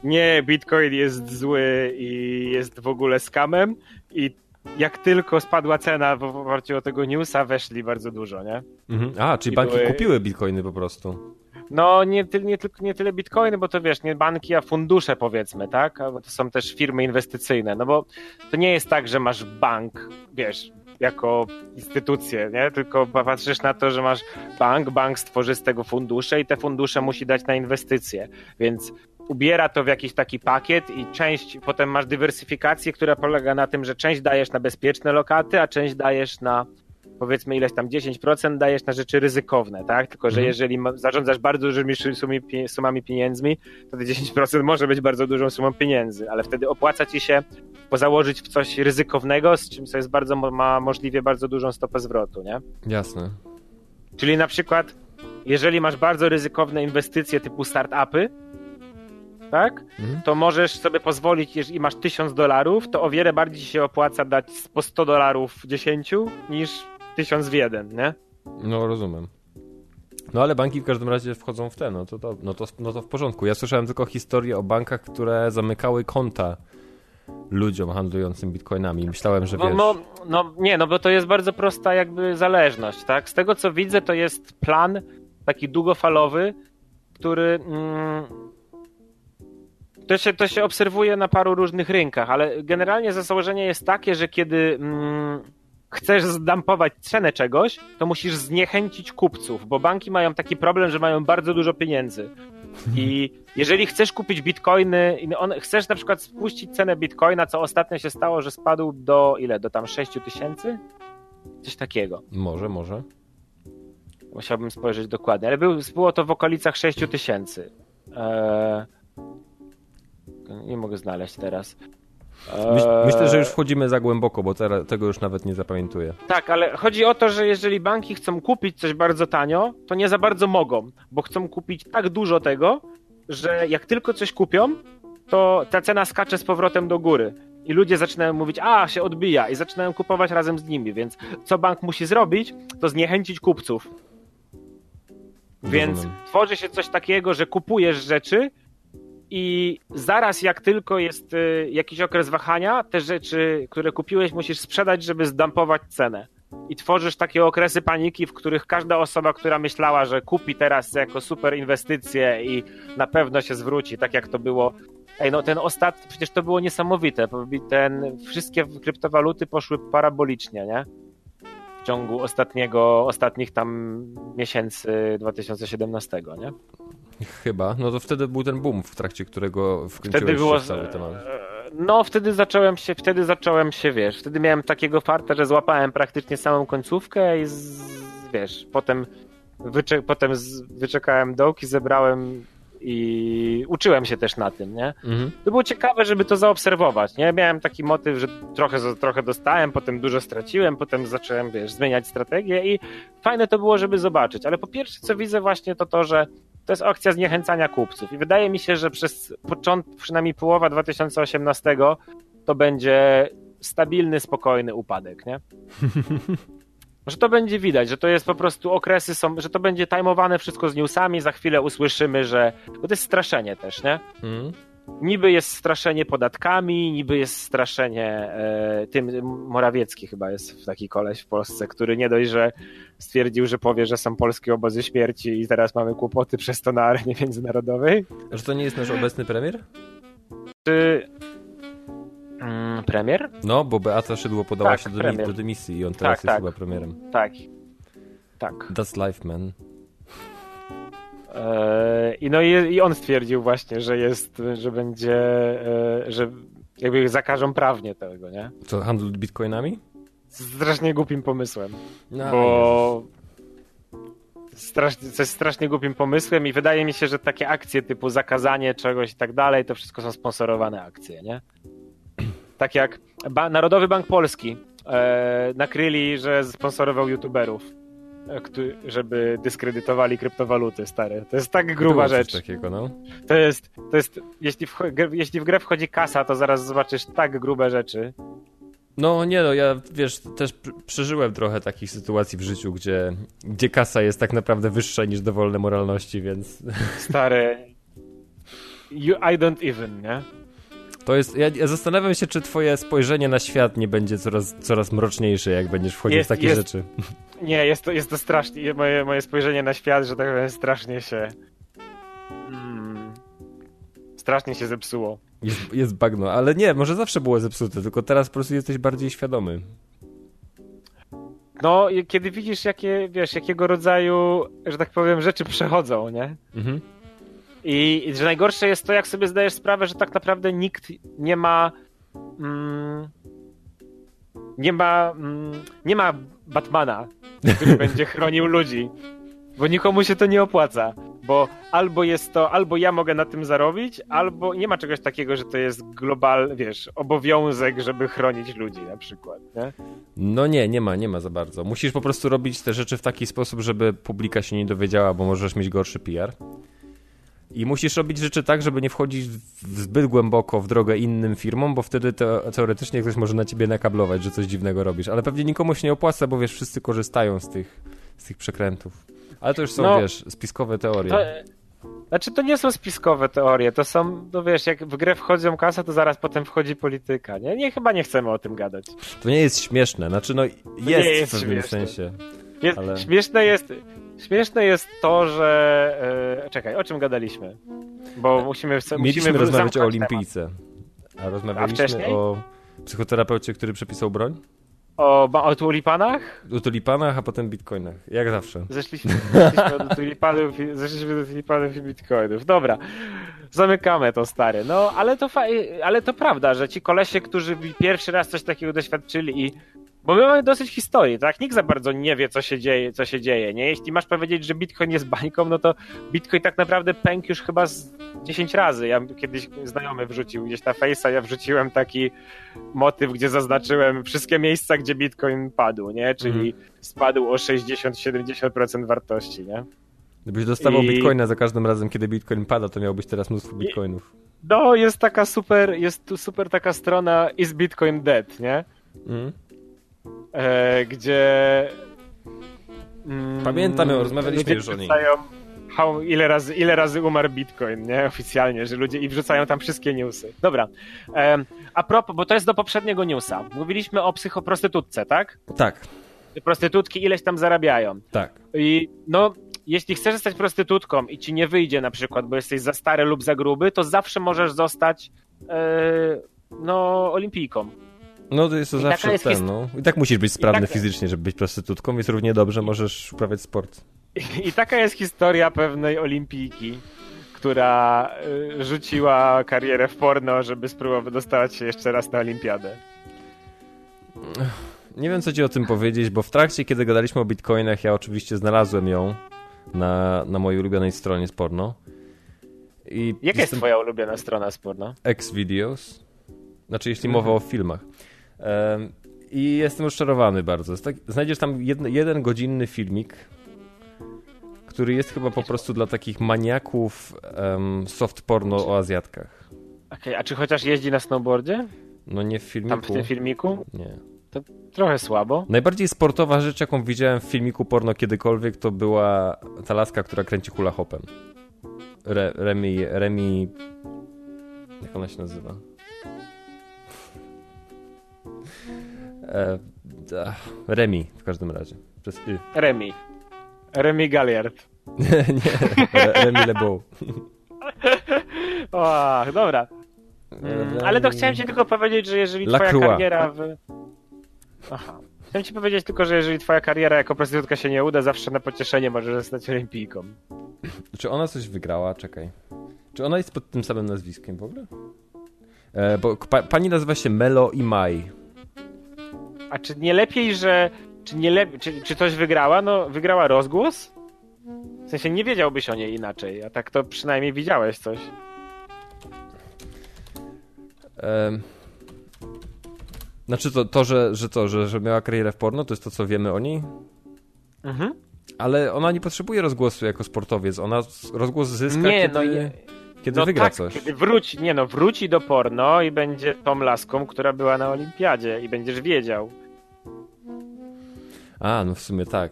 Nie, Bitcoin jest zły i jest w ogóle skamem. I jak tylko spadła cena w oparciu o tego newsa, weszli bardzo dużo, nie? Mhm. A, czyli I banki były- kupiły bitcoiny po prostu. No, nie, nie, tylko, nie tyle bitcoiny, bo to wiesz, nie banki, a fundusze powiedzmy, tak? Bo to są też firmy inwestycyjne, no bo to nie jest tak, że masz bank, wiesz, jako instytucję, nie? Tylko patrzysz na to, że masz bank, bank stworzy z tego fundusze i te fundusze musi dać na inwestycje, więc ubiera to w jakiś taki pakiet i część, potem masz dywersyfikację, która polega na tym, że część dajesz na bezpieczne lokaty, a część dajesz na powiedzmy ileś tam 10% dajesz na rzeczy ryzykowne, tak? Tylko, że Mhm. jeżeli zarządzasz bardzo dużymi sumami pieniędzmi, to te 10% może być bardzo dużą sumą pieniędzy, ale wtedy opłaca ci się pozałożyć w coś ryzykownego, z czym co jest bardzo, ma możliwie bardzo dużą stopę zwrotu, nie? Jasne. Czyli na przykład, jeżeli masz bardzo ryzykowne inwestycje typu startupy, tak? Mhm. To możesz sobie pozwolić, jeżeli masz 1000 dolarów, to o wiele bardziej się opłaca dać po 100 dolarów 10 niż 1000 w jeden, nie? No, rozumiem. No ale banki w każdym razie wchodzą w te, no to, to, no, to, no to w porządku. Ja słyszałem tylko historię o bankach, które zamykały konta ludziom handlującym bitcoinami. Myślałem, że No, wiesz... no, no nie, no bo to jest bardzo prosta jakby zależność, tak? Z tego co widzę, to jest plan taki długofalowy, który mm, to, się, to się obserwuje na paru różnych rynkach, ale generalnie założenie jest takie, że kiedy mm, chcesz zdampować cenę czegoś, to musisz zniechęcić kupców, bo banki mają taki problem, że mają bardzo dużo pieniędzy. I jeżeli chcesz kupić bitcoiny, on, chcesz na przykład spuścić cenę bitcoina, co ostatnio się stało, że spadł do ile? Do tam 6 tysięcy? Coś takiego. Może, może. Musiałbym spojrzeć dokładnie, ale był, było to w okolicach 6 tysięcy. Eee, nie mogę znaleźć teraz. Eee, myślę, że już wchodzimy za głęboko, bo tego już nawet nie zapamiętuję. Tak, ale chodzi o to, że jeżeli banki chcą kupić coś bardzo tanio, to nie za bardzo mogą, bo chcą kupić tak dużo tego, że jak tylko coś kupią, to ta cena skacze z powrotem do góry. i ludzie zaczynają mówić, a się odbija i zaczynają kupować razem z nimi, więc co bank musi zrobić, to zniechęcić kupców. Więc Rozumiem. tworzy się coś takiego, że kupujesz rzeczy i zaraz jak tylko jest y, jakiś okres wahania, te rzeczy, które kupiłeś, musisz sprzedać, żeby zdampować cenę. I tworzysz takie okresy paniki, w których każda osoba, która myślała, że kupi teraz jako super inwestycję i na pewno się zwróci, tak jak to było. Ej, no ten ostatni, przecież to było niesamowite. Ten, wszystkie kryptowaluty poszły parabolicznie, nie? W ciągu ostatniego, ostatnich tam miesięcy 2017, nie? Chyba. No to wtedy był ten boom, w trakcie którego wkręciłeś Wtedy było. się cały temat. No, wtedy zacząłem się, wtedy zacząłem się, wiesz, wtedy miałem takiego farta, że złapałem praktycznie samą końcówkę i z, wiesz, potem, wycze, potem z, wyczekałem dołki, zebrałem i uczyłem się też na tym, nie? Mhm. To było ciekawe, żeby to zaobserwować, nie? Miałem taki motyw, że trochę, trochę dostałem, potem dużo straciłem, potem zacząłem, wiesz, zmieniać strategię i fajne to było, żeby zobaczyć, ale po pierwsze, co widzę właśnie to to, że to jest akcja zniechęcania kupców i wydaje mi się, że przez początek, przynajmniej połowa 2018 to będzie stabilny, spokojny upadek, nie? *laughs* Że to będzie widać, że to jest po prostu okresy są, że to będzie tajmowane wszystko z newsami, za chwilę usłyszymy, że. Bo to jest straszenie też, nie? Mhm. Niby jest straszenie podatkami, niby jest straszenie e, tym, Morawiecki chyba jest taki koleś w Polsce, który nie dość, że stwierdził, że powie, że są polskie obozy śmierci i teraz mamy kłopoty przez to na arenie międzynarodowej. Że to nie jest nasz obecny premier? Czy mm, premier? No, bo Beata Szydło podała Tak, się do, premier. do dymisji i on teraz Tak, jest tak. chyba premierem. Tak. Tak. That's life, man. E, I no i, i on stwierdził właśnie, że jest, że będzie, e, że jakby zakażą prawnie tego, nie? Co, handel bitcoinami? Strasznie głupim pomysłem. No, bo strasznie, jest strasznie głupim pomysłem i wydaje mi się, że takie akcje typu zakazanie czegoś i tak dalej, to wszystko są sponsorowane akcje, nie? Tak jak ba Narodowy Bank Polski e, nakryli, że sponsorował youtuberów, e, żeby dyskredytowali kryptowaluty stare. To jest tak gruba rzecz. takiego, no. To jest, to jest jeśli, w, jeśli w grę wchodzi kasa, to zaraz zobaczysz tak grube rzeczy. No nie no, ja wiesz, też pr- przeżyłem trochę takich sytuacji w życiu, gdzie, gdzie kasa jest tak naprawdę wyższa niż dowolne moralności, więc Stare. You, I don't even, nie? To jest, ja, ja zastanawiam się, czy twoje spojrzenie na świat nie będzie coraz, coraz mroczniejsze, jak będziesz wchodził Jest- w takie jest- rzeczy. *laughs* Nie, jest to, jest to strasznie. Moje, moje spojrzenie na świat, że tak powiem, strasznie się. Mm, strasznie się zepsuło. Jest, jest bagno, ale nie, może zawsze było zepsute, tylko teraz po prostu jesteś bardziej świadomy. No, kiedy widzisz, jakie, wiesz, jakiego rodzaju, że tak powiem, rzeczy przechodzą, nie? Mhm. I, i że najgorsze jest to, jak sobie zdajesz sprawę, że tak naprawdę nikt nie ma. Mm, nie ma. Mm, nie ma Batmana, który będzie *laughs* chronił ludzi. Bo nikomu się to nie opłaca. Bo albo jest to, albo ja mogę na tym zarobić, albo nie ma czegoś takiego, że to jest global, wiesz, obowiązek, żeby chronić ludzi na przykład, nie? No nie, nie ma, nie ma za bardzo. Musisz po prostu robić te rzeczy w taki sposób, żeby publika się nie dowiedziała, bo możesz mieć gorszy PR. I musisz robić rzeczy tak, żeby nie wchodzić w zbyt głęboko w drogę innym firmom, bo wtedy to, teoretycznie ktoś może na ciebie nakablować, że coś dziwnego robisz. Ale pewnie nikomu się nie opłaca, bo wiesz, wszyscy korzystają z tych, z tych przekrętów. Ale to już są, No, wiesz, spiskowe teorie. To, znaczy, to nie są spiskowe teorie, to są, no wiesz, jak w grę wchodzą kasa, to zaraz potem wchodzi polityka, nie? nie chyba nie chcemy o tym gadać. To nie jest śmieszne. Znaczy, no jest, nie jest w pewnym śmieszne. sensie. Jest, Ale- Śmieszne jest... Śmieszne jest to, że... E, czekaj, o czym gadaliśmy? Bo musimy... Mieliśmy musimy rozmawiać o olimpijce. A rozmawialiśmy wcześniej? o psychoterapeucie, który przepisał broń? O, o tulipanach? O tulipanach, a potem bitcoinach. Jak zawsze. Zeszliśmy, zeszliśmy do tulipanów, i- zeszliśmy do tulipanów i bitcoinów. Dobra, zamykamy to stary. No, ale to, ale to prawda, że ci kolesie, którzy pierwszy raz coś takiego doświadczyli i bo my mamy dosyć historii, tak? Nikt za bardzo nie wie, co się dzieje, co się dzieje, nie? Jeśli masz powiedzieć, że Bitcoin jest bańką, no to Bitcoin tak naprawdę pękł już chyba z 10 razy. Ja kiedyś znajomy wrzucił gdzieś na Face'a, ja wrzuciłem taki motyw, gdzie zaznaczyłem wszystkie miejsca, gdzie Bitcoin padł, nie? Czyli spadł o 60-70% wartości, nie? Gdybyś dostawał I- bitcoina za każdym razem, kiedy bitcoin pada, to miałbyś teraz mnóstwo bitcoinów. No, jest taka super, jest tu super taka strona Is Bitcoin Dead, nie? Mm. E, gdzie... Mm, Pamiętam ją, rozmawialiśmy już o niej. How, ile, razy, ile razy umarł Bitcoin, nie? Oficjalnie, że ludzie i wrzucają tam wszystkie newsy. Dobra. A propos, bo to jest do poprzedniego newsa. Mówiliśmy o psychoprostytutce, tak? Tak, Prostytutki ileś tam zarabiają. tak. I no, jeśli chcesz zostać prostytutką i ci nie wyjdzie na przykład, bo jesteś za stary lub za gruby, to zawsze możesz zostać e, no, olimpijką. No to jest to I zawsze jest ten, no. I tak musisz być sprawny taka- fizycznie, żeby być prostytutką, więc równie dobrze możesz uprawiać sport. I, I taka jest historia pewnej olimpijki, która e, rzuciła karierę w porno, żeby spróbować dostać się jeszcze raz na olimpiadę. Nie wiem, co ci o tym powiedzieć, bo w trakcie, kiedy gadaliśmy o bitcoinach, ja oczywiście znalazłem ją na, na mojej ulubionej stronie z porno. I Jaka jest jestem- twoja ulubiona strona z porno? X-Videos. Znaczy, jeśli mowa o filmach. I jestem rozczarowany bardzo. Tak, znajdziesz tam jedno, jeden godzinny filmik, który jest chyba po prostu dla takich maniaków em, soft porno o Azjatkach. Okej, a czy chociaż jeździ na snowboardzie? No nie w filmiku. Tam w tym filmiku? Nie. Trochę słabo. Najbardziej sportowa rzecz, jaką widziałem w filmiku porno kiedykolwiek, to była ta laska, która kręci hula hopem. Re, Remi, Remi... Jak ona się nazywa? E, Remi w każdym razie. Przez y. Remi. Remi Galliard. *laughs* Nie, Re, Remi Lebeau. *laughs* O, dobra. Mm, ale to chciałem ci tylko powiedzieć, że jeżeli twoja Lacroix. kariera w... Aha. Chciałem ci powiedzieć tylko, że jeżeli twoja kariera jako prostytutka się nie uda, zawsze na pocieszenie możesz zostać olimpijką. Czy ona coś wygrała? Czekaj. Czy ona jest pod tym samym nazwiskiem w ogóle? E, bo pa, pani nazywa się Melo i Mai. A czy nie lepiej, że... Czy, nie lep... czy, czy coś wygrała? No, wygrała rozgłos? W sensie nie wiedziałbyś o niej inaczej, a tak to przynajmniej widziałeś coś. Em, Znaczy to, to że, że to, że, że miała karierę w porno, to jest to, co wiemy o niej. Mhm. Ale ona nie potrzebuje rozgłosu jako sportowiec. Ona rozgłos zyska, Nie, kiedy, no nie. kiedy no wygra tak, coś. Kiedy wróci, nie no, wróci do porno i będzie tą laską, która była na olimpiadzie i będziesz wiedział. A, no w sumie tak.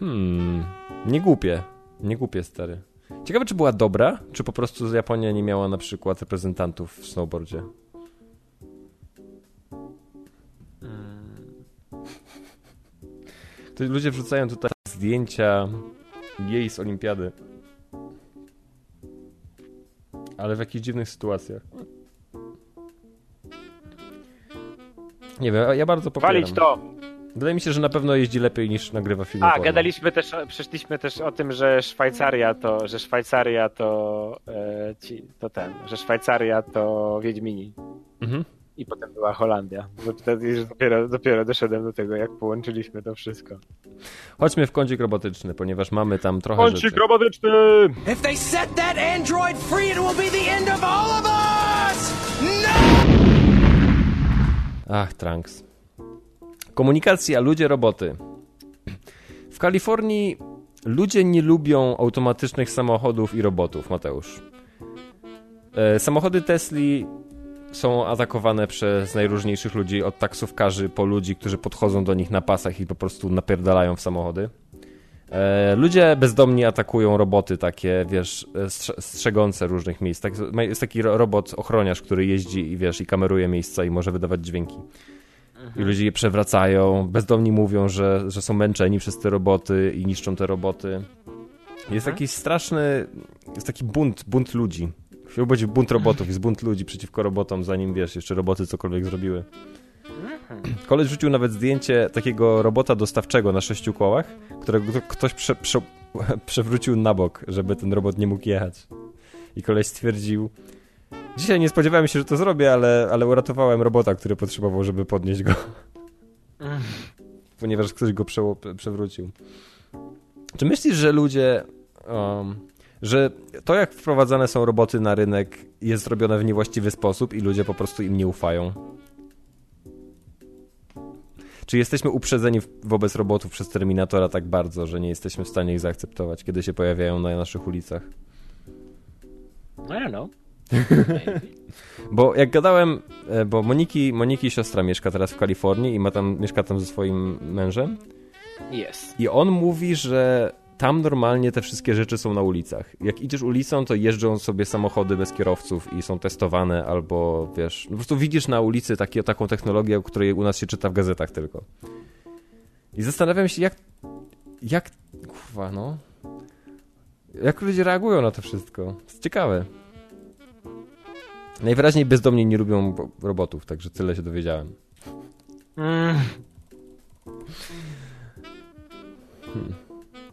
Hmm, nie głupie. Nie głupie, stary. Ciekawe, czy była dobra, czy po prostu Japonia nie miała na przykład reprezentantów w snowboardzie. To ludzie wrzucają tutaj zdjęcia jej z olimpiady. Ale w jakichś dziwnych sytuacjach. Nie wiem, ja bardzo popieram. Walić to! Wydaje mi się, że na pewno jeździ lepiej niż nagrywa filmy A, porno. gadaliśmy też, przeszliśmy też o tym, że Szwajcaria to, że Szwajcaria to, e, ci, to ten, że Szwajcaria to Wiedźmini. Mhm. I potem była Holandia. Bo wtedy już dopiero, dopiero doszedłem do tego, jak połączyliśmy to wszystko. Chodźmy w kącik robotyczny, ponieważ mamy tam trochę Kącik rzeczy. robotyczny! If they set that android free, it will be the end of all of us! No! Ach, Trunks. Komunikacja, ludzie, roboty. W Kalifornii ludzie nie lubią automatycznych samochodów i robotów, Mateusz. E, samochody Tesli są atakowane przez najróżniejszych ludzi, od taksówkarzy po ludzi, którzy podchodzą do nich na pasach i po prostu napierdalają w samochody. E, ludzie bezdomni atakują roboty takie, wiesz, e, strze- strzegące różnych miejsc. Tak, jest taki ro- robot ochroniarz, który jeździ i wiesz, i kameruje miejsca i może wydawać dźwięki. I ludzie je przewracają. Bezdomni mówią, że, że są męczeni przez te roboty i niszczą te roboty. Jest taki straszny, jest taki bunt, bunt ludzi. Chciałby być bunt robotów, jest bunt ludzi przeciwko robotom, zanim wiesz, jeszcze roboty cokolwiek zrobiły. Koleś rzucił nawet zdjęcie takiego robota dostawczego na sześciu kołach, którego ktoś prze, prze, *laughs* przewrócił na bok, żeby ten robot nie mógł jechać. I koleś stwierdził, dzisiaj nie spodziewałem się, że to zrobię, ale, ale uratowałem robota, który potrzebował, żeby podnieść go. Ponieważ ktoś go przewrócił. Czy myślisz, że ludzie... Um, że to, jak wprowadzane są roboty na rynek, jest zrobione w niewłaściwy sposób i ludzie po prostu im nie ufają? Czy jesteśmy uprzedzeni wobec robotów przez Terminatora tak bardzo, że nie jesteśmy w stanie ich zaakceptować, kiedy się pojawiają na naszych ulicach? I don't know. *laughs* Bo jak gadałem, e, bo Moniki, Moniki siostra mieszka teraz w Kalifornii i ma tam, mieszka tam ze swoim mężem Jest. i on mówi, że tam normalnie te wszystkie rzeczy są na ulicach. Jak idziesz ulicą, to jeżdżą sobie samochody bez kierowców i są testowane, albo wiesz, no po prostu widzisz na ulicy takie, taką technologię, o której u nas się czyta w gazetach tylko. I zastanawiam się, jak. Jak. Kurwa, no. Jak ludzie reagują na to wszystko? To jest ciekawe. Najwyraźniej bezdomni nie lubią bo- robotów, także tyle się dowiedziałem. Mm.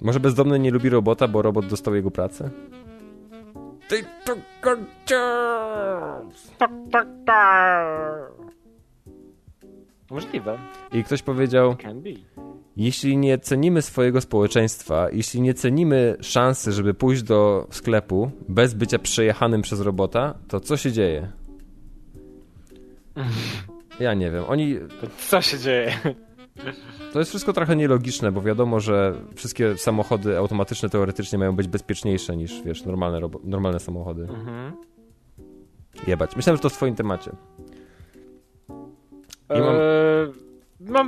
Może bezdomny nie lubi robota, bo robot dostał jego pracę? Ty to Możliwe. I ktoś powiedział, Can be. Jeśli nie cenimy swojego społeczeństwa, jeśli nie cenimy szansy, żeby pójść do sklepu bez bycia przejechanym przez robota, to co się dzieje? Ja nie wiem. Oni. Co się dzieje? To jest wszystko trochę nielogiczne, bo wiadomo, że wszystkie samochody automatyczne teoretycznie mają być bezpieczniejsze niż, wiesz, normalne, normalne samochody. Mhm. Jebać. Myślałem, że to w twoim temacie. Mam- Eee, mam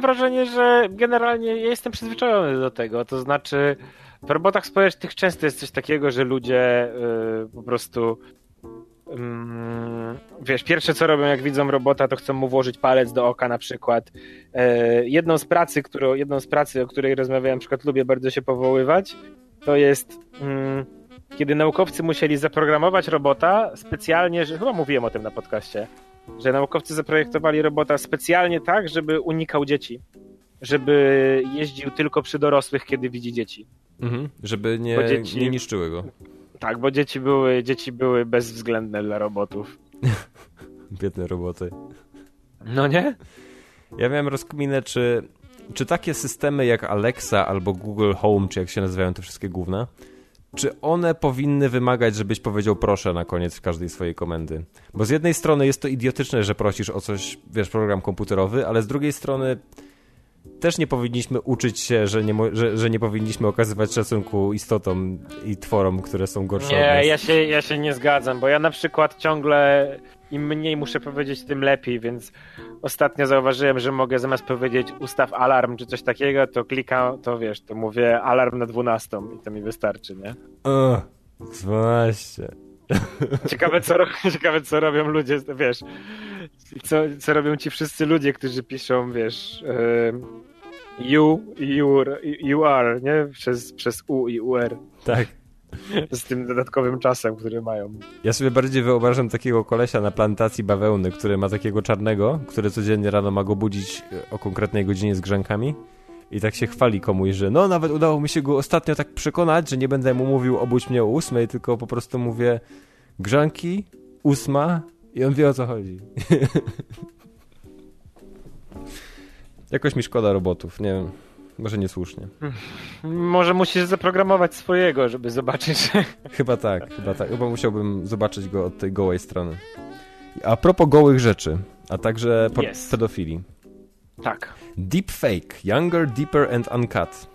wrażenie, że generalnie ja jestem przyzwyczajony do tego. To znaczy, w robotach społecznych często jest coś takiego, że ludzie e, po prostu. mm, wiesz, pierwsze co robią, jak widzą robota, to chcą mu włożyć palec do oka na przykład. E, jedną z pracy, którą, jedną z pracy, o której rozmawiałem, na przykład lubię bardzo się powoływać, to jest mm, kiedy naukowcy musieli zaprogramować robota specjalnie, że chyba mówiłem o tym na podcaście, że naukowcy zaprojektowali robota specjalnie tak, żeby unikał dzieci. Żeby jeździł tylko przy dorosłych, kiedy widzi dzieci. Mhm. Żeby nie, dzieci- nie niszczyły go. Tak, bo dzieci były, dzieci były bezwzględne dla robotów. *laughs* Biedne roboty. No nie? Ja miałem rozkminę, czy, czy takie systemy jak Alexa albo Google Home, czy jak się nazywają te wszystkie główne, czy one powinny wymagać, żebyś powiedział proszę na koniec w każdej swojej komendy? Bo z jednej strony jest to idiotyczne, że prosisz o coś, wiesz, program komputerowy, ale z drugiej strony też nie powinniśmy uczyć się, że nie, że, że nie powinniśmy okazywać szacunku istotom i tworom, które są gorsze od Nie, nas. ja się, ja się nie zgadzam, bo ja na przykład ciągle im mniej muszę powiedzieć, tym lepiej, więc ostatnio zauważyłem, że mogę zamiast powiedzieć ustaw alarm czy coś takiego, to klikam, to wiesz, to mówię alarm na 12 i to mi wystarczy, nie? O, 12. *laughs* Ciekawe co, *laughs* ciekawe, co robią ludzie, wiesz, co, co robią ci wszyscy ludzie, którzy piszą, wiesz, em, you, you, you are, nie? Przez, przez U i UR. Tak. Z tym dodatkowym czasem, który mają. Ja sobie bardziej wyobrażam takiego kolesia na plantacji bawełny, który ma takiego czarnego, który codziennie rano ma go budzić e, o konkretnej godzinie z grzankami i tak się chwali komuś, że no nawet udało mi się go ostatnio tak przekonać, że nie będę mu mówił obudź mnie o ósmej, tylko po prostu mówię grzanki, ósma i on wie o co chodzi. *laughs* Jakoś mi szkoda robotów, nie wiem, może niesłusznie. Może musisz zaprogramować swojego, żeby zobaczyć. *laughs* Chyba tak, chyba tak. Chyba musiałbym zobaczyć go od tej gołej strony. A propos gołych rzeczy, a także Yes. pedofilii. Tak. Deepfake, Younger, Deeper and Uncut.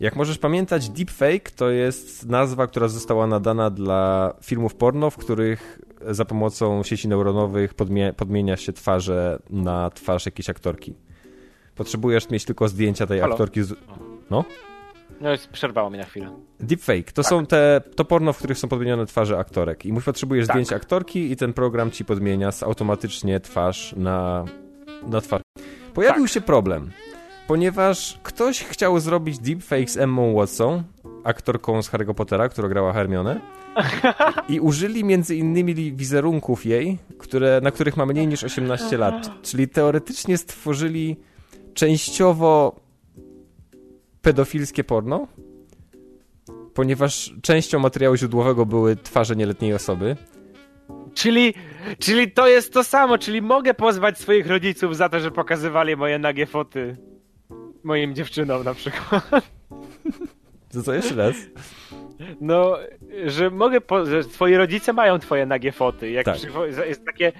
Jak możesz pamiętać, deepfake to jest nazwa, która została nadana dla filmów porno, w których za pomocą sieci neuronowych podmie- podmienia się twarze na twarz jakiejś aktorki. Potrzebujesz mieć tylko zdjęcia tej Halo? aktorki. Z... No? No przerwało mi na chwilę. Deepfake to są te to porno, w których są podmienione twarze aktorek. I potrzebujesz Tak. zdjęcia aktorki i ten program ci podmienia automatycznie twarz na, na twarz. Pojawił Tak. się problem, ponieważ ktoś chciał zrobić deepfake z Emmą Watson, aktorką z Harry'ego Pottera, która grała Hermione. *laughs* I użyli między innymi wizerunków jej, które, na których ma mniej niż 18 lat. Czyli teoretycznie stworzyli częściowo pedofilskie porno, ponieważ częścią materiału źródłowego były twarze nieletniej osoby. Czyli, czyli to jest to samo, czyli mogę pozwać swoich rodziców za to, że pokazywali moje nagie foty moim dziewczynom na przykład. To co jeszcze raz? No, że mogę, po, że twoi rodzice mają twoje nagie foty. Jak Tak. przywo- jest takie,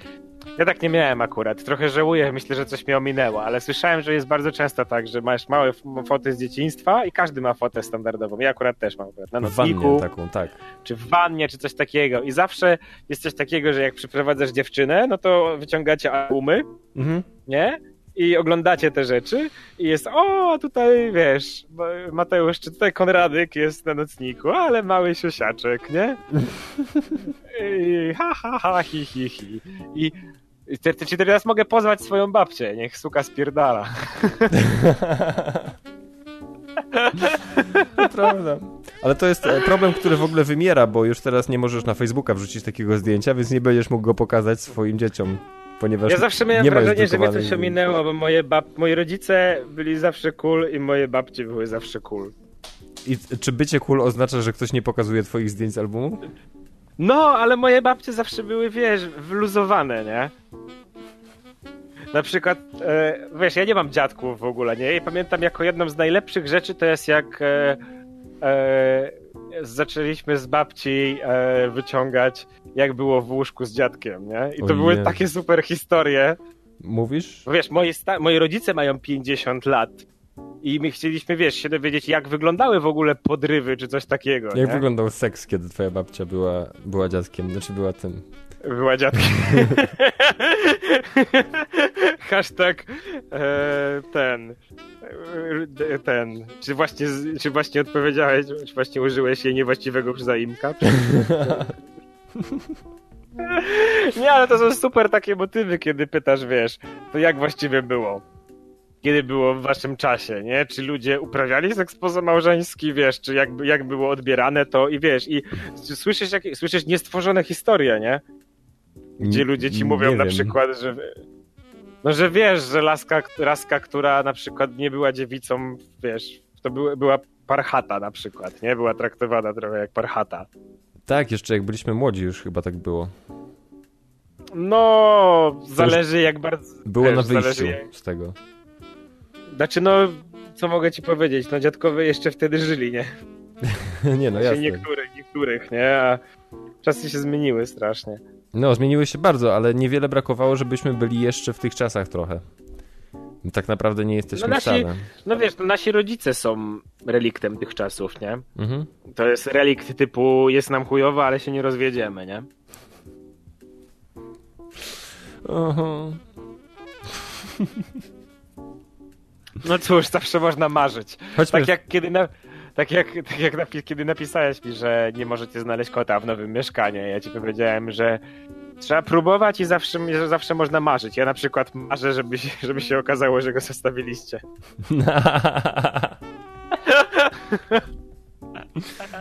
Ja tak nie miałem akurat. Trochę żałuję, myślę, że coś mnie ominęło, ale słyszałem, że jest bardzo często tak, że masz małe foty z dzieciństwa i każdy ma fotę standardową. Ja akurat też mam akurat na nocniku, taką, tak. czy w wannie, czy coś takiego. I zawsze jest coś takiego, że jak przyprowadzasz dziewczynę, no to wyciągacie albumy, Mhm. nie? I oglądacie te rzeczy i jest, o, tutaj wiesz, Mateusz, czy tutaj Konradyk jest na nocniku, ale mały siosiaczek, nie? I ha, ha, ha, hi, hi, hi. I te, te, teraz mogę pozwać swoją babcię, niech suka spierdala. Prawda. Ale to jest e, problem, który w ogóle wymiera, bo już teraz nie możesz na Facebooka wrzucić takiego zdjęcia, więc nie będziesz mógł go pokazać swoim dzieciom, ponieważ Ja zawsze miałem nie wrażenie, że mnie coś ominęło, bo moje, bab... moi rodzice byli zawsze cool i moje babcie były zawsze cool. I czy bycie cool oznacza, że ktoś nie pokazuje twoich zdjęć z albumu? No, ale moje babcie zawsze były, wiesz, wyluzowane, nie? Na przykład, e, wiesz, ja nie mam dziadków w ogóle, nie? I pamiętam jako jedną z najlepszych rzeczy to jest jak e, zaczęliśmy z babci e, wyciągać, jak było w łóżku z dziadkiem, nie? I to O były takie super historie. Mówisz? Bo Wiesz, moi, moi rodzice mają 50 lat i my chcieliśmy, wiesz, się dowiedzieć, jak wyglądały w ogóle podrywy czy coś takiego, Jak nie? wyglądał seks, kiedy twoja babcia była, była dziadkiem? Znaczy była tym. Była dziadkiem. *laughs* Hashtag e, ten. e, ten. Czy właśnie, czy właśnie odpowiedziałeś, czy właśnie użyłeś jej niewłaściwego zaimka? Nie, ale to są super takie motywy, kiedy pytasz, wiesz, to jak właściwie było? Kiedy było w waszym czasie, nie? Czy ludzie uprawiali seks pozamałżeński, wiesz, czy jak, jak było odbierane to i wiesz, i słyszysz, jak, słyszysz niestworzone historie, nie? Gdzie ludzie ci nie mówią na wiem. przykład, że. No, że wiesz, że laska, laska, która na przykład nie była dziewicą, wiesz, to była, była parchata na przykład, nie? Była traktowana trochę jak parchata. Tak, jeszcze jak byliśmy młodzi już chyba tak było. No, zależy jak bardzo. Było wiesz, na wyjściu jak... z tego. Znaczy, no, co mogę ci powiedzieć? No, dziadkowie jeszcze wtedy żyli, nie? *laughs* nie no, Znaczy, jasne. niektórych, niektórych, nie? A czasy się zmieniły strasznie. No, zmieniły się bardzo, ale niewiele brakowało, żebyśmy byli jeszcze w tych czasach trochę. Tak naprawdę nie jesteśmy No, nasi- wcale. No wiesz, no, nasi rodzice są reliktem tych czasów, nie? Mhm. To jest relikt typu jest nam chujowo, ale się nie rozwiedziemy, nie? Aha. No cóż, zawsze można marzyć. Chodźmy, Tak jak kiedy na... Tak jak, tak jak napi- kiedy napisałeś mi, że nie możecie znaleźć kota w nowym mieszkaniu, ja ci powiedziałem, że trzeba próbować i zawsze, że zawsze można marzyć. Ja na przykład marzę, żeby się, żeby się okazało, że go zostawiliście.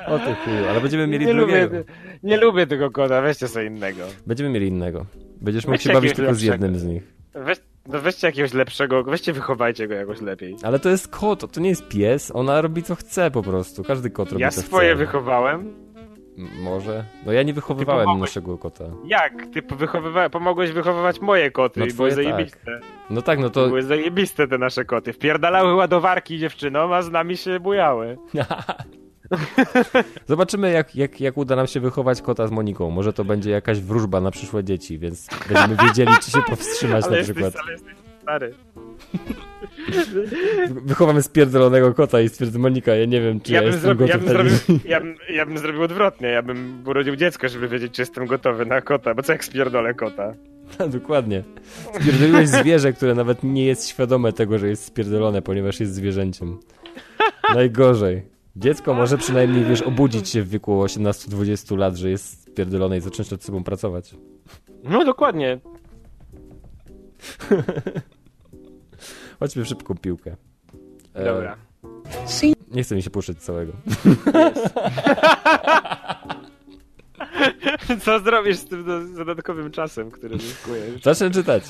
o ty chuju, ale będziemy mieli Nie lubię, drugiego. nie lubię tego kota, weźcie sobie innego. Będziemy mieli innego. Będziesz mógł się bawić tylko z jednym z nich. Weź, no weźcie jakiegoś lepszego, weźcie wychowajcie go jakoś lepiej. Ale to jest kot, to nie jest pies, ona robi co chce po prostu. Każdy kot robi Ja co swoje chce. wychowałem. M- Może? No ja nie wychowywałem pomogłeś- naszego kota. Jak? Ty wychowywa- pomogłeś wychowywać moje koty No i były tak. zajebiste. No tak, no to... Były zajebiste te nasze koty. Wpierdalały ładowarki dziewczynom, a z nami się bujały. *laughs* *laughs* Zobaczymy, jak, jak, jak uda nam się wychować kota z Moniką. Może to będzie jakaś wróżba na przyszłe dzieci, więc będziemy wiedzieli, czy się powstrzymać Ale na jesteś, przykład. ale jesteś stary. *laughs* Wychowamy spierdolonego kota i stwierdzy Monika, ja nie wiem, czy ja, Ja jestem zrobił, ja, bym zrobił, ja, bym, ja bym zrobił odwrotnie. Ja bym urodził dziecko, żeby wiedzieć, czy jestem gotowy na kota. Bo co jak spierdolę kota? *laughs* Dokładnie. Spierdoliłeś zwierzę, które nawet nie jest świadome tego, że jest spierdolone, ponieważ jest zwierzęciem. Najgorzej. Dziecko może przynajmniej, wiesz, obudzić się w wieku 18-20 lat, że jest spierdolone i zacząć nad sobą pracować. No dokładnie. *laughs* Chodźmy w szybką piłkę. E, Dobra. Nie chce mi się puszczać całego. *laughs* Co zrobisz z tym do- dodatkowym czasem, który zyskujesz? Zacznę czytać.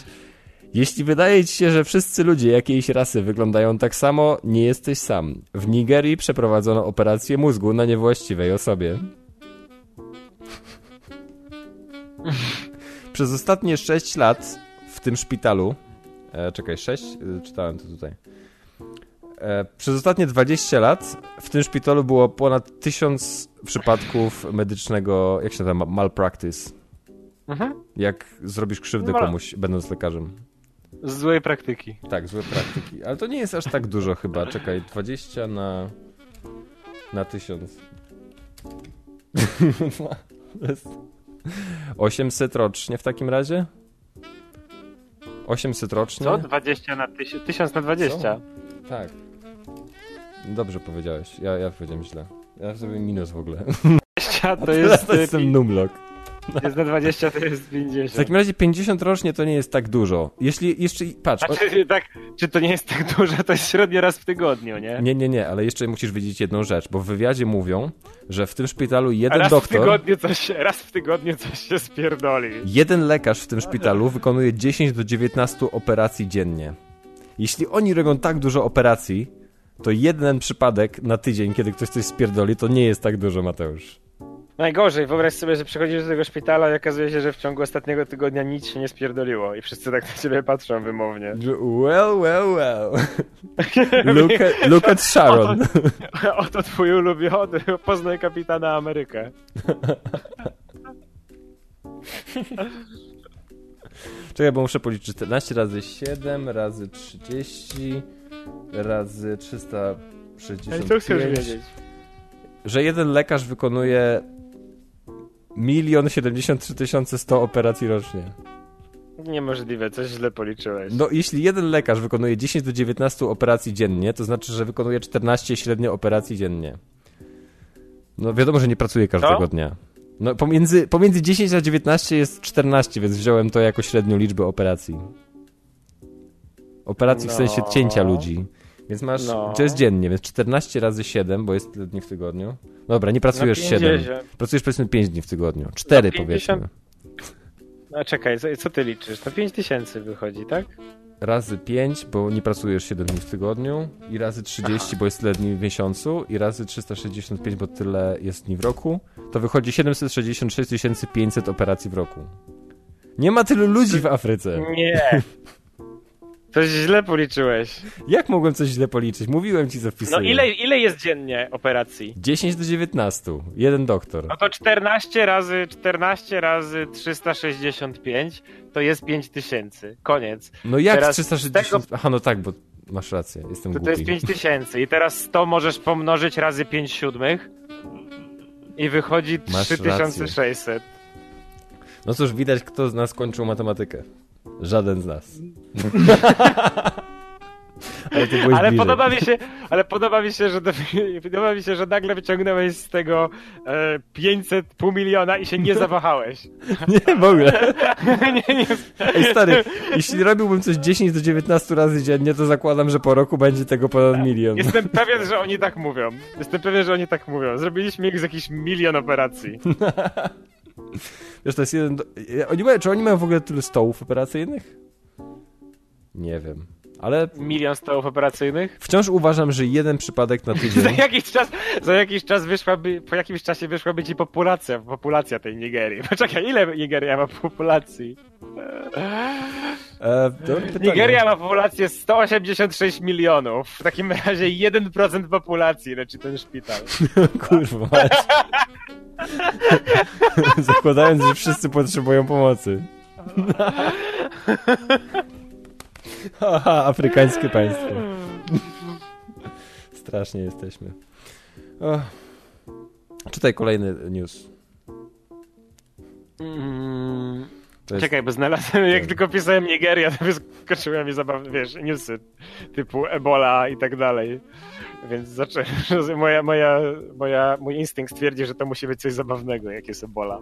Jeśli wydaje ci się, że wszyscy ludzie jakiejś rasy wyglądają tak samo, nie jesteś sam. W Nigerii przeprowadzono operację mózgu na niewłaściwej osobie. *laughs* Przez ostatnie 6 lat w tym szpitalu. E, czekaj, 6? E, czytałem to tutaj. E, przez ostatnie 20 lat w tym szpitalu było ponad 1000 przypadków medycznego, jak się nazywa, malpractice. Jak zrobisz krzywdę komuś, będąc lekarzem. Z złej praktyki. Tak, złe praktyki. Ale to nie jest aż tak dużo chyba. Czekaj, 20 na... na 1000. To *laughs* jest 800 rocznie w takim razie? 800 rocznie? Co? 20 na 1000? 1000 na 20. Tak. Dobrze powiedziałeś. Ja, ja powiedziałem źle. Ja sobie minus w ogóle. 20 *laughs* to To jest, jest ten numlock. *laughs* jest na 20 to jest W 50. takim razie 50 rocznie to nie jest tak dużo. Jeśli jeszcze... Patrz... O... Znaczy, tak, czy to nie jest tak dużo, to jest średnio raz w tygodniu, nie? Nie, nie, nie, ale jeszcze musisz wiedzieć jedną rzecz, bo w wywiadzie mówią, że w tym szpitalu jeden raz w doktor... tygodniu coś, raz w tygodniu coś się spierdoli. Jeden lekarz w tym szpitalu wykonuje 10 do 19 operacji dziennie. Jeśli oni robią tak dużo operacji, to jeden przypadek na tydzień, kiedy ktoś coś spierdoli, to nie jest tak dużo, Mateusz. Najgorzej, wyobraź sobie, że przychodzisz do tego szpitala i okazuje się, że w ciągu ostatniego tygodnia nic się nie spierdoliło i wszyscy tak na ciebie patrzą wymownie. Well, well, well. *laughs* Look at, look at Sharon. Oto *laughs* twój ulubiony, poznaj kapitana Amerykę. *laughs* Czekaj, bo muszę policzyć 14 razy 7 razy 30 razy Ej, 365. co chcesz wiedzieć? Że jeden lekarz wykonuje milion 73 tysiące 100 operacji rocznie. Niemożliwe, coś źle policzyłeś. No, jeśli jeden lekarz wykonuje 10 do 19 operacji dziennie, to znaczy, że wykonuje 14 średnio operacji dziennie. No, wiadomo, że nie pracuje każdego Co? dnia. No, pomiędzy, pomiędzy 10 a 19 jest 14, więc wziąłem to jako średnią liczbę operacji. Operacji w No. sensie cięcia ludzi. Więc masz, No. to jest dziennie, więc 14 razy 7, bo jest tyle dni w tygodniu. Dobra, nie pracujesz No 7. 50. Pracujesz powiedzmy 5 dni w tygodniu. 4 No 50. powiedzmy. A czekaj, co, co ty liczysz? To 5 tysięcy wychodzi, tak? razy 5, bo nie pracujesz 7 dni w tygodniu, i razy 30, bo jest tyle dni w miesiącu, i razy 365, bo tyle jest dni w roku, to wychodzi 766 500 operacji w roku. Nie ma tylu ludzi w Afryce. Nie. Coś źle policzyłeś. Jak mogłem coś źle policzyć? Mówiłem ci, co wpisuję. No ile, ile jest dziennie operacji? 10 do 19. Jeden doktor. No to 14 razy 14 razy 365 to jest 5000. Koniec. No jak Teraz 360... z tego- Aha, no tak, bo masz rację, jestem To, to głupi. jest 5000 i teraz 100 możesz pomnożyć razy 5 siódmych i wychodzi Masz 3600. No cóż, widać, kto z nas kończył matematykę. Żaden z nas. *laughs* Ale ty byłeś Ale podoba mi się, ale podoba mi się, że do, *laughs* podoba mi się, że nagle wyciągnąłeś z tego e, 500 pół miliona i się nie zawahałeś. *laughs* Nie, w ogóle. nie, nie, Ej, stary, jeśli robiłbym coś 10 do 19 razy dziennie, to zakładam, że po roku będzie tego ponad milion. Jestem pewien, że oni tak mówią. Jestem pewien, że oni tak mówią. Zrobiliśmy z jakiś milion operacji. Wiesz, to jest jeden... Do... Oni mają, czy oni mają w ogóle tyle stołów operacyjnych? Nie wiem. Ale Milion stołów operacyjnych. wciąż uważam, że jeden przypadek na *laughs* Za tydzień... jakiś czas, za jakiś czas wyszłaby, po jakimś czasie wyszłaby ci populacja, populacja tej Nigerii. *laughs* Poczekaj, ile Nigeria ma populacji? E. Nigeria ma populację 186 milionów. W takim razie 1% populacji leczy ten szpital. *laughs* Kurwa. *laughs* Zakładając, że wszyscy potrzebują pomocy. *laughs* Haha, afrykańskie państwo. Strasznie jesteśmy. Och. Czytaj kolejny news. Mm, jest... Czekaj, bo znalazłem, jak tylko pisałem Nigeria, to wyskoczyły mi zabawne, wiesz, newsy typu Ebola i tak dalej. Więc *laughs* zacząłem, moja, moja, moja, mój instynkt twierdzi, że to musi być coś zabawnego, jak jest Ebola.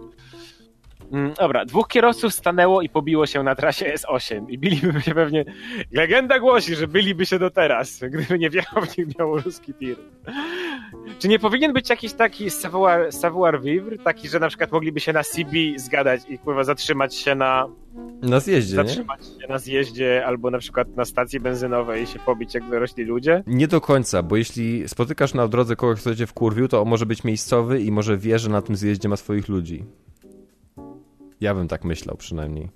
Mm, dobra, dwóch kierowców stanęło i pobiło się na trasie S8 i biliby się pewnie... Legenda głosi, że byliby się do teraz, gdyby nie wjechał w nich białoruski tir. Czy nie powinien być jakiś taki savoir, savoir vivre, taki, że na przykład mogliby się na CB zgadać i kurwa zatrzymać się na, Na zjeździe, nie? zatrzymać się na zjeździe albo na przykład na stacji benzynowej i się pobić jak dorośli ludzie? Nie do końca, bo jeśli spotykasz na drodze kogoś, kto cię wkurwił, to on może być miejscowy i może wie, że na tym zjeździe ma swoich ludzi. Ja bym tak myślał przynajmniej.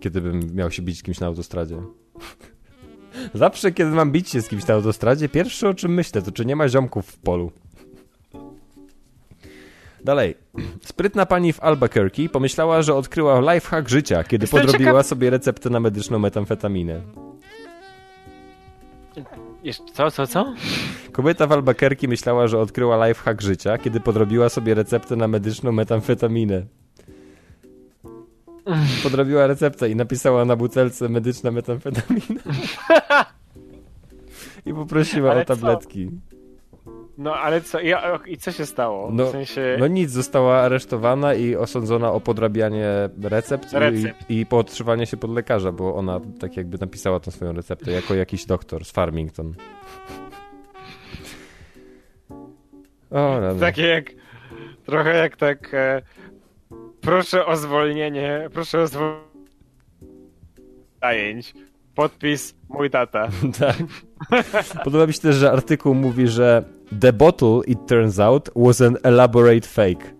Kiedy bym miał się bić z kimś na autostradzie. *laughs* Zawsze, kiedy mam bić się z kimś na autostradzie, pierwsze o czym myślę, to czy nie ma ziomków w polu. Dalej. *clears throat* Sprytna pani w Albuquerque pomyślała, że odkryła lifehack życia, kiedy Jestem podrobiła ciekaw- sobie receptę na medyczną metamfetaminę. Co, co, co? Kobieta w Albuquerque myślała, że odkryła lifehack życia, kiedy podrobiła sobie receptę na medyczną metamfetaminę. *laughs* Podrobiła receptę i napisała na butelce medyczna metamfetamina. I poprosiła Ale o co? tabletki. No ale co, i, i co się stało? No, w sensie... no nic, została aresztowana i osądzona o podrabianie recept, Recept. I, i podszywanie się pod lekarza, bo ona tak jakby napisała tą swoją receptę jako jakiś doktor z Farmington. *laughs* O. Takie jak, trochę jak tak, e, proszę o zwolnienie, proszę o zwolnienie zajęć. Podpis mój tata. *laughs* Tak. Podoba mi się też, że artykuł mówi, że the bottle, it turns out, was an elaborate fake.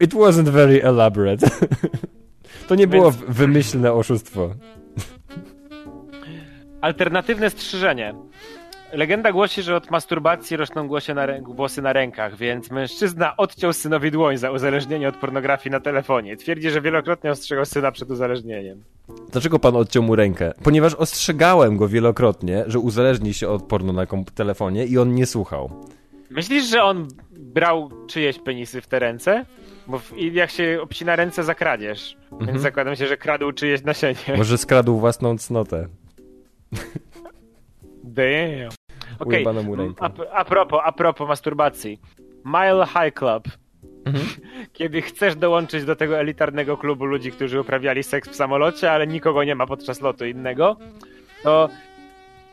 It wasn't very elaborate. *laughs* To nie było Więc- wymyślne oszustwo. Alternatywne strzyżenie. Legenda głosi, że od masturbacji rosną na włosy na rękach, więc mężczyzna odciął synowi dłoń za uzależnienie od pornografii na telefonie. Twierdzi, że wielokrotnie ostrzegał syna przed uzależnieniem. Dlaczego pan odciął mu rękę? Ponieważ ostrzegałem go wielokrotnie, że uzależni się od porno na telefonie i on nie słuchał. Myślisz, że on brał czyjeś penisy w te ręce? Bo w, jak się obcina ręce za kradzież. Więc zakładam się, że kradł czyjeś nasienie. Może skradł własną cnotę. Damn. Okej, a, a, propos, a propos masturbacji. Mile High Club. *laughs* Kiedy chcesz dołączyć do tego elitarnego klubu ludzi, którzy uprawiali seks w samolocie, ale nikogo nie ma podczas lotu innego, to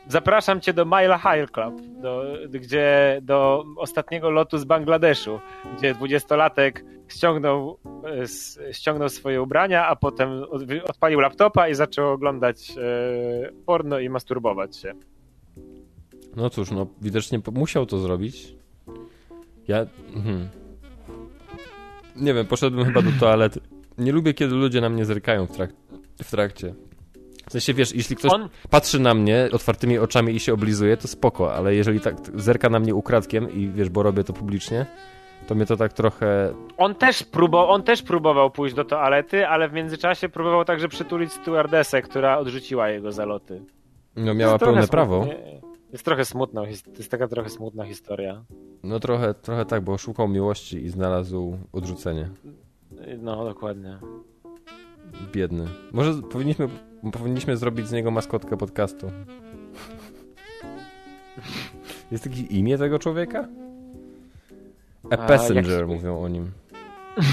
zapraszam cię do Mile High Club, do, gdzie do ostatniego lotu z Bangladeszu, gdzie dwudziestolatek ściągnął, e, ściągnął swoje ubrania, a potem odpalił laptopa i zaczął oglądać e, porno i masturbować się. No cóż, no widocznie musiał to zrobić. Ja... Mhm. Nie wiem, poszedłbym chyba do toalety. Nie lubię, kiedy ludzie na mnie zerkają w, trak- w trakcie. W sensie, wiesz, jeśli ktoś On- patrzy na mnie otwartymi oczami i się oblizuje, to spoko, ale jeżeli tak zerka na mnie ukradkiem i wiesz, bo robię to publicznie, to mnie to tak trochę... On też, próbował, on też próbował pójść do toalety, ale w międzyczasie próbował także przytulić stewardesę, która odrzuciła jego zaloty. No miała pełne prawo. smutnie. Jest trochę smutna, jest taka trochę smutna historia. No trochę, trochę tak, bo szukał miłości i znalazł odrzucenie. No, dokładnie. Biedny. Może powinniśmy, powinniśmy zrobić z niego maskotkę podcastu. Jest takie imię tego człowieka? A A, Passenger mówią o nim.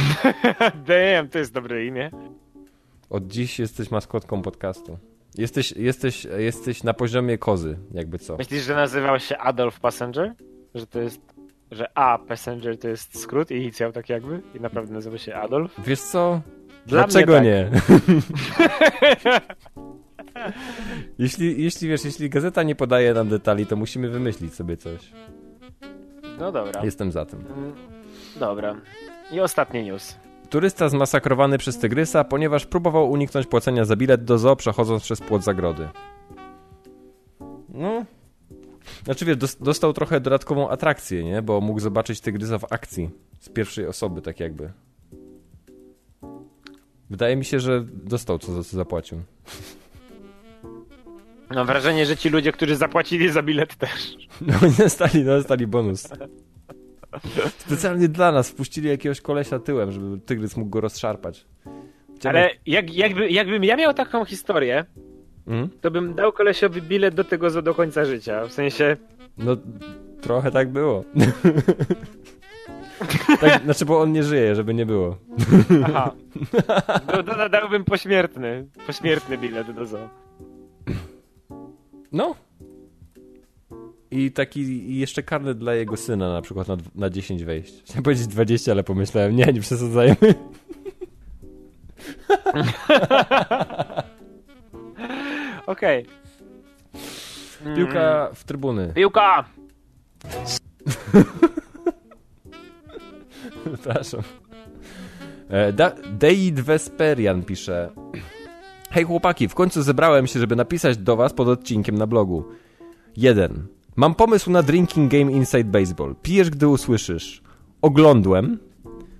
*laughs* Damn, to jest dobre imię. Od dziś jesteś maskotką podcastu. Jesteś, jesteś, jesteś na poziomie kozy, jakby co. Myślisz, że nazywał się Adolf Passenger? Że to jest, że A Passenger to jest skrót, inicjał tak jakby? I naprawdę nazywa się Adolf? Wiesz co? Dla Dlaczego tak. nie? *laughs* *laughs* jeśli, jeśli wiesz, jeśli gazeta nie podaje nam detali, to musimy wymyślić sobie coś. No dobra. Jestem za tym. Mm, Dobra. I ostatni news. Turysta zmasakrowany przez tygrysa, ponieważ próbował uniknąć płacenia za bilet do zoo, przechodząc przez płot zagrody. No. Znaczy wiesz, dos- dostał trochę dodatkową atrakcję, nie? Bo mógł zobaczyć tygrysa w akcji. Z pierwszej osoby, tak jakby. Wydaje mi się, że dostał co za co zapłacił. Mam wrażenie, że ci ludzie, którzy zapłacili za bilet też. No dostali, no, dostali bonus. *laughs* Specjalnie dla nas wpuścili jakiegoś kolesia tyłem, żeby tygrys mógł go rozszarpać. Ale jak, jakby, jakbym ja miał taką historię, Mm? to bym dał kolesiowi bilet do tego do końca życia. W sensie, No, trochę tak było. *laughs* tak, znaczy, bo on nie żyje, żeby nie było. aha. Do, do, dałbym pośmiertny, pośmiertny bilet do zoo. No. I taki i jeszcze karny dla jego syna, na przykład na, na 10 wejść. *laughs* Chciałem powiedzieć 20, ale pomyślałem, nie, nie przesadzajmy. *laughs* Okej. *laughs* Piłka w trybuny. Piłka! Przepraszam. E, Da- Deid Vesperian pisze Hej chłopaki, w końcu zebrałem się, żeby napisać do was pod odcinkiem na blogu. 1. Mam pomysł na drinking game Inside Baseball. Pijesz, gdy usłyszysz. Oglądłem.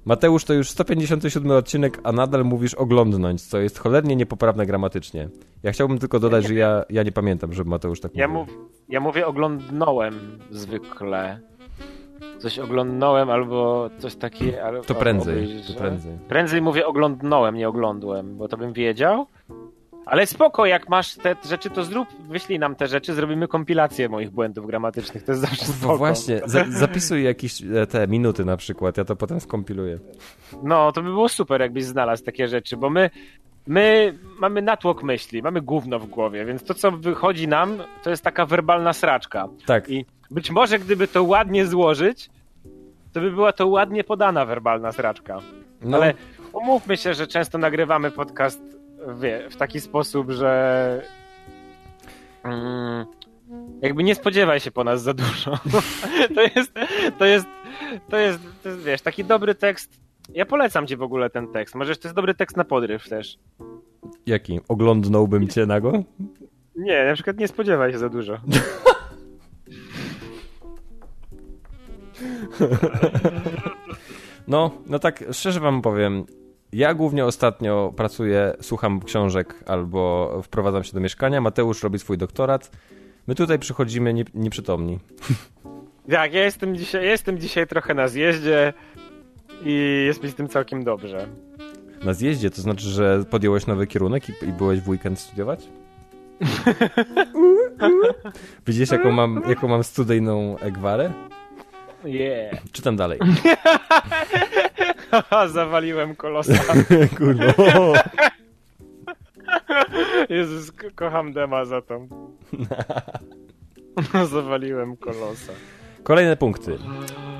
Mateusz, to już 157 odcinek, a nadal mówisz oglądnąć, co jest cholernie niepoprawne gramatycznie. Ja chciałbym tylko dodać, że ja, ja nie pamiętam, żeby Mateusz tak Ja, mówił. mów, ja mówię oglądnąłem zwykle. Coś oglądnąłem albo coś takiego. To prędzej, to prędzej. Prędzej mówię oglądnąłem, nie oglądłem, bo to bym wiedział. Ale spoko, jak masz te rzeczy, to zrób, wyślij nam te rzeczy, zrobimy kompilację moich błędów gramatycznych, to jest zawsze Kurwa, spoko. właśnie, za, zapisuj jakieś e, te minuty na przykład, ja to potem skompiluję. No, to by było super, jakbyś znalazł takie rzeczy, bo my, my mamy natłok myśli, mamy gówno w głowie, więc to, co wychodzi nam, to jest taka werbalna sraczka. Tak, I być może gdyby to ładnie złożyć, to by była to ładnie podana werbalna sraczka. no, Ale umówmy się, że często nagrywamy podcast wie, w taki sposób, że mm, jakby nie spodziewaj się po nas za dużo. *laughs* to jest, to jest, to jest, to jest, wiesz, taki dobry tekst. Ja polecam ci w ogóle ten tekst. Możesz, to jest dobry tekst na podryw też. jaki? Oglądnąłbym cię nago? Nie, na przykład nie spodziewaj się za dużo. *laughs* No, no tak szczerze wam powiem, ja głównie ostatnio pracuję, słucham książek albo wprowadzam się do mieszkania, Mateusz robi swój doktorat, my tutaj przychodzimy nie, nieprzytomni. *laughs* Tak, ja jestem dzisiaj, jestem dzisiaj trochę na zjeździe i jest mi z tym całkiem dobrze. Na zjeździe, to znaczy, że podjąłeś nowy kierunek i, i byłeś w weekend studiować? *laughs* Widzisz, jaką mam, jaką mam studyjną gwarę? Yeah. Czytam dalej. *laughs* Haha, zawaliłem kolosa. *laughs* Kurwa. Jezus, ko- kocham Dema za to. *laughs* Zawaliłem kolosa. Kolejne punkty.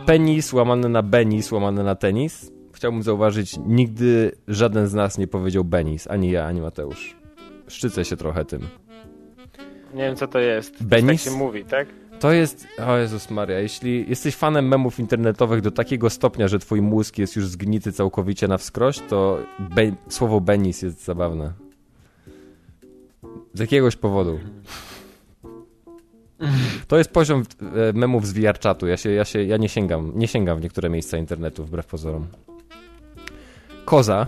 Penis łamane na benis łamane na tenis. Chciałbym zauważyć, nigdy żaden z nas nie powiedział benis, ani ja, ani Mateusz. Szczycę się trochę tym. Nie wiem, co to jest. Benis? Tak się mówi, tak? To jest, o Jezus Maria, jeśli jesteś fanem memów internetowych do takiego stopnia, że twój mózg jest już zgnity całkowicie na wskroś, to be, słowo benis jest zabawne. Z jakiegoś powodu. To jest poziom e, memów z VR czatu. Ja, się, ja, się, ja nie sięgam, nie sięgam w niektóre miejsca internetu, wbrew pozorom. Koza,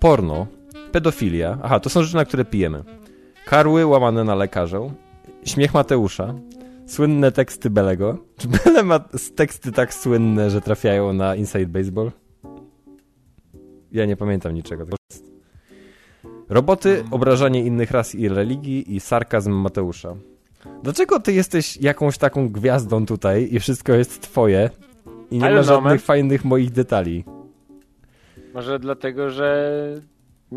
porno, pedofilia. Aha, to są rzeczy, na które pijemy. Karły łamane na lekarzę, śmiech Mateusza, słynne teksty Belego. Czy Bele ma teksty tak słynne, że trafiają na Inside Baseball? Ja nie pamiętam niczego. Roboty, obrażanie innych ras i religii i sarkazm Mateusza. Dlaczego ty jesteś jakąś taką gwiazdą tutaj i wszystko jest twoje i nie Ale ma żadnych fajnych moich detali? Może dlatego, że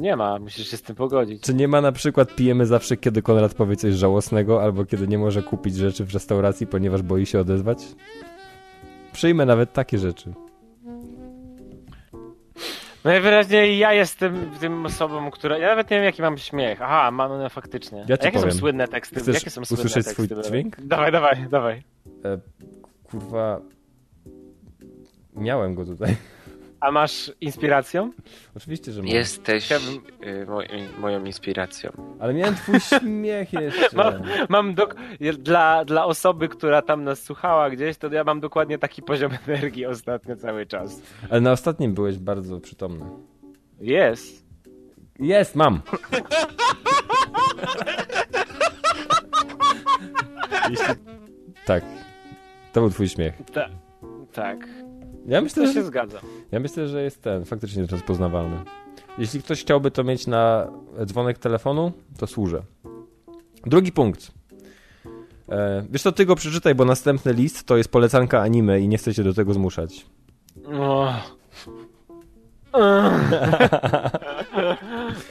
nie ma. Musisz się z tym pogodzić. Czy nie ma na przykład pijemy zawsze, kiedy Konrad powie coś żałosnego, albo kiedy nie może kupić rzeczy w restauracji, ponieważ boi się odezwać? Przyjmę nawet takie rzeczy. Najwyraźniej ja jestem tym osobą, która... Ja nawet nie wiem, jaki mam śmiech. Aha, mam no, faktycznie. Ja jakie powiem. są słynne teksty? Chcesz jakie są słynne usłyszeć teksty? swój dźwięk? Dawaj, dawaj, dawaj. E, kurwa. Miałem go tutaj. A masz inspiracją? Oczywiście, że mam. Jesteś Chciałbym- y, moj, moją inspiracją. Ale miałem twój śmiech jeszcze. *laughs* Mam, mam dok- dla, dla osoby, która tam nas słuchała gdzieś, to ja mam dokładnie taki poziom *laughs* energii ostatnio cały czas. Ale na ostatnim byłeś bardzo przytomny. Jest. Jest, mam. Jeśli... *laughs* Tak. To był twój śmiech. Ta, tak. Ja To myślę, się że, zgadza. ja myślę, że jest ten, faktycznie rozpoznawalny. Jeśli ktoś chciałby to mieć na dzwonek telefonu, to służę. Drugi punkt. E, wiesz co, ty go przeczytaj, bo następny list to jest polecanka anime i nie chcę cię do tego zmuszać. O, *laughs*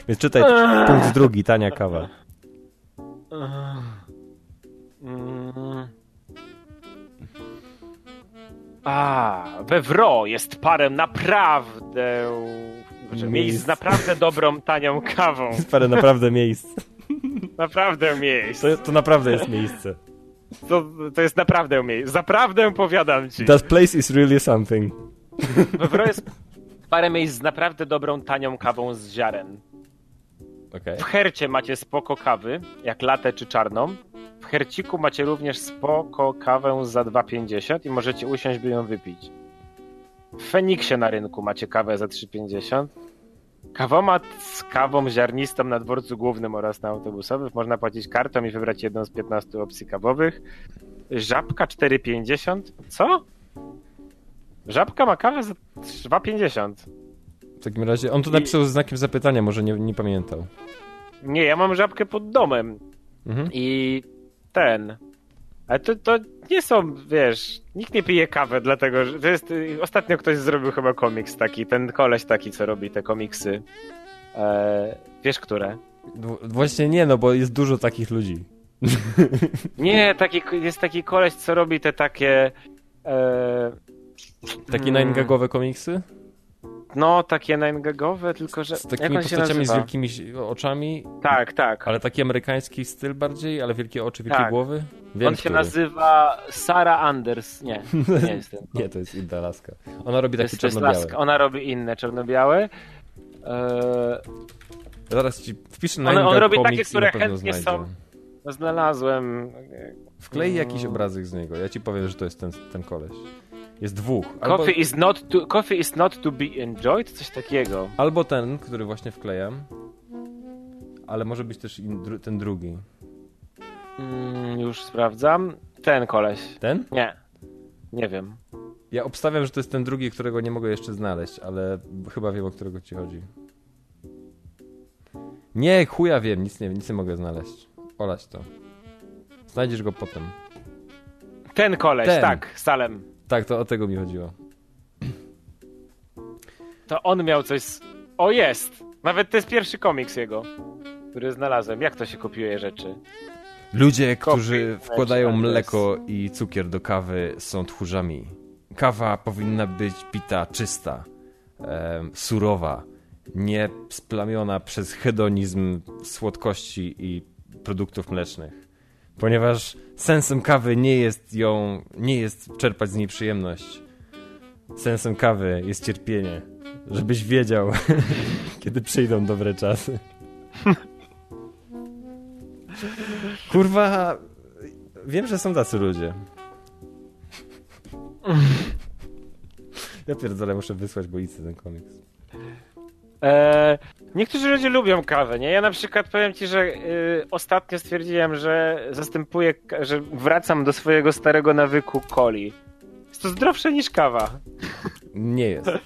Więc czytaj punkt drugi, tania kawa. A, we Wro jest parę naprawdę... Miejsc Miejsc. z naprawdę dobrą, tanią kawą. *laughs* Jest parę naprawdę miejsc. Naprawdę miejsc. To, to naprawdę jest miejsce. To, to jest naprawdę miejsc. Zaprawdę powiadam ci. That place is really something. We Wro jest parę miejsc z naprawdę dobrą, tanią kawą z ziaren. Okej. W Hercie macie spoko kawy, jak latę czy czarną. W Herciku macie również spoko kawę za 2,50 i możecie usiąść, by ją wypić. W Feniksie na rynku macie kawę za 3,50. Kawomat z kawą ziarnistą na dworcu głównym oraz na autobusowym. Można płacić kartą i wybrać jedną z 15 opcji kawowych. Żabka 4,50. Co? Żabka ma kawę za 2,50. W takim razie, on tu I- napisał z znakiem zapytania, może nie, nie pamiętał. Nie, ja mam żabkę pod domem. Mhm. I ten. Ale to, to nie są, wiesz, nikt nie pije kawę, dlatego że to jest. y, Ostatnio ktoś zrobił chyba komiks taki, ten koleś taki, co robi te komiksy. E, wiesz, które? Właśnie nie, no bo jest dużo takich ludzi. *laughs* Nie, taki, jest taki koleś, co robi te takie. E, Takie Hmm. komiksy? No, takie nine-gagowe, tylko że. Z takimi on postaciami z wielkimi oczami, Tak, tak. ale taki amerykański styl bardziej, ale wielkie oczy, wielkie Tak. głowy? Wiem, on się który. nazywa Sarah Anders. Nie, nie *laughs* jestem. Nie, to jest inna laska. Ona robi takie czarno-białe. laska. Ona robi inne czarno-białe. E, Zaraz ci wpiszę na on robi komiks takie, które chętnie znajdzie. są. znalazłem. Wklej jakiś Mm. obrazek z niego. Ja ci powiem, że to jest ten, ten koleś. Jest dwóch. Albo, Coffee, is not to, coffee is not to be enjoyed? Coś takiego. albo ten, który właśnie wklejam. Ale może być też in, ten drugi. Mm, już sprawdzam. Ten koleś. Ten? Nie. Nie wiem. Ja obstawiam, że to jest ten drugi, którego nie mogę jeszcze znaleźć, ale chyba wiem, o którego ci chodzi. Nie, chuja wiem, nic nie, nic nie mogę znaleźć. Olać to. Znajdziesz go potem. Ten koleś, Ten. tak, Salem. Tak, to o tego mi chodziło. To on miał coś. Z... O, jest! Nawet to jest pierwszy komiks jego, który znalazłem. Jak to się kopiuje rzeczy? Ludzie, którzy wkładają mleko i cukier do kawy są tchórzami. Kawa powinna być pita czysta, surowa, nie splamiona przez hedonizm słodkości i produktów mlecznych. Ponieważ sensem kawy nie jest ją, nie jest czerpać z niej przyjemność. Sensem kawy jest cierpienie. Żebyś wiedział, *laughs* kiedy przyjdą dobre czasy. *laughs* Kurwa, wiem, że są tacy ludzie. Ja pierdolę, muszę wysłać boicy ten komiks. Eee, niektórzy ludzie lubią kawę, nie? Ja na przykład powiem ci, że y, ostatnio stwierdziłem, że zastępuję, że wracam do swojego starego nawyku coli. Jest to zdrowsze niż kawa. Nie jest. *laughs*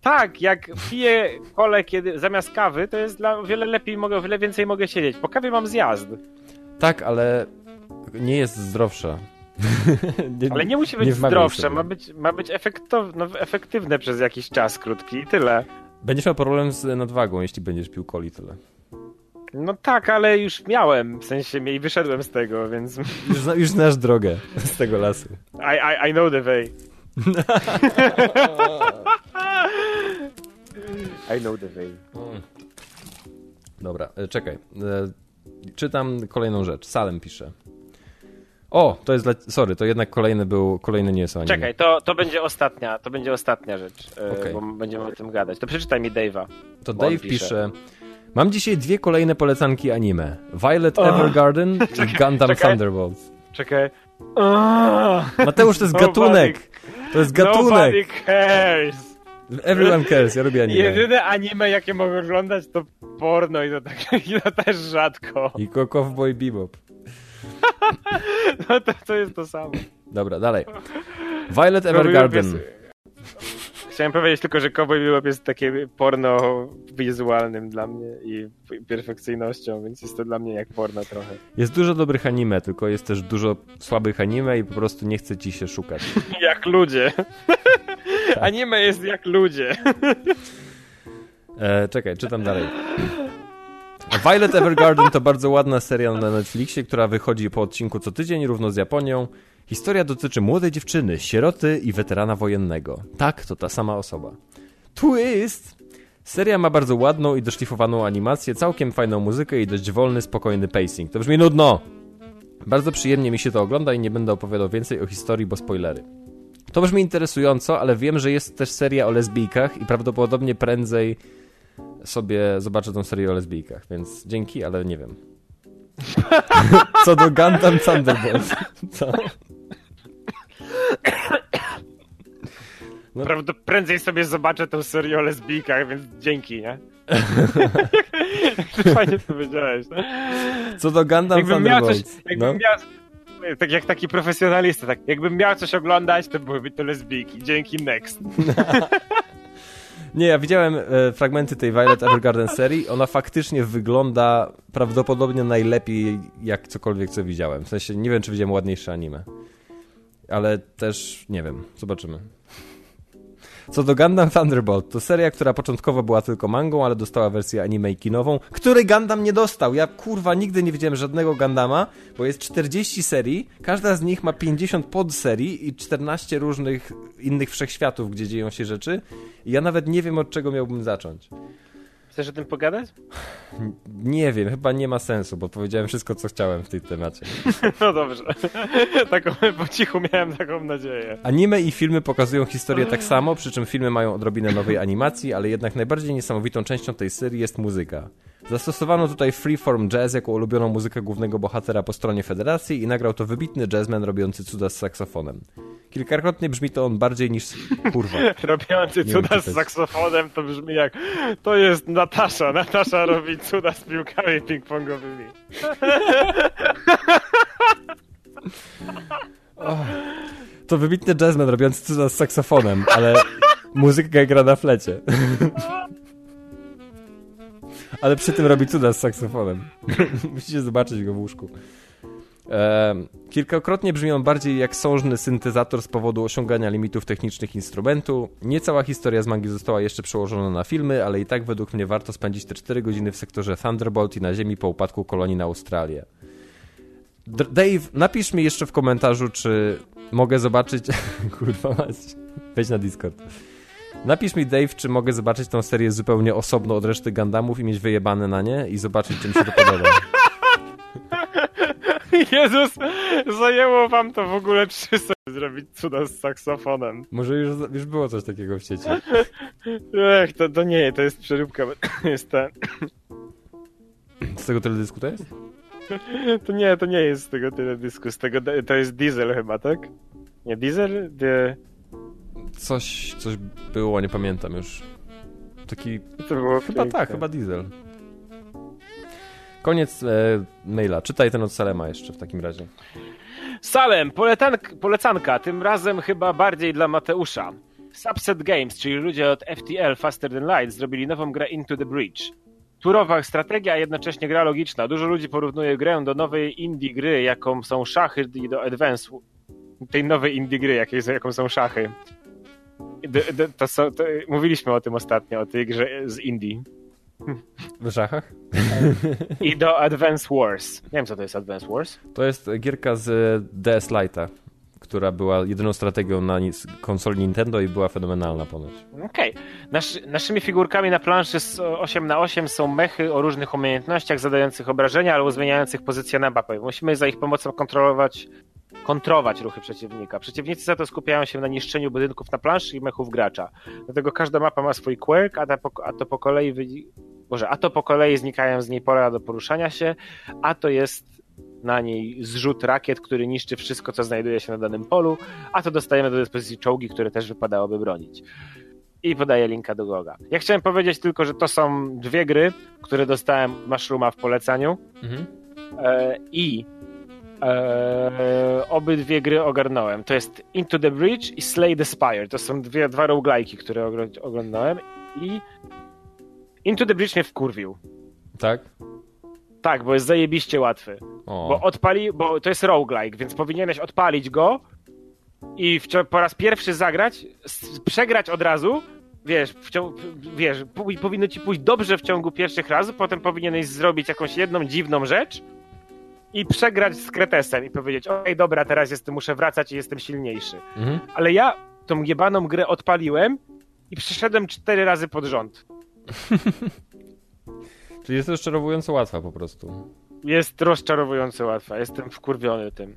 Tak, jak piję kolę kiedy, zamiast kawy, to jest dla o wiele lepiej, mogę, o wiele więcej mogę siedzieć. Po kawie mam zjazd. Tak, ale nie jest zdrowsza. *laughs* Ale nie musi być wmawiaj zdrowsze, sobie. ma być, ma być no, efektywne przez jakiś czas krótki i tyle. Będziesz miał problem z nadwagą, jeśli będziesz pił coli tyle. No tak, ale już miałem, w sensie i wyszedłem z tego, więc Już, zna- już znasz drogę z tego lasu. I, I, I know the way. *laughs* I know the way. Dobra, e, czekaj. E, Czytam kolejną rzecz. Salem pisze. O, to jest dla... Sorry, to jednak kolejny był... Kolejny nie jest anime. Czekaj, to, to będzie ostatnia, to będzie ostatnia rzecz, e, Okej. bo będziemy o tym gadać. To przeczytaj mi Dave'a. To Dave pisze... Mam dzisiaj dwie kolejne polecanki anime. Violet Evergarden *laughs* i Gundam czekaj. Thunderbolts. Czekaj. Aaaa! *laughs* Mateusz, to jest Nobody- gatunek! To jest Nobody gatunek! cares! Everyone cares, ja lubię anime. Jedyne anime, jakie mogę oglądać, to porno i to, tak, *laughs* i to też rzadko. I Cowboy Bebop. *laughs* No to, to jest to samo. Dobra, dalej. Violet Evergarden. Chciałem powiedzieć tylko, że Cowboy Bebop jest takie porno wizualnym dla mnie i perfekcyjnością, więc jest to dla mnie jak porno trochę. Jest dużo dobrych anime, tylko jest też dużo słabych anime i po prostu nie chce ci się szukać. *laughs* Jak ludzie. Anime jest jak ludzie. E, czekaj, czytam dalej. *laughs* Violet Evergarden to bardzo ładna seria na Netflixie, która wychodzi po odcinku co tydzień, równo z Japonią. Historia dotyczy młodej dziewczyny, sieroty i weterana wojennego. Tak, to ta sama osoba. Twist! Seria ma bardzo ładną i doszlifowaną animację, całkiem fajną muzykę i dość wolny, spokojny pacing. To brzmi nudno! Bardzo przyjemnie mi się to ogląda i nie będę opowiadał więcej o historii, bo spoilery. To brzmi interesująco, ale wiem, że jest też seria o lesbijkach i prawdopodobnie prędzej sobie zobaczę tą serię o lesbijkach, więc dzięki, ale nie wiem. *laughs* Co do Gundam Thunderbolt. Co? No. Prawda, prędzej sobie zobaczę tę serię o lesbijkach, więc dzięki, nie? Ty *laughs* *laughs* fajnie to powiedziałeś. No? Co do Gundam Jakbym miał coś, jakbym No. miał, tak jak taki profesjonalista, tak, jakbym miał coś oglądać, to byłyby to lesbijki. Dzięki, next. Nie, ja widziałem e, fragmenty tej Violet Evergarden serii. Ona faktycznie wygląda prawdopodobnie najlepiej jak cokolwiek, co widziałem. W sensie nie wiem, czy widziałem ładniejsze anime. Ale też nie wiem. Zobaczymy. Co do Gundam Thunderbolt, to seria, która początkowo była tylko mangą, ale dostała wersję anime kinową, której Gundam nie dostał. Ja kurwa nigdy nie widziałem żadnego Gundama, bo jest 40 serii, każda z nich ma 50 podserii i 14 różnych innych wszechświatów, gdzie dzieją się rzeczy. I ja nawet nie wiem od czego miałbym zacząć. Chcesz o tym pogadać? Nie wiem, chyba nie ma sensu, bo powiedziałem wszystko, co chciałem w tej temacie. *laughs* No dobrze. *laughs* Taką, po cichu miałem taką nadzieję. Anime i filmy pokazują historię tak samo, przy czym filmy mają odrobinę nowej animacji, ale jednak najbardziej niesamowitą częścią tej serii jest muzyka. Zastosowano tutaj freeform jazz jako ulubioną muzykę głównego bohatera po stronie Federacji i nagrał to wybitny jazzman robiący cuda z saksofonem. Kilkakrotnie brzmi to on bardziej niż... *laughs* kurwa. Robiący Nie cuda z saksofonem to brzmi jak to jest Natasza. Natasza robi cuda z piłkami ping-pongowymi. To wybitny jazzman robiący cuda z saksofonem, ale muzyka gra na flecie. *laughs* ale przy tym robi cuda z saksofonem. *laughs* Musicie zobaczyć go w łóżku. Kilkakrotnie brzmi on bardziej jak sążny syntezator z powodu osiągania limitów technicznych instrumentu. Nie cała historia z mangi została jeszcze przełożona na filmy, ale i tak według mnie warto spędzić te 4 godziny w sektorze Thunderbolt i na Ziemi po upadku kolonii na Australię. Dave, napisz mi jeszcze w komentarzu, czy mogę zobaczyć... *laughs* Kurwa. Wejdź na Discord. Napisz mi, Dave, czy mogę zobaczyć tą serię zupełnie osobno od reszty Gundamów i mieć wyjebane na nie i zobaczyć, czy mi się to podoba. *laughs* Jezus, zajęło wam to w ogóle trzy zrobić cuda z saksofonem. Może już, już było coś takiego w sieci. Ech, to, to nie, to jest przeróbka. Jest ten. Z tego teledysku to jest? To nie, to nie jest z tego teledysku. Z tego, to jest Diesel chyba, tak? Nie, Diesel? The... Coś, coś było, nie pamiętam już. Taki... To było Chyba piękne. tak, chyba Diesel. Koniec e, maila. Czytaj ten od Salema jeszcze w takim razie. Salem, poletank, polecanka, tym razem chyba bardziej dla Mateusza. Subset Games, czyli ludzie od FTL Faster Than Light, zrobili nową grę Into the Breach. Turowa strategia, a jednocześnie gra logiczna. Dużo ludzi porównuje grę do nowej indie gry, jaką są szachy i do Advance. Tej nowej indie gry, jakiej, jaką są szachy. To to, mówiliśmy o tym ostatnio, o tej grze z indie. W szachach? *laughs* I do Advance Wars. Nie wiem, co to jest Advance Wars. To jest gierka z DS Lite'a, która była jedyną strategią na konsoli Nintendo i była fenomenalna ponoć. Okej. Nasz, naszymi figurkami na planszy z 8 na 8 są mechy o różnych umiejętnościach zadających obrażenia albo zmieniających pozycję na mapie. Musimy za ich pomocą kontrolować kontrować ruchy przeciwnika. Przeciwnicy za to skupiają się na niszczeniu budynków na planszy i mechów gracza. Dlatego każda mapa ma swój quirk, a, po, a to po kolei wy- Boże, a to po kolei znikają z niej pola do poruszania się, a to jest na niej zrzut rakiet, który niszczy wszystko, co znajduje się na danym polu, a to dostajemy do dyspozycji czołgi, które też wypadałoby bronić. I podaję linka do Goga. Ja chciałem powiedzieć tylko, że to są dwie gry, które dostałem Mushrooma w polecaniu e, i e, obydwie gry ogarnąłem. To jest Into the Breach i Slay the Spire. To są dwie, dwa roguelike'i, które oglądałem i Into the Breach mnie wkurwił. Tak? Tak, bo jest zajebiście łatwy. O. Bo odpali, bo to jest roguelike, więc powinieneś odpalić go i wcio- po raz pierwszy zagrać, przegrać od razu. Wiesz, w ciągu, wiesz, powinno ci pójść dobrze w ciągu pierwszych razy, potem powinieneś zrobić jakąś jedną dziwną rzecz i przegrać z Kretesem i powiedzieć, okej, dobra, teraz jestem, muszę wracać i jestem silniejszy. Mhm. Ale ja tą jebaną grę odpaliłem i przeszedłem cztery razy pod rząd. *laughs* Czyli jest rozczarowująco łatwa po prostu. Jest rozczarowująco łatwa, jestem wkurwiony tym.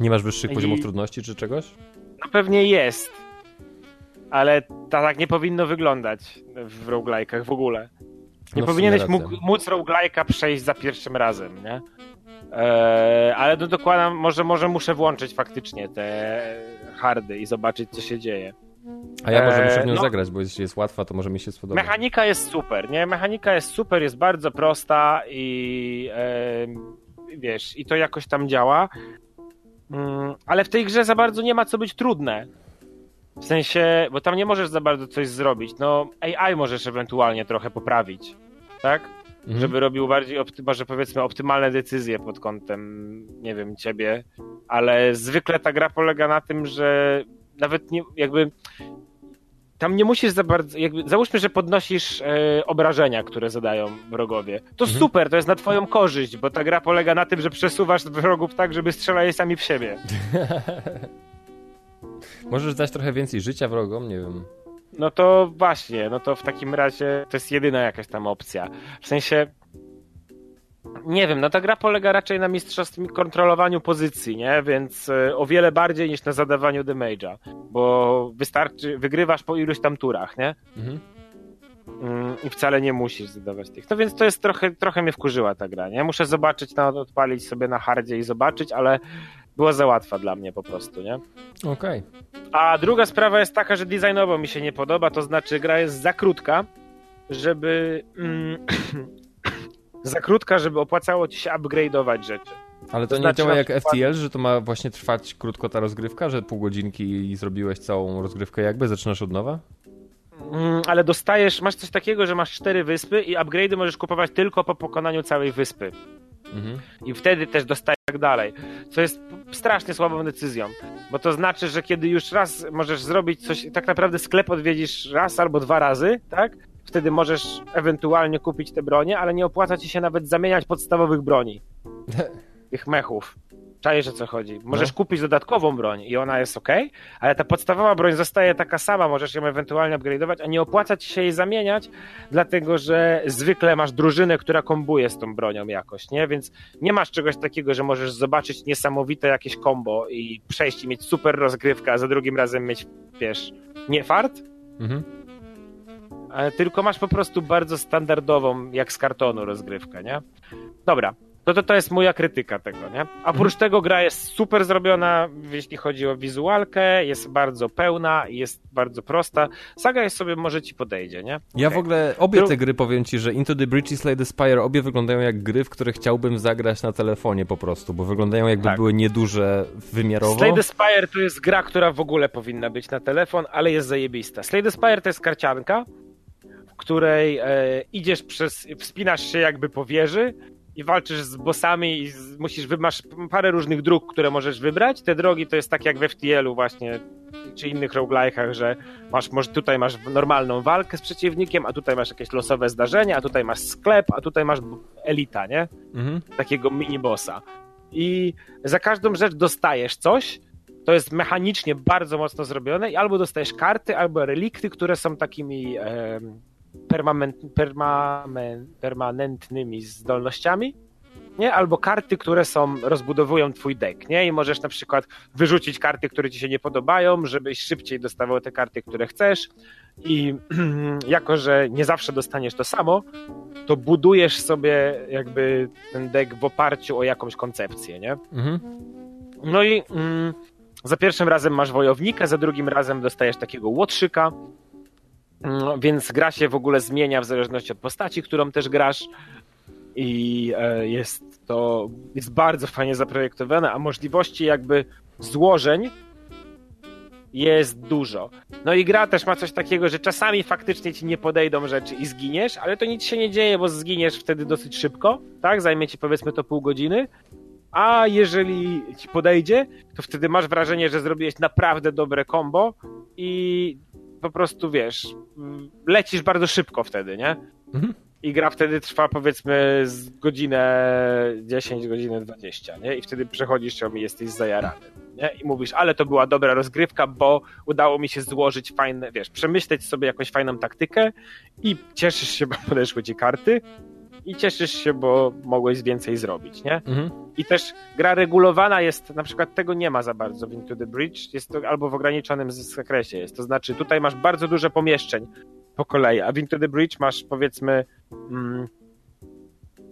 Nie masz wyższych I- poziomów trudności czy czegoś? No pewnie jest. Ale ta, tak nie powinno wyglądać w roguelike'ach w ogóle. Nie No, powinieneś mógł, móc roguelike'a przejść za pierwszym razem, nie? Eee, ale no dokładam, może, może muszę włączyć faktycznie te hardy i zobaczyć, co się dzieje. A ja może Eee, muszę w nią no. zagrać, bo jeśli jest łatwa, to może mi się spodobać. Mechanika jest super, nie? Mechanika jest super, jest bardzo prosta i e, wiesz, i to jakoś tam działa. Mm, ale w tej grze za bardzo nie ma co być trudne. W sensie, bo tam nie możesz za bardzo coś zrobić. No, AI możesz ewentualnie trochę poprawić, tak? Mhm. Żeby robił bardziej, może powiedzmy, optymalne decyzje pod kątem, nie wiem, ciebie, ale zwykle ta gra polega na tym, że nawet nie, jakby tam nie musisz za bardzo, jakby, załóżmy, że podnosisz e, obrażenia, które zadają wrogowie. To super, to jest na twoją korzyść, bo ta gra polega na tym, że przesuwasz wrogów tak, żeby strzelali sami w siebie. *laughs* Możesz dać trochę więcej życia wrogom, nie wiem. No to właśnie, no to w takim razie to jest jedyna jakaś tam opcja. W sensie, nie wiem, no ta gra polega raczej na mistrzostwie kontrolowaniu pozycji, nie? Więc e, o wiele bardziej niż na zadawaniu damage'a, bo wystarczy, wygrywasz po iluś tam turach, nie? Mhm. Mm, I wcale nie musisz zadawać tych. No więc to jest trochę, trochę mnie wkurzyła ta gra, nie? Muszę zobaczyć, no, odpalić sobie na hardzie i zobaczyć, ale była za łatwa dla mnie po prostu, nie? Okej. A druga sprawa jest taka, że designowo mi się nie podoba, to znaczy gra jest za krótka, żeby. Mm, *clears throat* za krótka, żeby opłacało ci się upgrade'ować rzeczy. Ale to, To nie znaczy działa jak przykład- FTL, że to ma właśnie trwać krótko ta rozgrywka, że pół godzinki i zrobiłeś całą rozgrywkę jakby, zaczynasz od nowa? Mm, ale dostajesz, masz coś takiego, że masz cztery wyspy i upgrade'y możesz kupować tylko po pokonaniu całej wyspy. Mhm. I wtedy też dostajesz tak dalej. Co jest strasznie słabą decyzją. Bo to znaczy, że kiedy już raz możesz zrobić coś, tak naprawdę sklep odwiedzisz raz albo dwa razy, tak? Wtedy możesz ewentualnie kupić te bronie, ale nie opłaca ci się nawet zamieniać podstawowych broni. *laughs* Tych mechów. Czajesz o co chodzi. Możesz No. kupić dodatkową broń i ona jest ok, ale ta podstawowa broń zostaje taka sama, możesz ją ewentualnie upgrade'ować, a nie opłaca ci się jej zamieniać, dlatego że zwykle masz drużynę, która kombuje z tą bronią jakoś, nie? Więc nie masz czegoś takiego, że możesz zobaczyć niesamowite jakieś combo i przejść i mieć super rozgrywkę, a za drugim razem mieć, wiesz, nie fart, Mhm. tylko masz po prostu bardzo standardową, jak z kartonu, rozgrywkę, nie? Dobra. No to to jest moja krytyka tego, nie? A oprócz tego gra jest super zrobiona, jeśli chodzi o wizualkę, jest bardzo pełna, jest bardzo prosta. Saga jest sobie, może ci podejdzie, nie? Ja w ogóle, obie te gry, powiem ci, że Into the Breach i Slay the Spire, obie wyglądają jak gry, w które chciałbym zagrać na telefonie po prostu, bo wyglądają jakby Tak. były nieduże wymiarowo. Slay the Spire to jest gra, która w ogóle powinna być na telefon, ale jest zajebista. Slay the Spire to jest karcianka, w której e, idziesz przez, wspinasz się jakby po wieży i walczysz z bossami i z, musisz, masz parę różnych dróg, które możesz wybrać. Te drogi to jest tak jak w FTL-u właśnie, czy innych roguelike'ach, że masz, może tutaj masz normalną walkę z przeciwnikiem, a tutaj masz jakieś losowe zdarzenia, a tutaj masz sklep, a tutaj masz elita, nie? Mhm. takiego mini-bossa. I za każdą rzecz dostajesz coś, to jest mechanicznie bardzo mocno zrobione i albo dostajesz karty, albo relikty, które są takimi permamen, permamen, permanentnymi zdolnościami, nie? Albo karty, które są, rozbudowują twój deck, nie? I możesz na przykład wyrzucić karty, które ci się nie podobają, żebyś szybciej dostawał te karty, które chcesz i *clears throat* jako, że nie zawsze dostaniesz to samo, to budujesz sobie jakby ten deck w oparciu o jakąś koncepcję, nie? Mhm. No i mm, za pierwszym razem masz wojownika, za drugim razem dostajesz takiego łotrzyka, więc gra się w ogóle zmienia w zależności od postaci, którą też grasz i e, jest to jest bardzo fajnie zaprojektowane, a możliwości jakby złożeń jest dużo. No i gra też ma coś takiego, że czasami faktycznie ci nie podejdą rzeczy i zginiesz, ale to nic się nie dzieje, bo zginiesz wtedy dosyć szybko, tak? Zajmie ci powiedzmy to pół godziny. A jeżeli ci podejdzie, to wtedy masz wrażenie, że zrobiłeś naprawdę dobre combo i po prostu wiesz, lecisz bardzo szybko wtedy, nie? Mhm. I gra wtedy trwa powiedzmy z godzinę 10, godzinę 20, nie? I wtedy przechodzisz ją i jesteś zajarany, nie? I mówisz, ale to była dobra rozgrywka, bo udało mi się złożyć fajne, wiesz, przemyśleć sobie jakąś fajną taktykę i cieszysz się, bo podeszły ci karty i cieszysz się, bo mogłeś więcej zrobić, nie? Mhm. I też gra regulowana jest, na przykład tego nie ma za bardzo w Into the Bridge, jest to albo w ograniczonym zakresie jest. To znaczy, tutaj masz bardzo dużo pomieszczeń po kolei, a w Into the Bridge masz powiedzmy. Mm,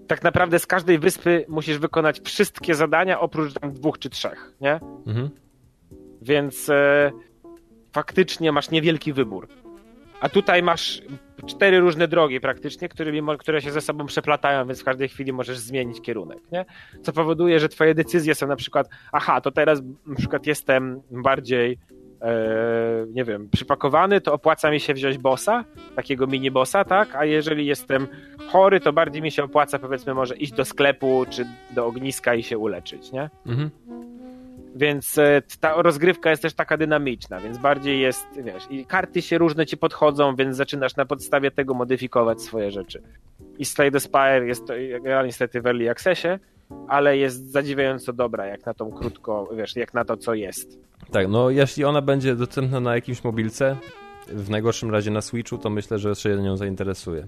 tak naprawdę z każdej wyspy musisz wykonać wszystkie zadania oprócz tam dwóch czy trzech, nie? Mhm. Więc e, faktycznie masz niewielki wybór. A tutaj masz cztery różne drogi praktycznie, którymi, które się ze sobą przeplatają, więc w każdej chwili możesz zmienić kierunek, nie? Co powoduje, że twoje decyzje są na przykład, aha, to teraz na przykład jestem bardziej e, nie wiem, przypakowany, to opłaca mi się wziąć bossa, takiego mini bossa, tak? A jeżeli jestem chory, to bardziej mi się opłaca powiedzmy może iść do sklepu czy do ogniska i się uleczyć, nie? Mhm. Więc e, ta rozgrywka jest też taka dynamiczna, więc bardziej jest, wiesz, i karty się różne ci podchodzą, więc zaczynasz na podstawie tego modyfikować swoje rzeczy. I Slay the Spire jest gra niestety w Early Accessie, ale jest zadziwiająco dobra, jak na tą krótko, wiesz, jak na to, co jest. Tak, no jeśli ona będzie dostępna na jakimś mobilce, w najgorszym razie na Switchu, to myślę, że się nią zainteresuje.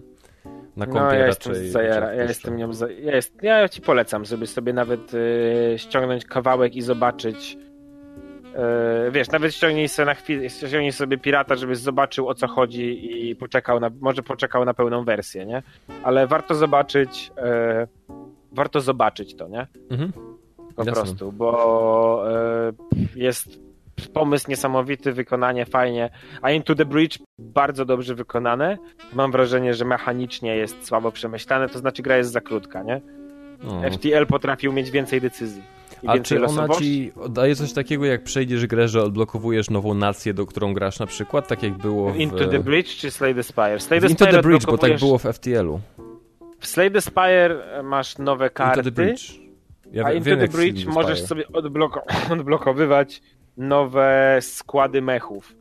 Na kompie No, ja raczej, jestem, zajara, ja jestem nią, za, ja, jest, ja ci polecam, żeby sobie nawet e, ściągnąć kawałek i zobaczyć e, wiesz, nawet ściągnij sobie na chwilę, ściągnij sobie pirata, żebyś zobaczył o co chodzi i poczekał na, może poczekał na pełną wersję, nie? Ale warto zobaczyć e, warto zobaczyć to, nie? Mhm. Po Jasne. prostu, bo e, jest pomysł niesamowity, wykonanie fajnie, a Into the Bridge bardzo dobrze wykonane. Mam wrażenie, że mechanicznie jest słabo przemyślane, to znaczy gra jest za krótka, nie? No. FTL potrafił mieć więcej decyzji. I A więcej czy ona losowości. ci daje coś takiego, jak przejdziesz grę, że odblokowujesz nową nację, do którą grasz na przykład, tak jak było w... Into the Bridge czy Slay the Spire? Slay the Into Spire the Bridge, bo tak było w FTL-u. W Slay the Spire masz nowe Into karty, the Bridge. Ja a wie- Into wiem, the Bridge możesz sobie odbloko- *laughs* odblokowywać nowe składy mechów.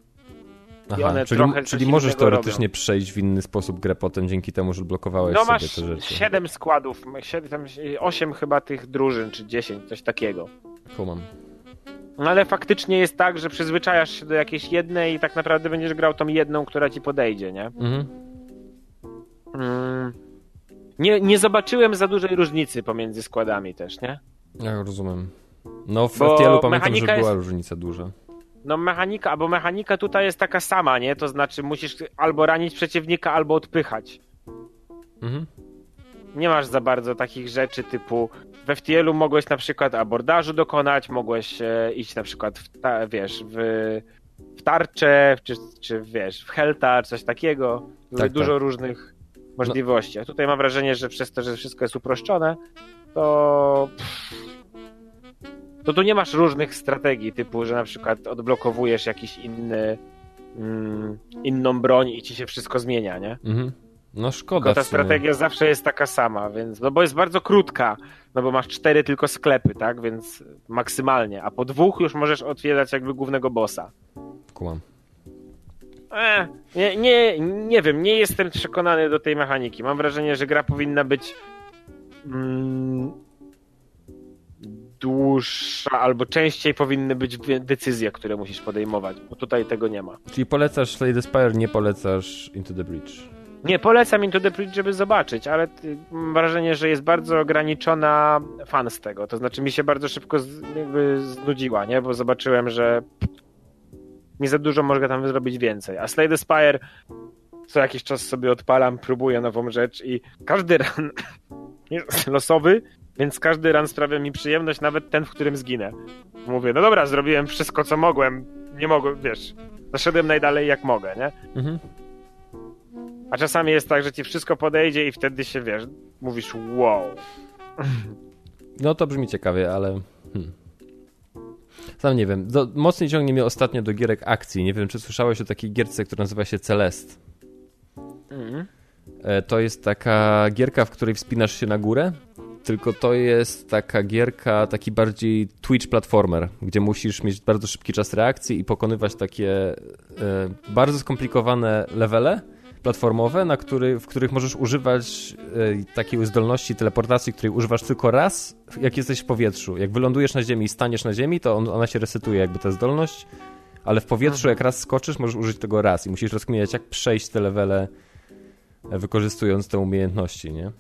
Aha, czyli, czyli możesz teoretycznie robią. przejść w inny sposób grę potem dzięki temu, że odblokowałeś No sobie te rzeczy. 7 składów, 7, tam 8 chyba tych drużyn, czy 10, coś takiego. Kumam. No ale faktycznie jest tak, że przyzwyczajasz się do jakiejś jednej i tak naprawdę będziesz grał tą jedną, która ci podejdzie, nie? Mhm. Mm. Nie, nie zobaczyłem za dużej różnicy pomiędzy składami też, nie? Ja rozumiem. No w Bo FTL-u pamiętam, że była jest- różnica duża. No mechanika, bo mechanika tutaj jest taka sama, nie? To znaczy musisz albo ranić przeciwnika, albo odpychać. Mhm. Nie masz za bardzo takich rzeczy typu w FTL-u mogłeś na przykład abordażu dokonać, mogłeś e, iść na przykład w, ta, wiesz, w, w tarczę, czy, czy wiesz, w helta, coś takiego. Były Tak, dużo tak. różnych możliwości. A tutaj mam wrażenie, że przez to, że wszystko jest uproszczone, to to tu nie masz różnych strategii, typu, że na przykład odblokowujesz jakiś inny mm, inną broń i ci się wszystko zmienia, nie? Mhm. No szkoda Tylko ta strategia zawsze jest taka sama, więc, no bo jest bardzo krótka, no bo masz cztery tylko sklepy, tak, więc maksymalnie, a po dwóch już możesz otwierać jakby głównego bossa. Kumam. E, nie, nie, nie wiem, nie jestem przekonany do tej mechaniki. Mam wrażenie, że gra powinna być mm, dłuższa, albo częściej powinny być decyzje, które musisz podejmować, bo tutaj tego nie ma. Czyli polecasz Slay the Spire, nie polecasz Into the Bridge. Nie, polecam Into the Bridge, żeby zobaczyć, ale ty- mam wrażenie, że jest bardzo ograniczona fan z tego. To znaczy mi się bardzo szybko znudziła, nie? Bo zobaczyłem, że nie za dużo mogę tam zrobić więcej. A Slay the Spire co jakiś czas sobie odpalam, próbuję nową rzecz i każdy *coughs* jest losowy, więc każdy run sprawia mi przyjemność, nawet ten, w którym zginę. Mówię, no dobra, zrobiłem wszystko, co mogłem. Nie mogłem, wiesz, doszedłem najdalej jak mogę, nie? Mhm. A czasami jest tak, że ci wszystko podejdzie i wtedy się, wiesz, mówisz wow. No to brzmi ciekawie, ale... Hmm. Sam nie wiem. Do, mocniej ciągnie mnie ostatnio do gierek akcji. Nie wiem, czy słyszałeś o takiej gierce, która nazywa się Celest. E, To jest taka gierka, w której wspinasz się na górę, tylko to jest taka gierka, taki bardziej Twitch platformer, gdzie musisz mieć bardzo szybki czas reakcji i pokonywać takie e, bardzo skomplikowane levele platformowe, na który, w których możesz używać e, takiej zdolności teleportacji, której używasz tylko raz, jak jesteś w powietrzu. Jak wylądujesz na ziemi i staniesz na ziemi, to on, ona się resetuje jakby ta zdolność, ale w powietrzu jak raz skoczysz, możesz użyć tego raz i musisz rozkminiać, jak przejść te levele wykorzystując te umiejętności, nie?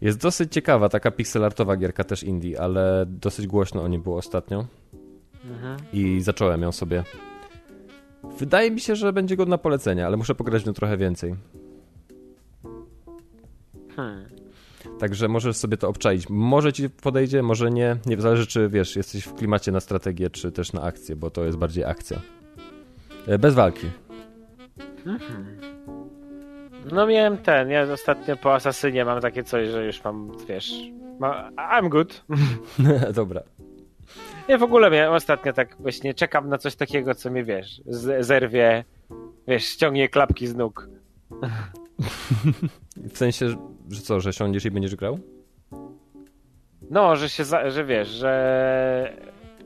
Jest dosyć ciekawa, taka pixelartowa gierka też indie, ale dosyć głośno o niej było ostatnio. I zacząłem ją sobie. Wydaje mi się, że będzie godna polecenia, ale muszę pograć w nią trochę więcej. Hmm. Także możesz sobie to obczaić. Może ci podejdzie, może nie. Nie zależy, czy wiesz, jesteś w klimacie na strategię, czy też na akcję, bo to jest bardziej akcja. E, Bez walki. No miałem ten, ja ostatnio po Asasynie mam takie coś, że już mam, wiesz, ma, I'm good. *laughs* Dobra. Ja w ogóle miałem ostatnio tak właśnie czekam na coś takiego, co mnie, wiesz, z- zerwie, wiesz, ściągnie klapki z nóg. *laughs* W sensie, że co, że siądziesz i będziesz grał? No, że się, za, że wiesz, że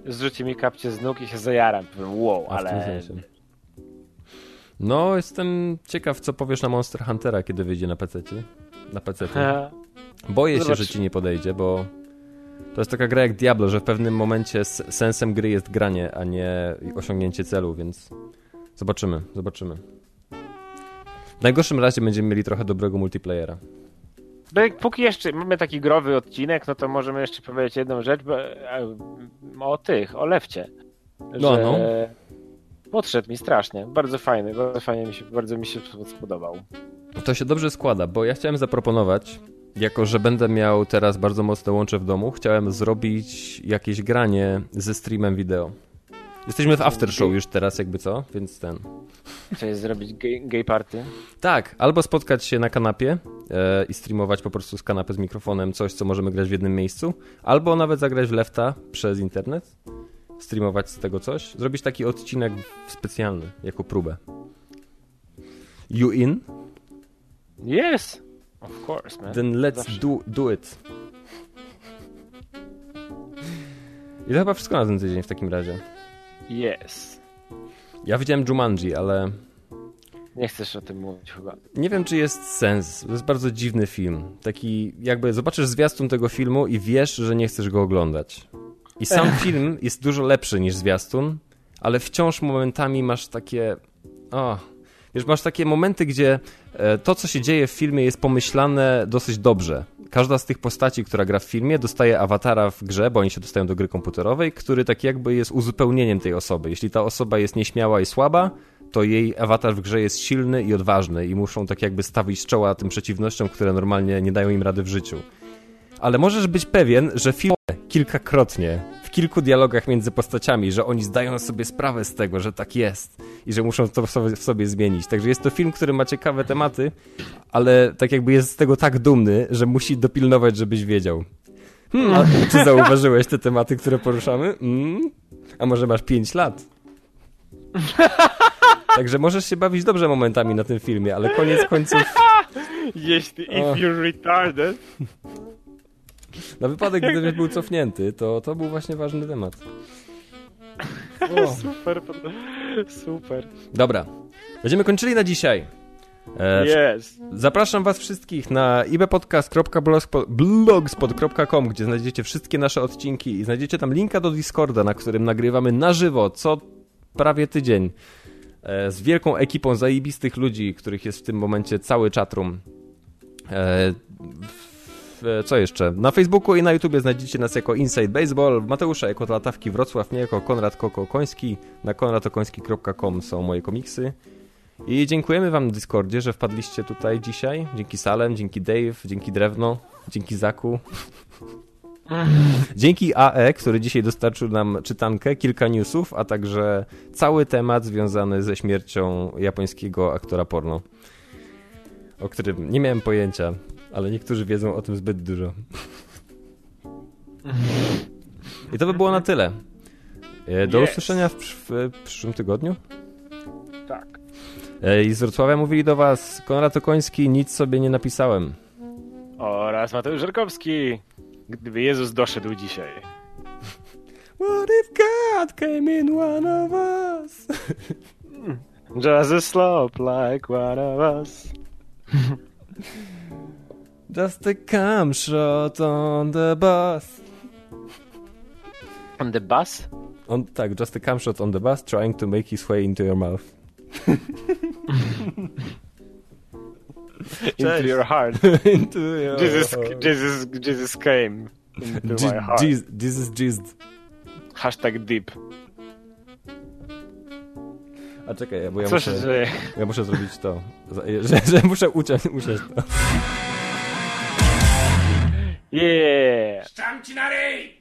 zrzuci mi kapcie z nóg i się zajaram. Wow, A, w tym ale... No, jestem ciekaw, co powiesz na Monster Huntera, kiedy wyjdzie na PC. Na PC. Boję się, że ci nie podejdzie, bo to jest taka gra jak Diablo, że w pewnym momencie sensem gry jest granie, a nie osiągnięcie celu, więc zobaczymy, zobaczymy. W najgorszym razie będziemy mieli trochę dobrego multiplayera. No jak póki jeszcze mamy taki growy odcinek, no to możemy jeszcze powiedzieć jedną rzecz bo, e, o tych, o Lewcie. No, że no. Podszedł mi strasznie. Bardzo fajny, bardzo fajnie mi się, bardzo mi się spodobał. To się dobrze składa, bo ja chciałem zaproponować, jako że będę miał teraz bardzo mocne łącze w domu, chciałem zrobić jakieś granie ze streamem wideo. Jesteśmy w after show już teraz, jakby co, więc ten. Co jest zrobić gay, gay party? Tak, albo spotkać się na kanapie e, i streamować po prostu z kanapy z mikrofonem coś, co możemy grać w jednym miejscu, albo nawet zagrać w lefta przez internet, streamować z tego coś, zrobić taki odcinek specjalny, jako próbę. You in? Yes! Of course, man. Then let's Zawsze. do, do it. I to chyba wszystko na ten tydzień w takim razie. Yes. Ja widziałem Jumanji, ale Nie chcesz o tym mówić chyba. nie wiem, czy jest sens. To jest bardzo dziwny film. Taki, jakby zobaczysz zwiastun tego filmu i wiesz, że nie chcesz go oglądać. I sam film jest dużo lepszy niż zwiastun, ale wciąż momentami masz takie. O. Wiesz, masz takie momenty, gdzie e, to, co się dzieje w filmie, jest pomyślane dosyć dobrze. Każda z tych postaci, która gra w filmie, dostaje awatara w grze, bo oni się dostają do gry komputerowej, który tak jakby jest uzupełnieniem tej osoby. Jeśli ta osoba jest nieśmiała i słaba, to jej awatar w grze jest silny i odważny i muszą tak jakby stawić czoła tym przeciwnościom, które normalnie nie dają im rady w życiu. Ale możesz być pewien, że film kilkakrotnie, w kilku dialogach między postaciami, że oni zdają sobie sprawę z tego, że tak jest i że muszą to w sobie, w sobie zmienić. Także jest to film, który ma ciekawe tematy, ale tak jakby jest z tego tak dumny, że musi dopilnować, żebyś wiedział. Hmm, a czy *laughs* zauważyłeś te tematy, które poruszamy? Mm? A może masz 5 lat? Także możesz się bawić dobrze momentami na tym filmie, ale koniec końców, *laughs* Jeśli, if you're retarded. Na wypadek, gdybyś był cofnięty, to to był właśnie ważny temat. *laughs* O. Super, super. Dobra, będziemy kończyli na dzisiaj. E, Yes. Zapraszam Was wszystkich na ibepodcast.blogspot.com, gdzie znajdziecie wszystkie nasze odcinki i znajdziecie tam linka do Discorda, na którym nagrywamy na żywo co prawie tydzień e, z wielką ekipą zajebistych ludzi, których jest w tym momencie cały chatroom. E, Co jeszcze? Na Facebooku i na YouTubie znajdziecie nas jako Inside Baseball, Mateusza jako Latawki Wrocław, mnie jako Konrad Koko Koński. Na konradokoński.com są moje komiksy. I dziękujemy wam Discordzie, że wpadliście tutaj dzisiaj. Dzięki Salem, dzięki Dave, dzięki Drewno, dzięki Zaku. *laughs* Dzięki AE, który dzisiaj dostarczył nam czytankę, kilka newsów, a także cały temat związany ze śmiercią japońskiego aktora porno. O którym nie miałem pojęcia, ale niektórzy wiedzą o tym zbyt dużo. I to by było na tyle. E, Do Yes. usłyszenia w, przysz- w przyszłym tygodniu. Tak. E, I z Wrocławia mówili do was Konrad Okoński, nic sobie nie napisałem. Oraz Mateusz Żerkowski. Gdyby Jezus doszedł dzisiaj. What if God came in one of us? Just a slope like one of us. Just a cum shot on the bus. On the bus? On, tak, just a cum shot on the bus trying to make his way into your mouth. *laughs* Into your heart. *laughs* into your Jesus, Jesus, Jesus came into my heart. Je- Jesus jizzed. Hashtag deep. A czekaj, bo ja Co się muszę, dzieje? ja muszę zrobić to. Za- *laughs* Że, że muszę uciąć, usiąść to. Yeah! Stammcinare!